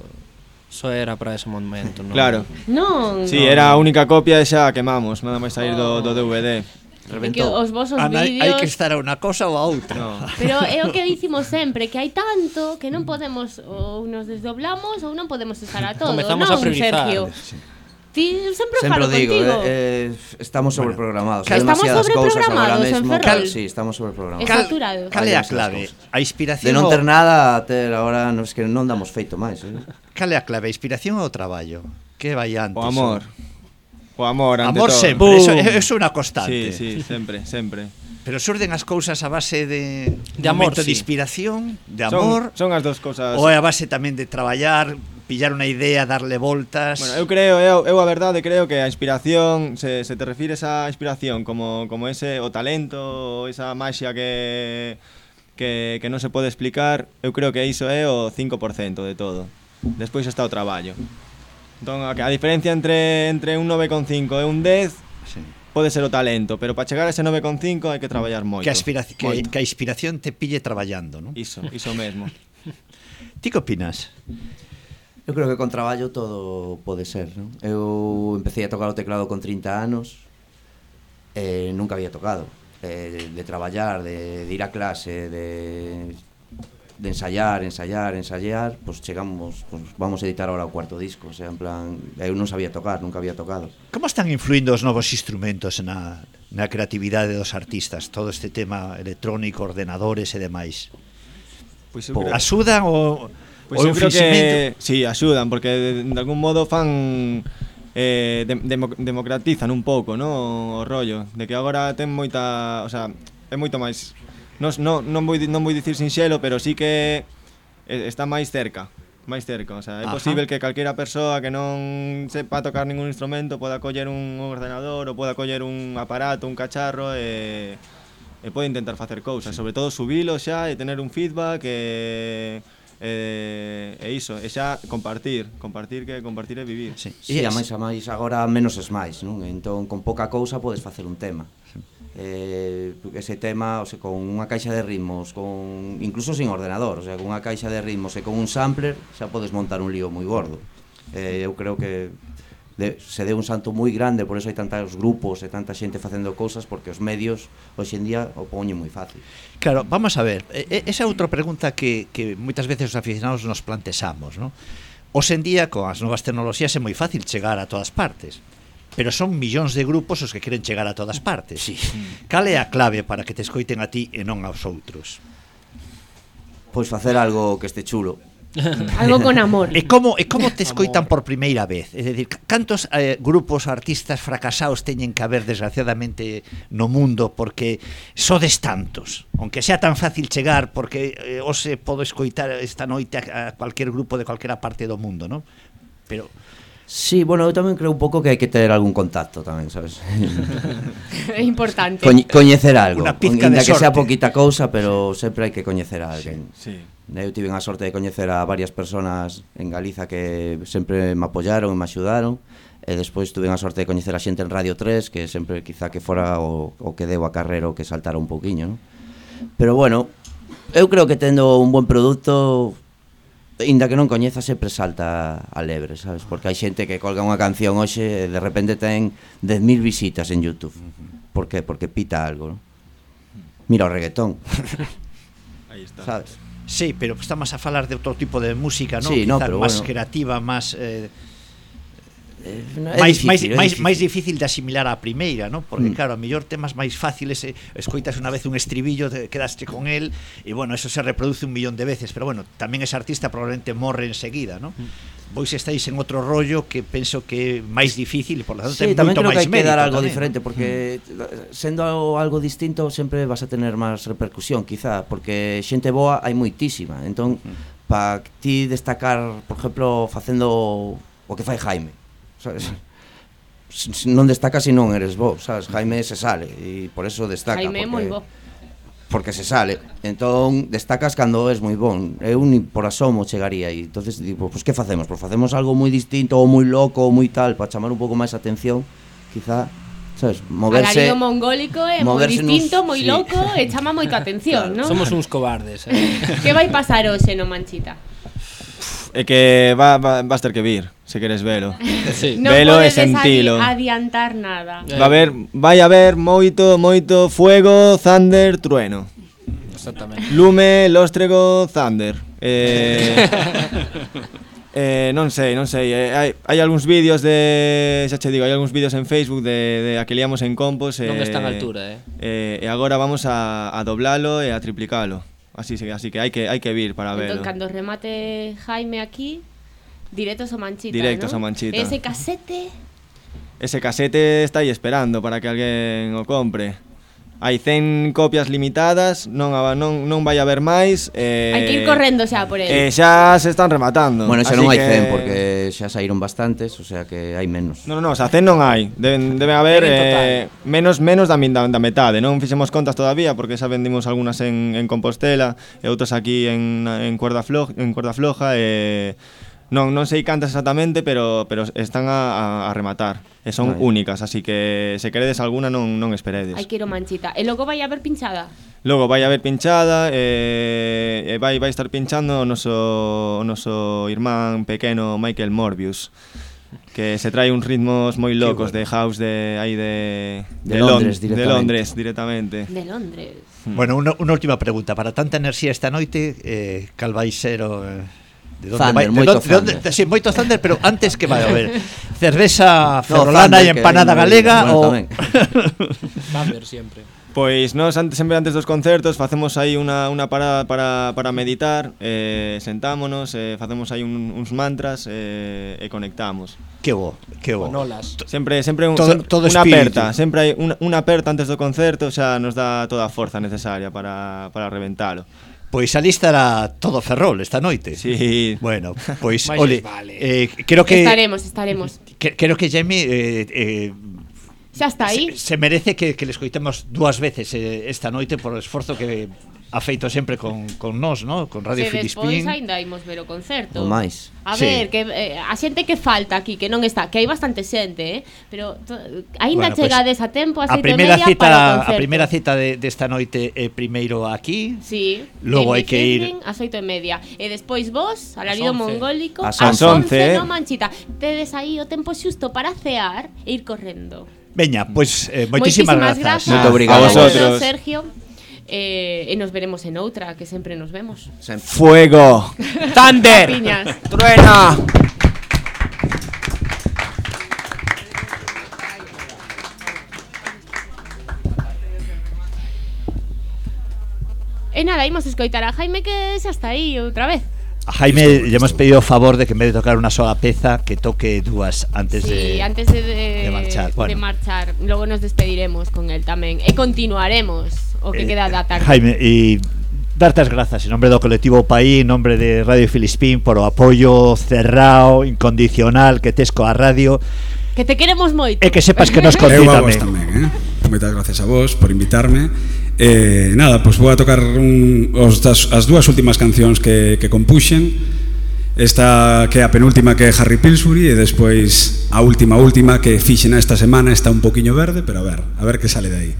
só era para ese momento, non? Claro. Non. Si, sí, no. era a única copia e xa a quemamos, nada máis sair do, do DVD. Reventou. Que os vosos Ana, vídeos... Hai que estar a unha cosa ou a outra. No. Pero é o que dicimos sempre, que hai tanto que non podemos ou nos desdoblamos ou non podemos estar a todo. Comezamos non, a priorizar. Sergio. Sí. Ti sempre, sempre falo digo, contigo. Eh, eh, estamos sobreprogramados. Bueno, estamos sobreprogramados en Ferrol. Cal, sí, estamos sobreprogramados. Cal, cal é a clave? A inspiración... De non ter nada a ter agora, non, es que non damos feito máis. Eh? Cal é a clave? A inspiración ou o traballo? Que vai antes? O amor. Eh? O, amor, ante amor todo. sempre, eso, eso é unha constante. Sí, sí, sempre, sempre. Pero surden as cousas a base de, de amor, momento sí. de inspiración, de amor. Son, son as dos cousas. Ou a base tamén de traballar, pillar unha idea, darle voltas. Bueno, eu creo, eu, eu a verdade creo que a inspiración, se, se te refires a inspiración como, como ese o talento, esa maxia que que, que non se pode explicar, eu creo que iso é o 5% de todo. Despois está o traballo. Entón, a, a diferencia entre entre un 9,5 e un 10 sí pode ser o talento, pero para chegar a ese 9,5 hai que traballar moito. Que a, moito. Que, que a inspiración te pille traballando, non? Iso, iso mesmo. Ti que opinas? Eu creo que con traballo todo pode ser, non? Eu empecé a tocar o teclado con 30 anos, eh, nunca había tocado. Eh, de, traballar, de, de ir a clase, de, de ensayar, ensayar, ensayar, pues chegamos, pues vamos a editar ahora o cuarto disco, o sea, en plan, eu non sabía tocar, nunca había tocado. Como están influindo os novos instrumentos na, na creatividade dos artistas, todo este tema electrónico, ordenadores e demais? Pois pues, Por... Creo... Asudan o Pois o eu creo que si sí, axudan porque de, de algún modo fan eh, de, demo, democratizan un pouco, no, o rollo de que agora ten moita, o sea, é moito máis non non non vou non vou dicir sinxelo, pero sí que eh, está máis cerca máis cerca, o sea, é Ajá. posible que calquera persoa que non sepa tocar ningún instrumento poda coller un ordenador ou poda coller un aparato, un cacharro e, e pode intentar facer cousas, sí. sobre todo subilo xa e tener un feedback e eh, e iso, e xa compartir, compartir que compartir é vivir. Sí, sí e a máis a máis agora menos es máis, non? Entón con pouca cousa podes facer un tema. Eh, ese tema, o sea, con unha caixa de ritmos, con incluso sin ordenador, o sea, con unha caixa de ritmos e con un sampler xa podes montar un lío moi gordo. Eh, eu creo que de, se deu un santo moi grande, por eso hai tantos grupos e tanta xente facendo cousas, porque os medios hoxe en día o poñen moi fácil. Claro, vamos a ver, esa é outra pregunta que, que moitas veces os aficionados nos plantexamos, non? Hoxe en día, con as novas tecnoloxías, é moi fácil chegar a todas partes pero son millóns de grupos os que queren chegar a todas partes. Sí. Cal é a clave para que te escoiten a ti e non aos outros? Pois facer algo que este chulo Algo con amor. E como e como te escoitan por primeira vez? É dicir, cantos eh, grupos artistas fracasados teñen que haber desgraciadamente no mundo porque sodes tantos, aunque sea tan fácil chegar porque eh, hoxe podo escoitar esta noite a, a cualquier grupo de calquera parte do mundo, non? Pero Sí, bueno, eu tamén creo un pouco que hai que ter algún contacto tamén, sabes? É importante. Coñ coñecer algo, unha pizca de que sorte. sea poquita cousa, pero sí. sempre hai que coñecer a alguén. Sí, sí. Eu tiven a sorte de coñecer a varias persoas en Galiza que sempre me apoyaron e me axudaron e despois tuve a sorte de coñecer a xente en Radio 3 que sempre quizá que fora o, o que deu a carrera o que saltara un poquinho, non? Pero bueno, eu creo que tendo un buen produto Inda que non coñeza sempre salta a lebre, sabes? Porque hai xente que colga unha canción hoxe e de repente ten 10.000 visitas en Youtube Por que? Porque pita algo, non? Mira o reggaetón Aí está Sabes? Sí, pero estamos a falar de outro tipo de música, non? Sí, no, pero máis bueno. creativa, máis eh, eh É máis, difícil, máis, máis, máis difícil de asimilar á primeira, non? Porque mm. claro, a mellor temas máis fáciles eh, escoitas unha vez un estribillo, te, quedaste con el e bueno, eso se reproduce un millón de veces, pero bueno, tamén ese artista probablemente morre enseguida, non? Mm vos estáis en outro rollo que penso que é máis difícil e por lo tanto sí, máis mérito. Tamén creo que hai que dar algo tamén. diferente porque sendo algo, algo distinto sempre vas a tener máis repercusión quizá porque xente boa hai moitísima. Entón, para pa ti destacar, por exemplo, facendo o que fai Jaime, sabes? Mm. non destaca se non eres bo sabes? Jaime se sale e por eso destaca Jaime é moi bo porque se sale. Entón, destacas cando es moi bon. Eu ni por asomo chegaría aí. Entonces, digo, pues, que facemos? Pues, facemos algo moi distinto ou moi loco ou moi tal para chamar un pouco máis atención, quizá sabes, moverse Alarido mongólico é moi distinto, moi sí. loco e chama moita atención, claro, non? Somos uns cobardes, eh. que vai pasar hoxe no Manchita? É que va, va, vas ter que vir, se queres velo. Sí. No velo e sentilo. Adi adiantar nada. Eh. Va a haber, vai a haber moito, moito fuego, thunder, trueno. Exactamente. Lume, lóstrego, thunder. Eh, eh, non sei, non sei. Eh, hai, hai algúns vídeos de, xa che digo, hai algúns vídeos en Facebook de, de a que liamos en compos. Non está en eh, altura, eh. eh. E agora vamos a, a doblalo e a triplicalo. Así, así que hai que hai que vir para verlo. cando remate Jaime aquí, directos ao Manchita, Directos ¿no? ao Manchita. Ese casete Ese casete está aí esperando para que alguén o compre. hai 100 copias limitadas, non non non vai haber máis, eh Hai que ir correndo xa por el. Eh, xa se están rematando. Bueno, xa non hai que... 100 porque xa saíron bastantes, o sea que hai menos. Non, non, no, xa 100 non hai. Deben deben haber eh, menos menos da, da, da metade, non fixemos contas todavía porque xa vendimos algunhas en en Compostela e outras aquí en en Cuerda Floja, en Cuerda Floja e eh, Non, non sei cantas exactamente, pero pero están a, a, a rematar. E son vale. únicas, así que se queredes alguna non non esperedes. Ai, quero manchita. E logo vai haber pinchada. Logo vai haber pinchada e, e vai vai estar pinchando o noso o noso irmán pequeno Michael Morbius que se trae uns ritmos moi locos bueno. de house de aí de de, de Londres, Lond de Londres directamente. De Londres. Hmm. Bueno, unha, última pregunta, para tanta enerxía esta noite, eh, cal vai ser o eh, de Thunder, vai, de moito de, de sí, moito Thunder, pero antes que vai a haber cerveza ferrolana no, e empanada galega bueno, o Thunder siempre. Pois nós antes, sempre antes dos concertos facemos aí unha, unha parada para, para meditar eh, Sentámonos, eh, facemos aí un, uns mantras eh, e conectamos. Que bo, que bo. Nolas. Sempre, sempre un, todo, todo unha aperta Sempre hai unha, unha aperta antes do concerto Xa nos dá toda a forza necesaria para, para reventalo. Pois ali estará todo Ferrol esta noite. Sí. Bueno, pois ole, vale. eh, creo que estaremos, estaremos. Que, creo que Jamie eh, eh xa está aí. Se, se merece que, que les coitemos dúas veces eh, esta noite por o esforzo que ha feito sempre con, con nós, no? con Radio que Filispín. Que despois ainda imos ver o concerto. O máis. A sí. ver, que eh, a xente que falta aquí, que non está, que hai bastante xente, eh? pero to, ainda bueno, chegades pues, a tempo a, a primeira media cita, para o concerto. A primeira cita de, desta de noite é eh, primeiro aquí, sí. logo hai que ir... A oito e media. E despois vos, alarido mongólico, a as 11 once eh. no manchita. Tedes aí o tempo xusto para cear e ir correndo. Veña, pois eh, moitísimas, grazas. Moito obrigado. A vosotros. Sergio. Eh, E nos veremos en outra Que sempre nos vemos. Fuego. Thunder. Truena E nada, imos escoitar a Jaime que xa está aí outra vez A Jaime lle hemos pedido o favor de que en vez de tocar unha sola peza que toque dúas antes sí, de antes de, de, de marchar. Bueno. De marchar. Logo nos despediremos con el tamén e continuaremos o que eh, queda da tarde. Jaime, e darte as grazas en nombre do colectivo Paí, en nombre de Radio Filispín por o apoio cerrado, incondicional que tes coa radio. Que te queremos moito. E que sepas que nos conti tamén. tamén eh? Moitas gracias a vos por invitarme Eh, nada, pois vou a tocar un, os das, as dúas últimas cancións que, que compuxen. Esta que é a penúltima que é Harry Pilsbury e despois a última última que fixen esta semana está un poquinho verde, pero a ver, a ver que sale de aí.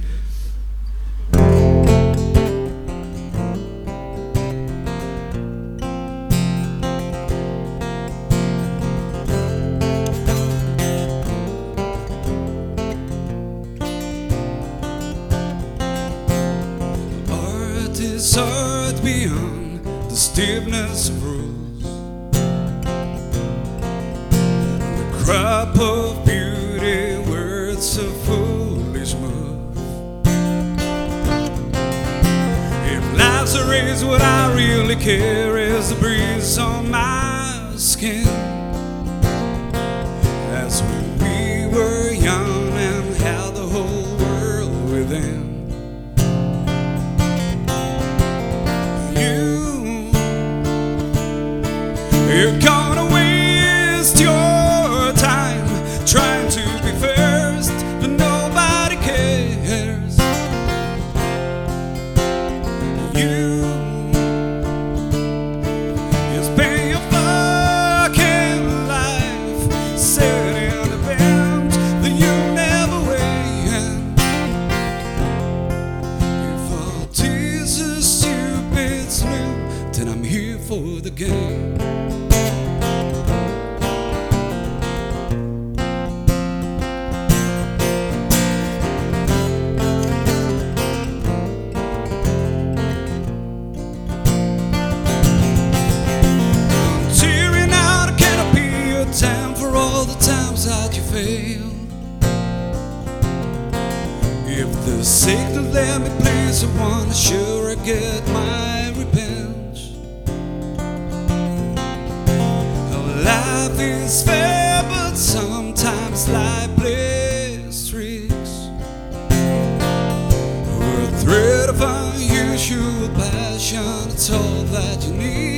Signal let me please, I wanna sure I get my revenge. Oh, life is fair, but sometimes life plays tricks. We're a thread of unusual passion, it's all that you need.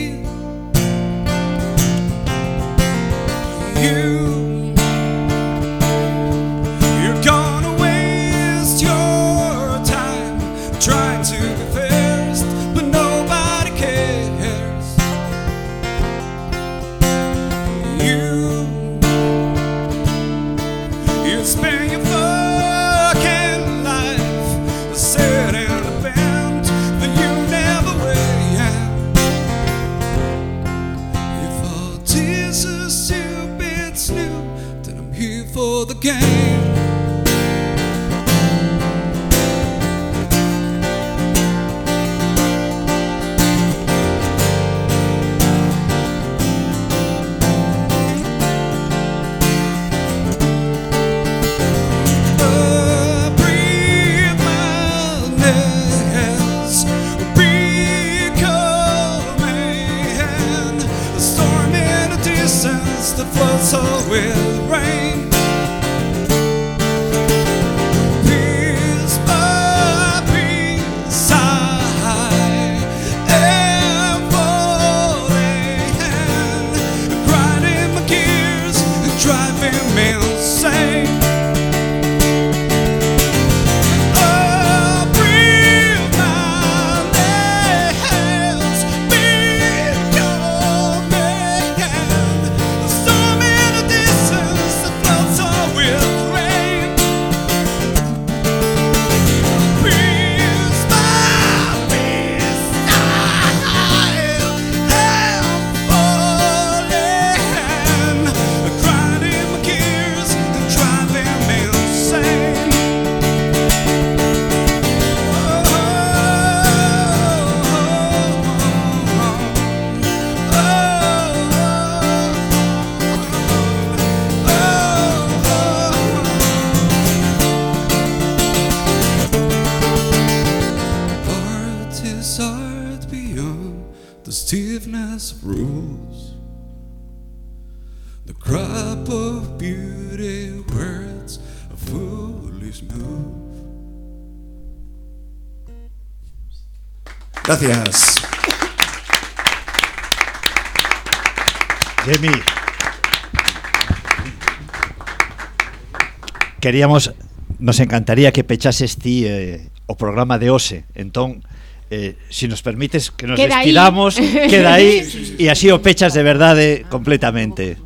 Gracias. Jamie. Queríamos, nos encantaría que pechases ti eh, o programa de OSE. Entón, eh, si nos permites que nos queda estiramos, ahí. queda aí e así o pechas de verdade completamente.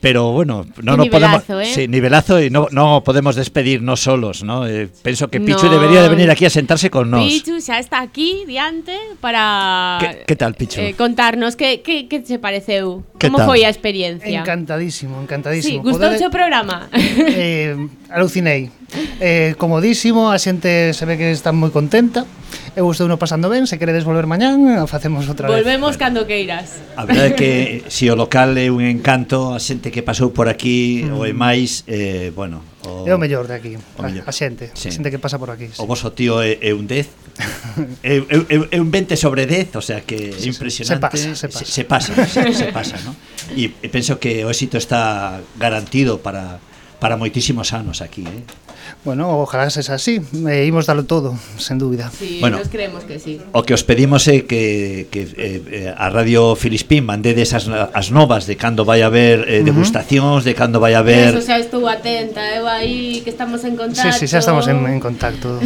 Pero bueno, no, Un no podemos ¿eh? sí, nivelazo y no, no podemos despedirnos solos, ¿no? Eh, penso que Pichu No. debería de venir aquí a sentarse con nos. Pichu xa está aquí diante para ¿Qué, qué tal, Pichu? eh, contarnos que, que, que se pareceu, como tal? foi a experiencia. Encantadísimo, Sí, encantadísimo. gustouche Podede- o programa. eh, alucinei. Eh, comodísimo, a xente se ve que está moi contenta. Eu estou no pasando ben, se queredes volver mañán, facemos outra vez. Volvemos cando queiras. A verdade é que se si o local é un encanto, a xente que pasou por aquí mm. ou é máis, eh, bueno, o, É o mellor de aquí, o a, mellor. a xente, sí. a xente que pasa por aquí. Sí. O vosso tío é, é un 10, é, é, é un 20 sobre 10, o sea que é impresionante. Se pasa, se pasa. Se, se pasa, se, se pasa ¿no? E penso que o éxito está garantido para para moitísimos anos aquí, eh? Bueno, ojalá sexa así, e imos dalo todo, sen dúbida. Sí, Bueno. nos creemos que sí. O que os pedimos é que, que eh, eh, a Radio Filispín mandedes as, as novas de cando vai haber eh, degustacións, de cando vai haber Eso xa estou atenta, eu aí que estamos en Sí, contacto. sí, xa estamos en, en contacto.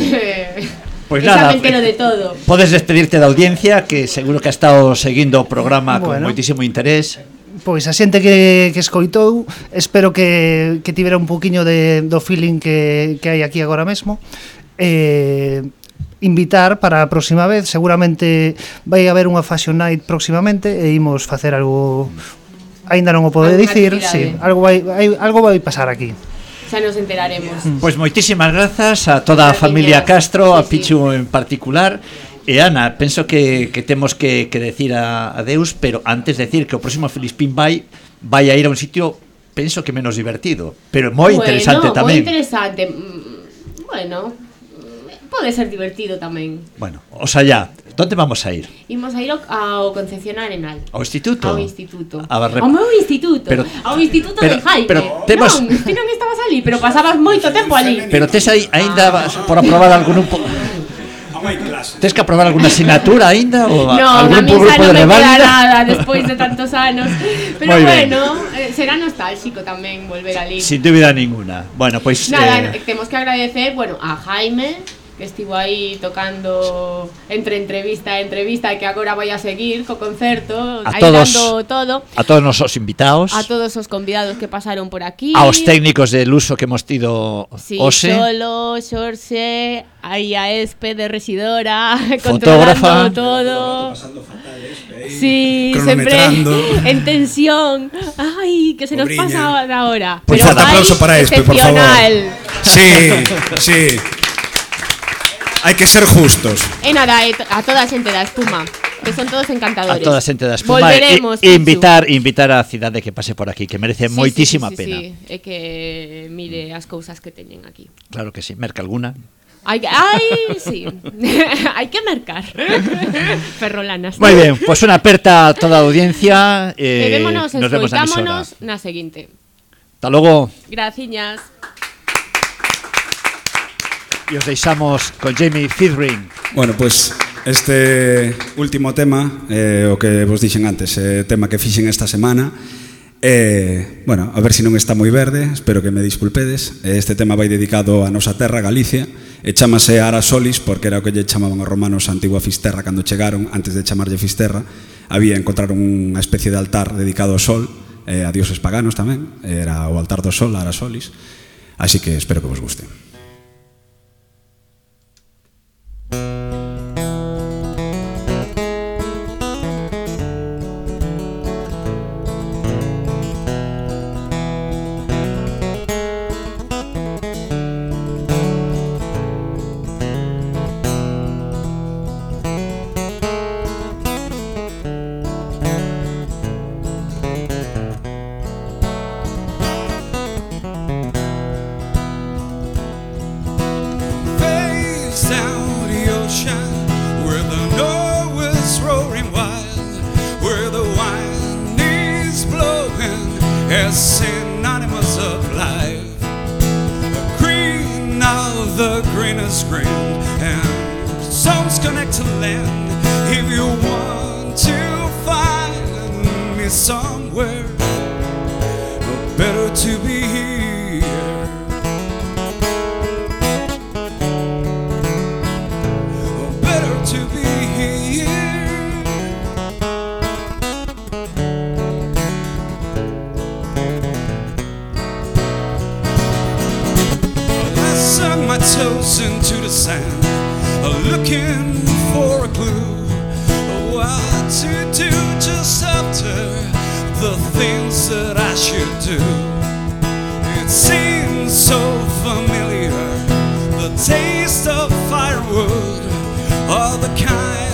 Pois xa nada, entero de todo. Podes despedirte da audiencia que seguro que ha estado seguindo o programa con moitísimo interés. pois a xente que, que escoitou espero que, que tivera un poquinho de, do feeling que, que hai aquí agora mesmo. Eh, invitar para a próxima vez seguramente vai haber unha Fashion Night próximamente e imos facer algo aínda non o podo dicir sí, algo, vai, hai, algo vai pasar aquí. Xa nos enteraremos. Pois pues moitísimas grazas a toda a familia Castro, a Pichu en particular E Ana, penso que, que temos que, que decir a, a Deus, pero antes de decir que o próximo Filispín vai vai a ir a un sitio, penso que menos divertido, pero moi bueno, interesante tamén. Moi interesante. Mm, bueno, pode ser divertido tamén. Bueno, o sea, ya, onde vamos a ir? Imos a ir ao Concepción Arenal. Ao instituto? Ao instituto. A barre... Ao meu instituto. Pero, ao instituto pero, de Jaime. Pero temos... Non, ti non estabas ali, pero pasabas moito tempo ali. Pero tes aí, aínda ah. por aprobar algún un pouco... Tes que aprobar alguna asignatura aínda ou No, a algún mí xa grupo non de me queda nada despois de tantos anos. Pero ben. bueno, eh, será nostálxico tamén volver ali. Sin dúbida ninguna. Bueno, pois Nada, eh, temos que agradecer, bueno, a Jaime que estivo aí tocando entre entrevista e entrevista que agora vai a seguir co concerto, A todos- dando todo. a todos nosos invitados, A todos os convidados que pasaron por aquí. aos técnicos del uso que hemos tido Sí, hoxe. Solo, Xorxe, aí a Espe de Residora, Fotógrafa. controlando todo. Sí, sempre en tensión. Ai, que se nos pasa ahora. Pues Pero vai aplauso para Espe, por favor. excepcional. Sí, sí. hai que ser justos. E nada, e a toda a xente da espuma que son todos encantadores. A toda a xente da espuma Volveremos, e, e invitar invitar a cidade que pase por aquí, que merece sí, moitísima sí, sí, pena. Sí, e que mire as cousas que teñen aquí. Claro que sí, merca alguna. Ai, ai, sí. Hai que mercar. Ferrolanas. Moi ben, pois pues unha aperta a toda a audiencia. Eh, Bebémonos, nos vemos na, na seguinte. Hasta logo. Graciñas e os deixamos con Jamie Fidring. Bueno, pois pues... Este último tema, eh, o que vos dixen antes, é eh, tema que fixen esta semana. Eh, bueno, a ver se si non está moi verde, espero que me disculpedes. Eh, este tema vai dedicado a nosa terra, Galicia, e chamase Ara Solis, porque era o que lle chamaban os romanos a antigua Fisterra cando chegaron, antes de chamarlle Fisterra, había encontraron unha especie de altar dedicado ao sol, eh, a dioses paganos tamén, era o altar do sol, Ara Solis, así que espero que vos guste. As synonymous of life. The green of the greenest green, and songs connect to land. If you want to find me somewhere, better to be here. toes into the sand, looking for a clue. What to do just after the things that I should do. It seems so familiar, the taste of firewood, all the kind.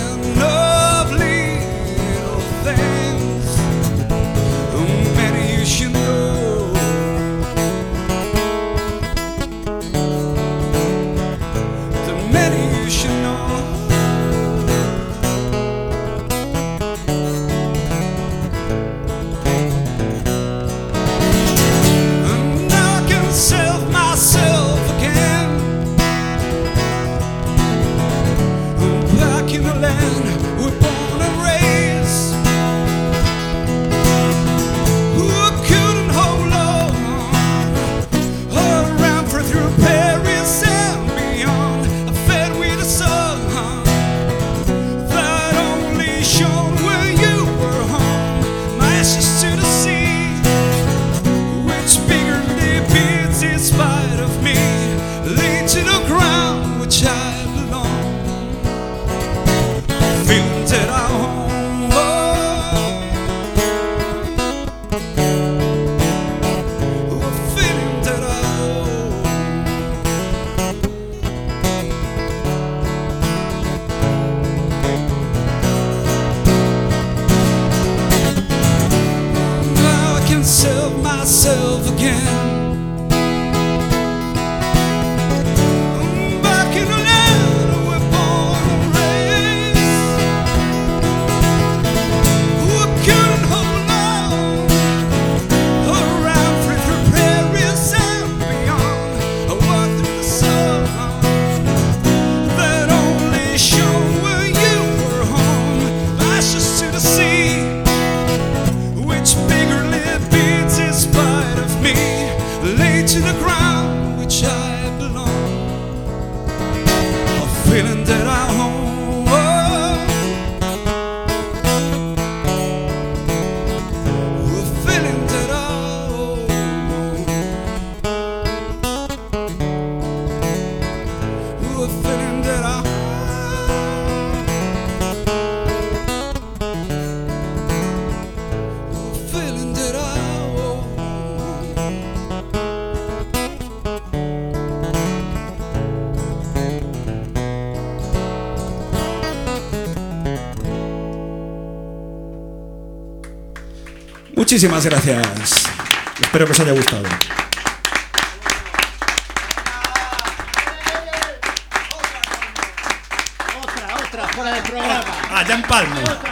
Muchísimas gracias. Espero que os haya gustado. Otra, otra, fuera del programa. Ah, ya en Palma.